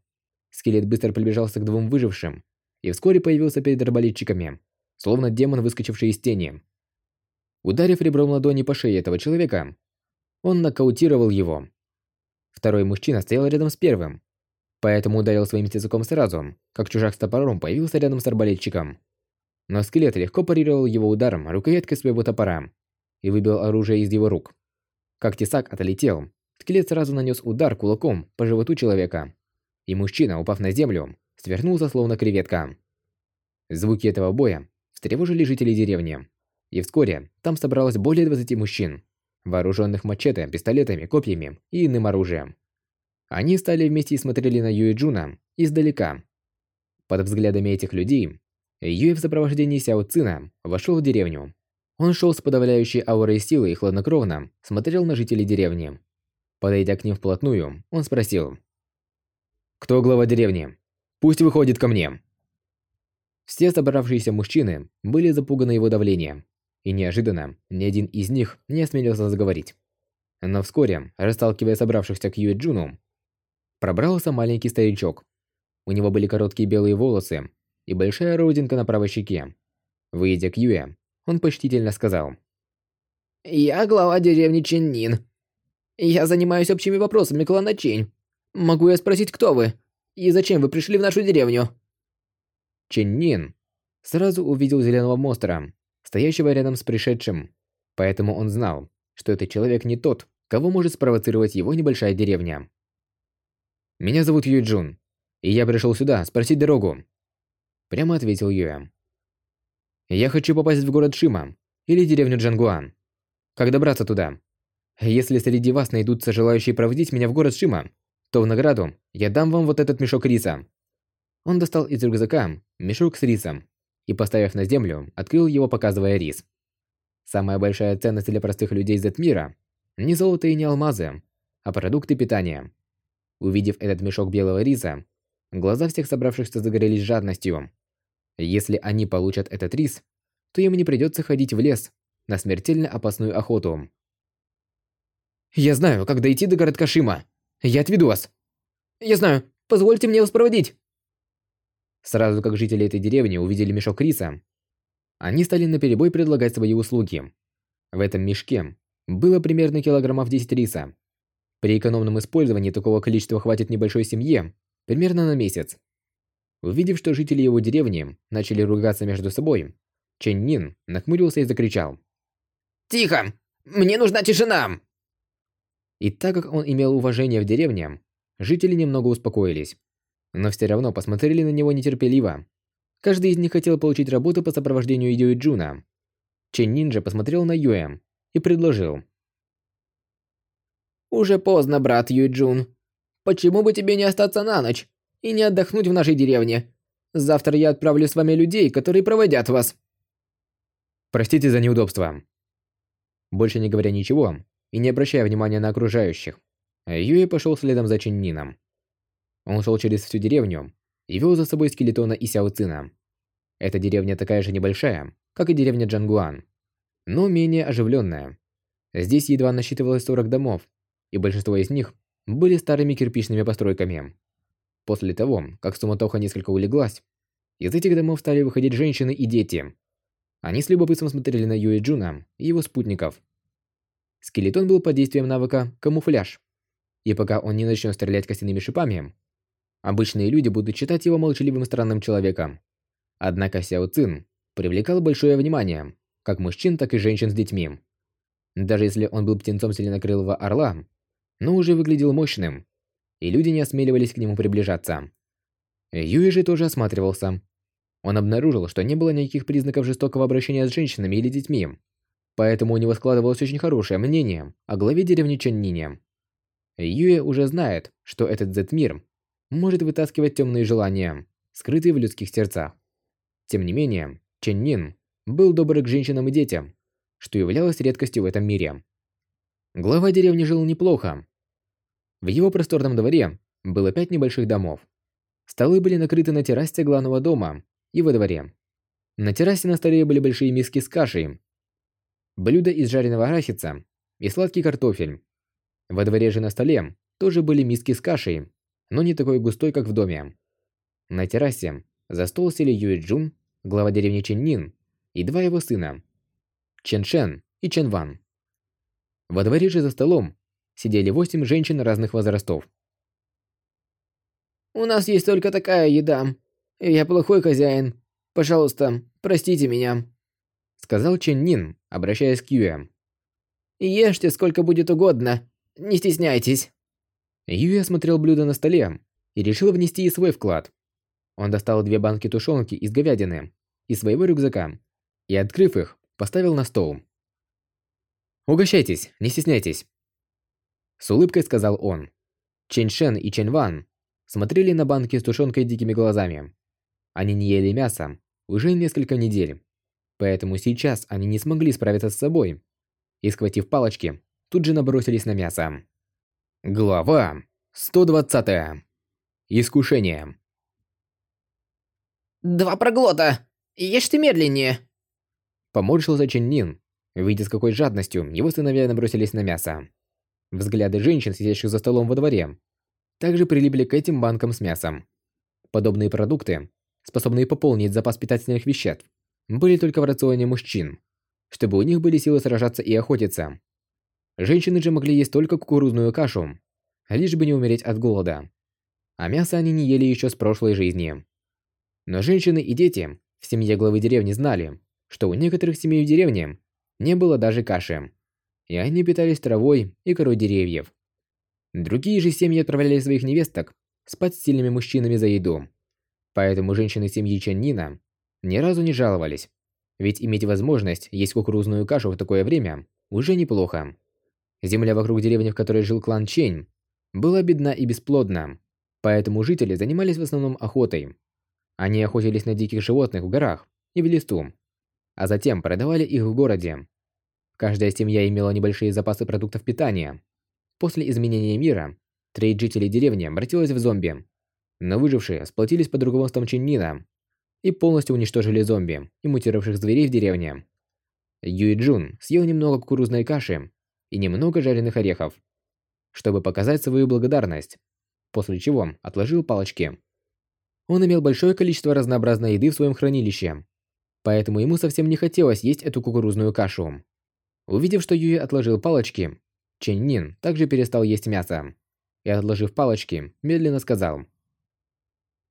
Скелет быстро приближался к двум выжившим и вскоре появился перед арбалетчиками, словно демон, выскочивший из тени. Ударив ребром ладони по шее этого человека, он нокаутировал его. Второй мужчина стоял рядом с первым, поэтому ударил своим языком сразу, как чужак с топором появился рядом с арбалетчиком. Но скелет легко парировал его ударом рукояткой своего топора и выбил оружие из его рук. Как тесак отлетел, скелет сразу нанес удар кулаком по животу человека, и мужчина, упав на землю, свернулся словно креветка. Звуки этого боя встревожили жителей деревни, и вскоре там собралось более 20 мужчин, вооруженных мачете, пистолетами, копьями и иным оружием. Они стали вместе и смотрели на Юэ Джуна издалека. Под взглядами этих людей, Юэ в сопровождении Сяо Цина вошел в деревню. Он шел с подавляющей аурой силы и хладнокровно смотрел на жителей деревни. Подойдя к ним вплотную, он спросил. «Кто глава деревни? Пусть выходит ко мне!» Все собравшиеся мужчины были запуганы его давлением, и неожиданно ни один из них не осмелился заговорить. Но вскоре, расталкивая собравшихся к Юэджуну, пробрался маленький старичок. У него были короткие белые волосы и большая родинка на правой щеке. Выйдя к Юэ, он почтительно сказал. «Я глава деревни Ченнин. Я занимаюсь общими вопросами клана Чень. Могу я спросить, кто вы? И зачем вы пришли в нашу деревню?» Ченнин сразу увидел зеленого монстра, стоящего рядом с пришедшим. Поэтому он знал, что этот человек не тот, кого может спровоцировать его небольшая деревня. «Меня зовут Юй Джун, и я пришел сюда спросить дорогу», – прямо ответил Юэ. «Я хочу попасть в город Шима или деревню Джангуан. Как добраться туда? Если среди вас найдутся желающие проводить меня в город Шима, то в награду я дам вам вот этот мешок риса». Он достал из рюкзака мешок с рисом и, поставив на землю, открыл его, показывая рис. Самая большая ценность для простых людей Z-мира – не золото и не алмазы, а продукты питания. Увидев этот мешок белого риса, глаза всех собравшихся загорелись жадностью. Если они получат этот рис, то им не придется ходить в лес на смертельно опасную охоту. «Я знаю, как дойти до городка Шима. Я отведу вас. Я знаю, позвольте мне вас проводить». Сразу как жители этой деревни увидели мешок риса, они стали наперебой предлагать свои услуги. В этом мешке было примерно килограммов 10 риса. При экономном использовании такого количества хватит небольшой семье примерно на месяц. Увидев, что жители его деревни начали ругаться между собой, Чен Нин нахмурился и закричал. «Тихо! Мне нужна тишина!» И так как он имел уважение в деревне, жители немного успокоились. Но все равно посмотрели на него нетерпеливо. Каждый из них хотел получить работу по сопровождению Юэ Джуна. Чен Нинджа посмотрел на Юэ и предложил. «Уже поздно, брат Юэ Джун. Почему бы тебе не остаться на ночь и не отдохнуть в нашей деревне? Завтра я отправлю с вами людей, которые проводят вас». Простите за неудобство. Больше не говоря ничего и не обращая внимания на окружающих, Юэ пошел следом за Чиннином. Он шел через всю деревню и вел за собой скелетона и Сяо Цина. Эта деревня такая же небольшая, как и деревня Джангуан, но менее оживленная. Здесь едва насчитывалось 40 домов, и большинство из них были старыми кирпичными постройками. После того, как суматоха несколько улеглась, из этих домов стали выходить женщины и дети. Они с любопытством смотрели на Юэ Джуна и его спутников. Скелетон был под действием навыка «Камуфляж». И пока он не начнет стрелять костяными шипами, обычные люди будут считать его молчаливым странным человеком. Однако Сяо Цин привлекал большое внимание, как мужчин, так и женщин с детьми. Даже если он был птенцом зеленокрылого орла, но уже выглядел мощным, и люди не осмеливались к нему приближаться. Юи же тоже осматривался, он обнаружил, что не было никаких признаков жестокого обращения с женщинами или детьми. Поэтому у него складывалось очень хорошее мнение о главе деревни Чаннине. Юэ уже знает, что этот Z-мир может вытаскивать темные желания, скрытые в людских сердцах. Тем не менее, Ченнин был добр к женщинам и детям, что являлось редкостью в этом мире. Глава деревни жил неплохо. В его просторном дворе было пять небольших домов. Столы были накрыты на террасе главного дома и во дворе. На террасе на столе были большие миски с кашей, блюда из жареного арахиса и сладкий картофель. Во дворе же на столе тоже были миски с кашей, но не такой густой, как в доме. На террасе за стол сели Юэ Джун, глава деревни Ченнин, и два его сына, Чен Шен и Чен Ван. Во дворе же за столом сидели восемь женщин разных возрастов. «У нас есть только такая еда», «Я плохой хозяин. Пожалуйста, простите меня», — сказал Чен Нин, обращаясь к Юэ. «Ешьте сколько будет угодно. Не стесняйтесь». Юэ осмотрел блюдо на столе и решил внести и свой вклад. Он достал две банки тушенки из говядины из своего рюкзака и, открыв их, поставил на стол. «Угощайтесь, не стесняйтесь», — с улыбкой сказал он. Чен Шен и Чен Ван смотрели на банки с тушенкой дикими глазами. Они не ели мясо уже несколько недель, поэтому сейчас они не смогли справиться с собой и, схватив палочки, тут же набросились на мясо. Глава 120. Искушение. «Два проглота! Ешь ты медленнее!» Поморщился Чен Нин, видя с какой жадностью его сыновья набросились на мясо. Взгляды женщин, сидящих за столом во дворе, также прилипли к этим банкам с мясом. Подобные продукты способные пополнить запас питательных веществ, были только в рационе мужчин, чтобы у них были силы сражаться и охотиться. Женщины же могли есть только кукурузную кашу, лишь бы не умереть от голода. А мясо они не ели еще с прошлой жизни. Но женщины и дети в семье главы деревни знали, что у некоторых семей в деревне не было даже каши, и они питались травой и корой деревьев. Другие же семьи отправляли своих невесток спать с сильными мужчинами за еду. Поэтому женщины семьи Чаннина ни разу не жаловались. Ведь иметь возможность есть кукурузную кашу в такое время уже неплохо. Земля вокруг деревни, в которой жил клан Чень, была бедна и бесплодна, поэтому жители занимались в основном охотой. Они охотились на диких животных в горах и в лесу, а затем продавали их в городе. Каждая семья имела небольшие запасы продуктов питания. После изменения мира, треть жителей деревни обратилась в зомби, но выжившие сплотились под руководством Чиннина и полностью уничтожили зомби и мутировавших зверей в деревне. Юй Джун съел немного кукурузной каши и немного жареных орехов, чтобы показать свою благодарность, после чего отложил палочки. Он имел большое количество разнообразной еды в своем хранилище. Поэтому ему совсем не хотелось есть эту кукурузную кашу. Увидев, что Юэ отложил палочки, Чен Нин также перестал есть мясо. И отложив палочки, медленно сказал.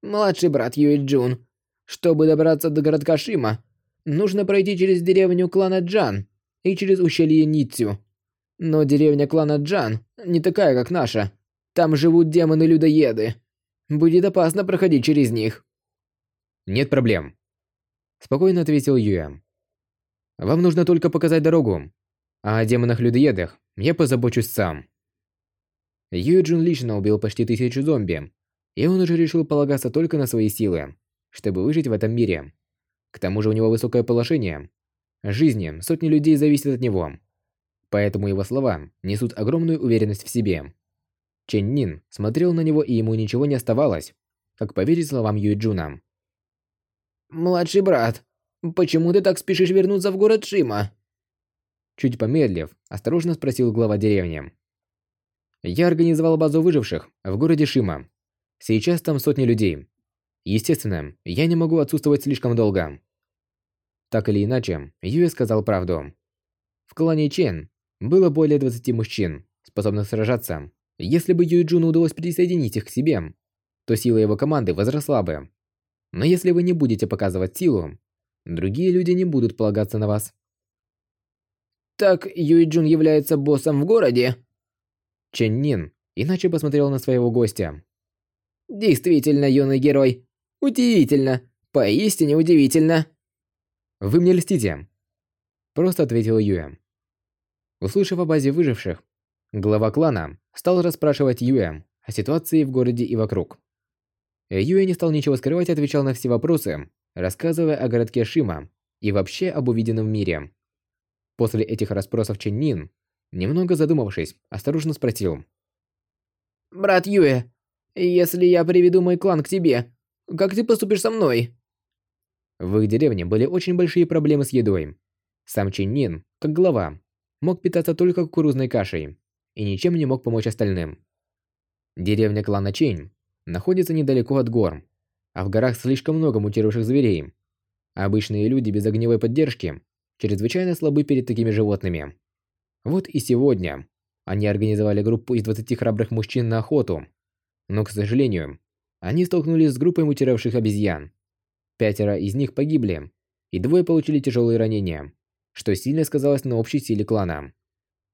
«Младший брат Юэ Джун, чтобы добраться до городка Шима, нужно пройти через деревню клана Джан и через ущелье Ницю. Но деревня клана Джан не такая, как наша. Там живут демоны-людоеды. Будет опасно проходить через них. Нет проблем. Спокойно ответил Юэ. Вам нужно только показать дорогу. А о демонах-людоедах я позабочусь сам. Юэ Джун лично убил почти тысячу зомби, и он уже решил полагаться только на свои силы, чтобы выжить в этом мире. К тому же у него высокое положение. Жизни сотни людей зависят от него. Поэтому его слова несут огромную уверенность в себе. Чен Нин смотрел на него, и ему ничего не оставалось, как поверить словам Юй Джуна. «Младший брат, почему ты так спешишь вернуться в город Шима?» Чуть помедлив, осторожно спросил глава деревни. «Я организовал базу выживших в городе Шима. Сейчас там сотни людей. Естественно, я не могу отсутствовать слишком долго». Так или иначе, Юэ сказал правду. В клане Чен было более 20 мужчин, способных сражаться если бы Юйджуну удалось присоединить их к себе, то сила его команды возросла бы. Но если вы не будете показывать силу, другие люди не будут полагаться на вас. Так Юйджун является боссом в городе? Чен Нин иначе посмотрел на своего гостя. Действительно, юный герой. Удивительно. Поистине удивительно. Вы мне льстите. Просто ответил Юэ. Услышав о базе выживших, глава клана стал расспрашивать Юэ о ситуации в городе и вокруг. Юэ не стал ничего скрывать и отвечал на все вопросы, рассказывая о городке Шима и вообще об увиденном мире. После этих расспросов Чен Нин, немного задумавшись, осторожно спросил. «Брат Юэ, если я приведу мой клан к тебе, как ты поступишь со мной?» В их деревне были очень большие проблемы с едой. Сам Чен Нин, как глава, мог питаться только кукурузной кашей и ничем не мог помочь остальным. Деревня клана Чень находится недалеко от гор, а в горах слишком много мутировавших зверей. Обычные люди без огневой поддержки чрезвычайно слабы перед такими животными. Вот и сегодня они организовали группу из 20 храбрых мужчин на охоту. Но, к сожалению, они столкнулись с группой мутировавших обезьян. Пятеро из них погибли, и двое получили тяжелые ранения, что сильно сказалось на общей силе клана.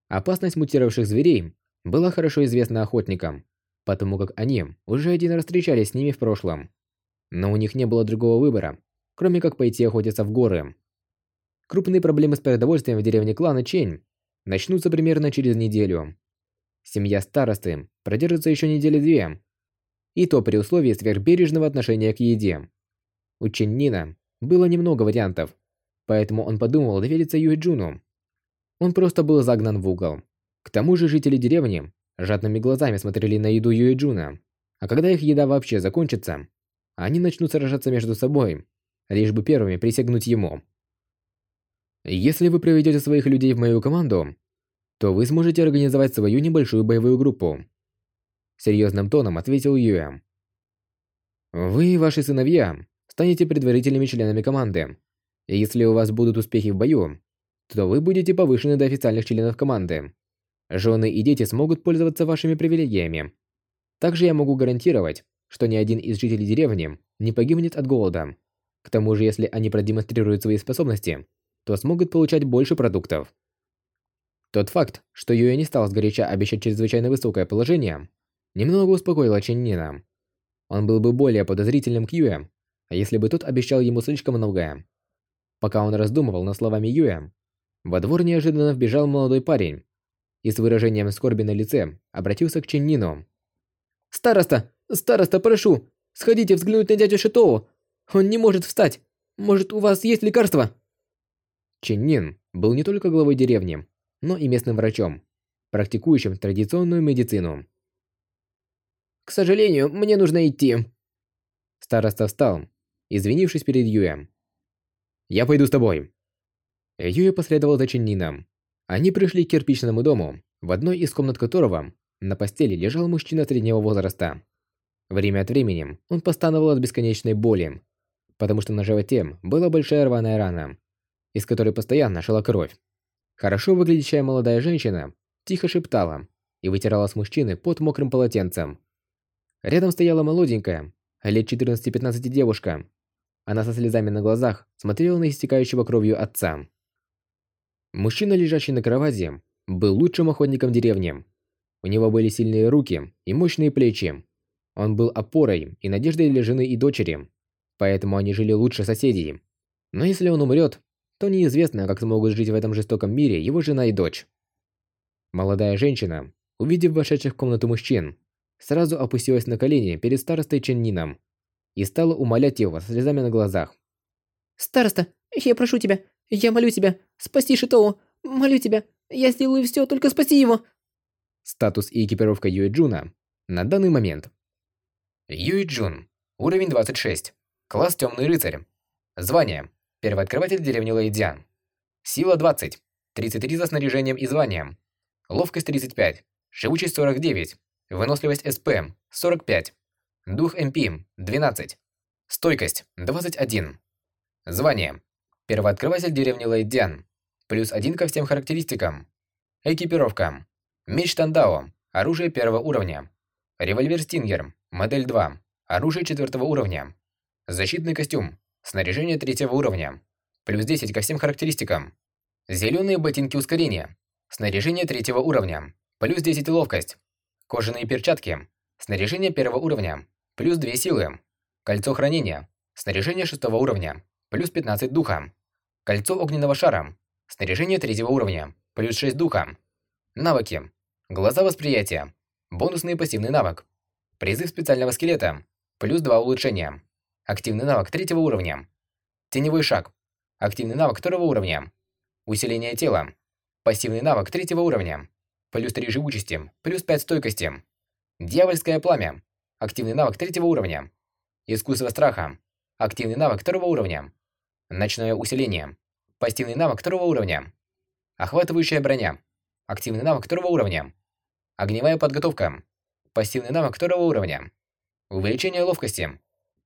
Опасность мутировавших зверей была хорошо известна охотникам, потому как они уже один раз встречались с ними в прошлом. Но у них не было другого выбора, кроме как пойти охотиться в горы. Крупные проблемы с продовольствием в деревне клана Чень начнутся примерно через неделю. Семья старосты продержится еще недели-две. И то при условии сверхбережного отношения к еде. У Чен Нина было немного вариантов, поэтому он подумал довериться Юэ Джуну он просто был загнан в угол. К тому же жители деревни жадными глазами смотрели на еду Юэджуна, а когда их еда вообще закончится, они начнут сражаться между собой, лишь бы первыми присягнуть ему. Если вы приведете своих людей в мою команду, то вы сможете организовать свою небольшую боевую группу. Серьезным тоном ответил Юэ. Вы и ваши сыновья станете предварительными членами команды. Если у вас будут успехи в бою, то вы будете повышены до официальных членов команды. Жены и дети смогут пользоваться вашими привилегиями. Также я могу гарантировать, что ни один из жителей деревни не погибнет от голода. К тому же, если они продемонстрируют свои способности, то смогут получать больше продуктов. Тот факт, что Юэ не стал сгоряча обещать чрезвычайно высокое положение, немного успокоил Ченнина. Он был бы более подозрительным к Юэ, если бы тот обещал ему слишком многое. Пока он раздумывал над словами Юэ, во двор неожиданно вбежал молодой парень и с выражением скорби на лице обратился к Ченнину. «Староста! Староста, прошу! Сходите взглянуть на дядю Шитоу! Он не может встать! Может, у вас есть лекарство?» Ченнин был не только главой деревни, но и местным врачом, практикующим традиционную медицину. «К сожалению, мне нужно идти». Староста встал, извинившись перед Юем. «Я пойду с тобой», Юя последовал за Ченнином. Они пришли к кирпичному дому, в одной из комнат которого на постели лежал мужчина среднего возраста. Время от времени он постановал от бесконечной боли. потому что на животе была большая рваная рана, из которой постоянно шла кровь. Хорошо выглядящая молодая женщина тихо шептала и вытирала с мужчины под мокрым полотенцем. Рядом стояла молоденькая, лет 14-15 девушка. Она со слезами на глазах смотрела на истекающего кровью отца. Мужчина, лежащий на кровати, был лучшим охотником деревни. У него были сильные руки и мощные плечи. Он был опорой и надеждой для жены и дочери, поэтому они жили лучше соседей. Но если он умрет, то неизвестно, как смогут жить в этом жестоком мире его жена и дочь. Молодая женщина, увидев вошедших в комнату мужчин, сразу опустилась на колени перед старостой Ченнином и стала умолять его со слезами на глазах. «Староста, я прошу тебя, я молю тебя, спаси Шитоу, молю тебя, я сделаю все, только спаси его!» Статус и экипировка Юй Джуна на данный момент. Юй Джун. Уровень 26. Класс Темный рыцарь. Звание. Первооткрыватель деревни Лэйдзян. Сила 20. 33 за снаряжением и званием. Ловкость 35. Живучесть 49. Выносливость СП 45. Дух МП 12. Стойкость 21. Звание. Первооткрыватель деревни Лэйдзян. Плюс 1 ко всем характеристикам. Экипировка. Меч Тандао. Оружие первого уровня. Револьвер Стингер. Модель 2. Оружие четвертого уровня. Защитный костюм. Снаряжение третьего уровня. Плюс 10 ко всем характеристикам. Зеленые ботинки ускорения. Снаряжение третьего уровня. Плюс 10 ловкость. Кожаные перчатки. Снаряжение первого уровня. Плюс 2 силы. Кольцо хранения. Снаряжение шестого уровня. Плюс 15 духа. Кольцо огненного шара. Снаряжение третьего уровня. Плюс 6 духа. Навыки. Глаза восприятия. Бонусный пассивный навык. Призыв специального скелета. Плюс 2 улучшения. Активный навык третьего уровня. Теневой шаг. Активный навык второго уровня. Усиление тела. Пассивный навык третьего уровня. Плюс 3 живучести. Плюс 5 стойкости. Дьявольское пламя. Активный навык третьего уровня. Искусство страха. Активный навык второго уровня. Ночное усиление. Пассивный навык второго уровня. Охватывающая броня. Активный навык второго уровня. Огневая подготовка. Пассивный навык второго уровня. Увеличение ловкости.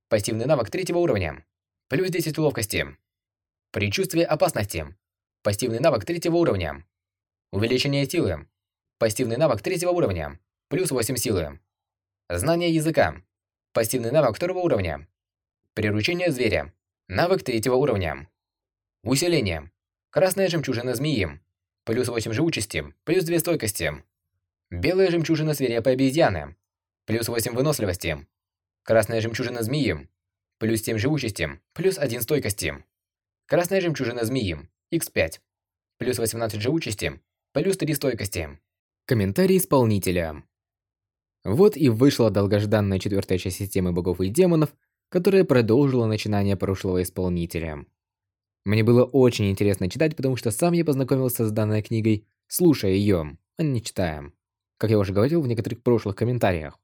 Пассивный навык третьего уровня. Плюс 10 ловкости. Предчувствие опасности. Пассивный навык третьего уровня. Увеличение силы. Пассивный навык третьего уровня. Плюс 8 силы. Знание языка. Пассивный навык второго уровня. Приручение зверя. Навык третьего уровня. Усиление. Красная жемчужина змеи. Плюс 8 живучести. Плюс 2 стойкости. Белая жемчужина свирепой обезьяны. Плюс 8 выносливости. Красная жемчужина змеи. Плюс 7 живучести. Плюс 1 стойкости. Красная жемчужина змеи. Х5. Плюс 18 живучести. Плюс 3 стойкости. Комментарий исполнителя. Вот и вышла долгожданная четвертая часть системы богов и демонов, которая продолжила начинание прошлого исполнителя. Мне было очень интересно читать, потому что сам я познакомился с данной книгой, слушая ее, а не читая как я уже говорил в некоторых прошлых комментариях.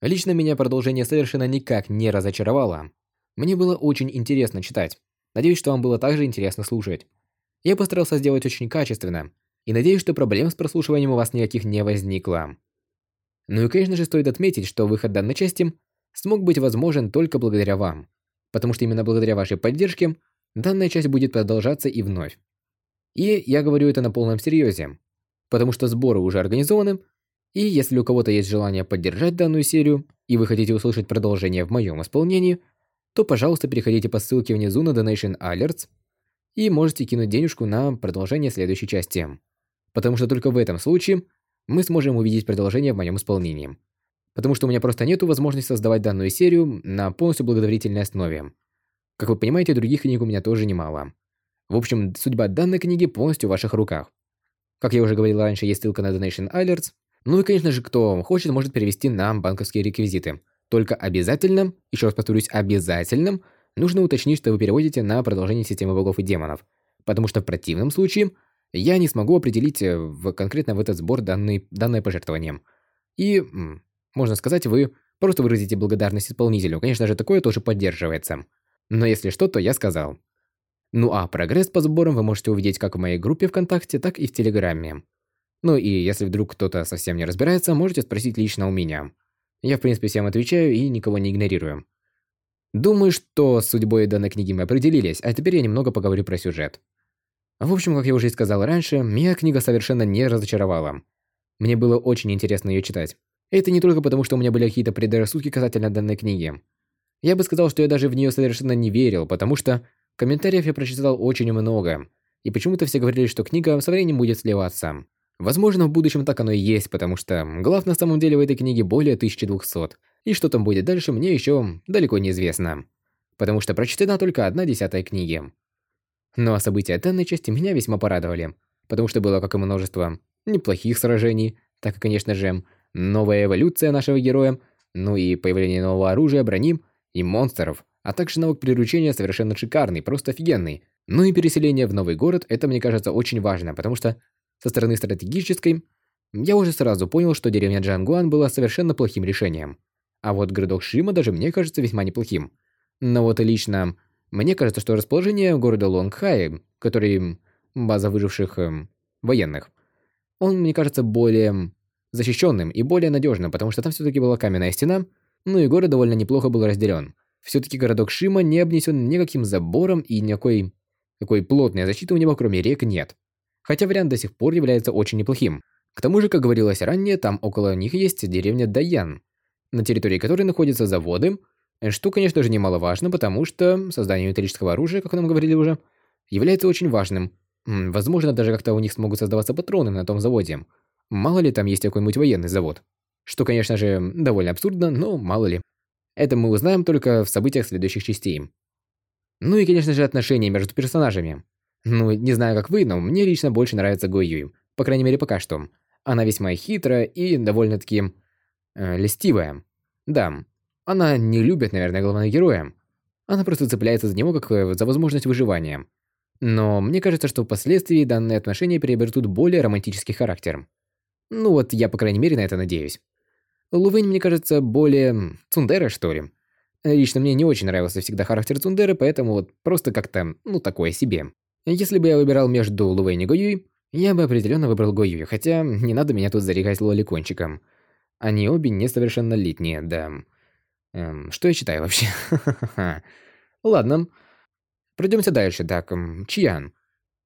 Лично меня продолжение совершенно никак не разочаровало. Мне было очень интересно читать. Надеюсь, что вам было также интересно слушать. Я постарался сделать очень качественно, и надеюсь, что проблем с прослушиванием у вас никаких не возникло. Ну и, конечно же, стоит отметить, что выход данной части смог быть возможен только благодаря вам, потому что именно благодаря вашей поддержке данная часть будет продолжаться и вновь. И я говорю это на полном серьезе, потому что сборы уже организованы, и если у кого-то есть желание поддержать данную серию, и вы хотите услышать продолжение в моем исполнении, то, пожалуйста, переходите по ссылке внизу на Donation Alerts и можете кинуть денежку на продолжение следующей части. Потому что только в этом случае мы сможем увидеть продолжение в моем исполнении. Потому что у меня просто нету возможности создавать данную серию на полностью благотворительной основе. Как вы понимаете, других книг у меня тоже немало. В общем, судьба данной книги полностью в ваших руках. Как я уже говорил раньше, есть ссылка на Donation Alerts. Ну и, конечно же, кто хочет, может перевести нам банковские реквизиты. Только обязательно, еще раз повторюсь, обязательно, нужно уточнить, что вы переводите на продолжение системы богов и демонов. Потому что в противном случае я не смогу определить э, в, конкретно в этот сбор данный, данное пожертвование. И, можно сказать, вы просто выразите благодарность исполнителю. Конечно же, такое тоже поддерживается. Но если что, то я сказал. Ну а прогресс по сборам вы можете увидеть как в моей группе ВКонтакте, так и в Телеграме. Ну и если вдруг кто-то совсем не разбирается, можете спросить лично у меня. Я в принципе всем отвечаю и никого не игнорирую. Думаю, что с судьбой данной книги мы определились, а теперь я немного поговорю про сюжет. В общем, как я уже и сказал раньше, меня книга совершенно не разочаровала. Мне было очень интересно ее читать. Это не только потому, что у меня были какие-то предрассудки касательно данной книги. Я бы сказал, что я даже в нее совершенно не верил, потому что комментариев я прочитал очень много, и почему-то все говорили, что книга со временем будет сливаться. Возможно, в будущем так оно и есть, потому что глав на самом деле в этой книге более 1200, и что там будет дальше, мне еще далеко неизвестно. Потому что прочитана только одна десятая книги. Но события данной части меня весьма порадовали, потому что было как и множество неплохих сражений, так и, конечно же, новая эволюция нашего героя, ну и появление нового оружия, брони и монстров, а также навык приручения совершенно шикарный, просто офигенный. Ну и переселение в новый город, это мне кажется очень важно, потому что со стороны стратегической, я уже сразу понял, что деревня Джангуан была совершенно плохим решением. А вот городок Шима даже мне кажется весьма неплохим. Но вот лично мне кажется, что расположение города Лонгхай, который база выживших э, военных, он мне кажется более защищенным и более надежным, потому что там все-таки была каменная стена, ну и город довольно неплохо был разделен. Все-таки городок Шима не обнесен никаким забором и никакой такой плотной защиты у него кроме рек нет хотя вариант до сих пор является очень неплохим. К тому же, как говорилось ранее, там около них есть деревня Даян, на территории которой находятся заводы, что, конечно же, немаловажно, потому что создание металлического оружия, как нам говорили уже, является очень важным. Возможно, даже как-то у них смогут создаваться патроны на том заводе. Мало ли там есть какой-нибудь военный завод. Что, конечно же, довольно абсурдно, но мало ли. Это мы узнаем только в событиях следующих частей. Ну и, конечно же, отношения между персонажами. Ну, не знаю, как вы, но мне лично больше нравится Го Юй. По крайней мере, пока что. Она весьма хитрая и довольно-таки... Э, льстивая. Да, она не любит, наверное, главного героя. Она просто цепляется за него как э, за возможность выживания. Но мне кажется, что впоследствии данные отношения приобретут более романтический характер. Ну вот, я, по крайней мере, на это надеюсь. Лувэнь, мне кажется, более... цундера, что ли. Лично мне не очень нравился всегда характер Цундеры, поэтому вот просто как-то, ну, такое себе. Если бы я выбирал между Лувейн и Гоюй, я бы определенно выбрал Гоюй, хотя не надо меня тут зарекать лоликончиком. Они обе несовершеннолетние, да. Эм, что я читаю вообще? Ладно. Пройдемся дальше. Так, эм, Чьян.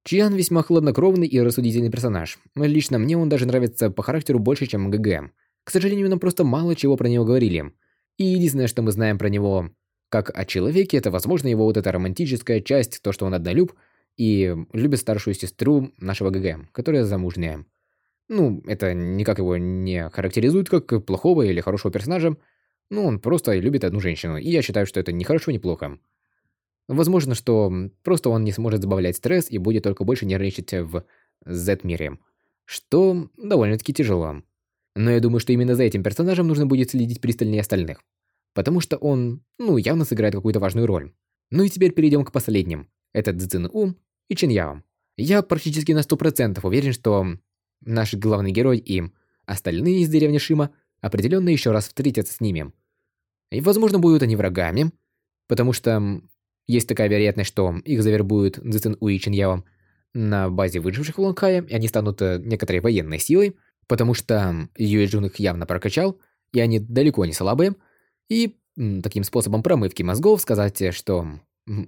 Чьян весьма хладнокровный и рассудительный персонаж. Лично мне он даже нравится по характеру больше, чем ГГ. К сожалению, нам просто мало чего про него говорили. И единственное, что мы знаем про него как о человеке, это, возможно, его вот эта романтическая часть, то, что он однолюб – и любит старшую сестру нашего ГГ, которая замужняя. Ну, это никак его не характеризует как плохого или хорошего персонажа, ну, он просто любит одну женщину, и я считаю, что это не хорошо, не плохо. Возможно, что просто он не сможет забавлять стресс и будет только больше нервничать в Z-мире, что довольно-таки тяжело. Но я думаю, что именно за этим персонажем нужно будет следить пристальнее остальных, потому что он, ну, явно сыграет какую-то важную роль. Ну и теперь перейдем к последним. Это Цзин У и Чиньяо. Я практически на 100% уверен, что наш главный герой и остальные из деревни Шима определенно еще раз встретятся с ними. И, возможно, будут они врагами, потому что есть такая вероятность, что их завербуют Цзин У и Чиньяо на базе выживших в Лонгхае, и они станут э, некоторой военной силой, потому что Юэ Джун их явно прокачал, и они далеко не слабые, и таким способом промывки мозгов сказать, что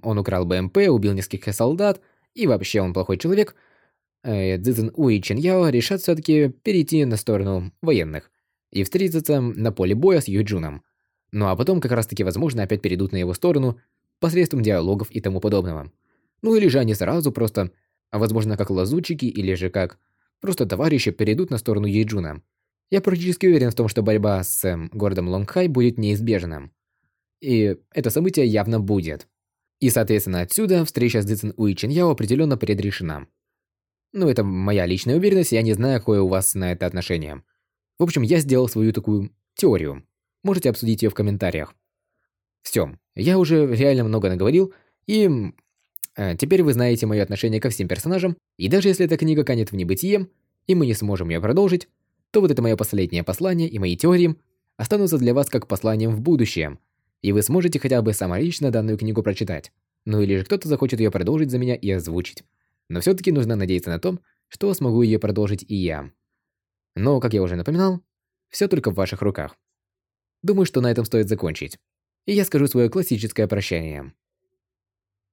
он украл БМП, убил нескольких солдат, и вообще он плохой человек, э, Цзин У и Чен Яо решат все-таки перейти на сторону военных и встретиться на поле боя с Юджуном. Ну а потом как раз-таки, возможно, опять перейдут на его сторону посредством диалогов и тому подобного. Ну или же они сразу просто, а возможно как лазутчики или же как просто товарищи перейдут на сторону Юджуна. Я практически уверен в том, что борьба с э, городом Лонгхай будет неизбежна. И это событие явно будет. И, соответственно, отсюда встреча с Цзин Уи Чиньяо определенно предрешена. Ну, это моя личная уверенность, я не знаю, какое у вас на это отношение. В общем, я сделал свою такую теорию. Можете обсудить ее в комментариях. Все, я уже реально много наговорил, и э, теперь вы знаете мое отношение ко всем персонажам, и даже если эта книга канет в небытие, и мы не сможем ее продолжить, то вот это мое последнее послание и мои теории останутся для вас как посланием в будущее – и вы сможете хотя бы самолично данную книгу прочитать. Ну или же кто-то захочет ее продолжить за меня и озвучить. Но все-таки нужно надеяться на том, что смогу ее продолжить и я. Но, как я уже напоминал, все только в ваших руках. Думаю, что на этом стоит закончить. и я скажу свое классическое прощание.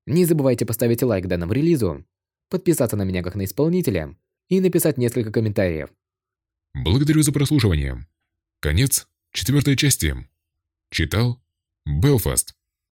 Не забывайте поставить лайк данному релизу, подписаться на меня как на исполнителя и написать несколько комментариев. Благодарю за прослушивание. Конец четвертой части. Читал Белфаст.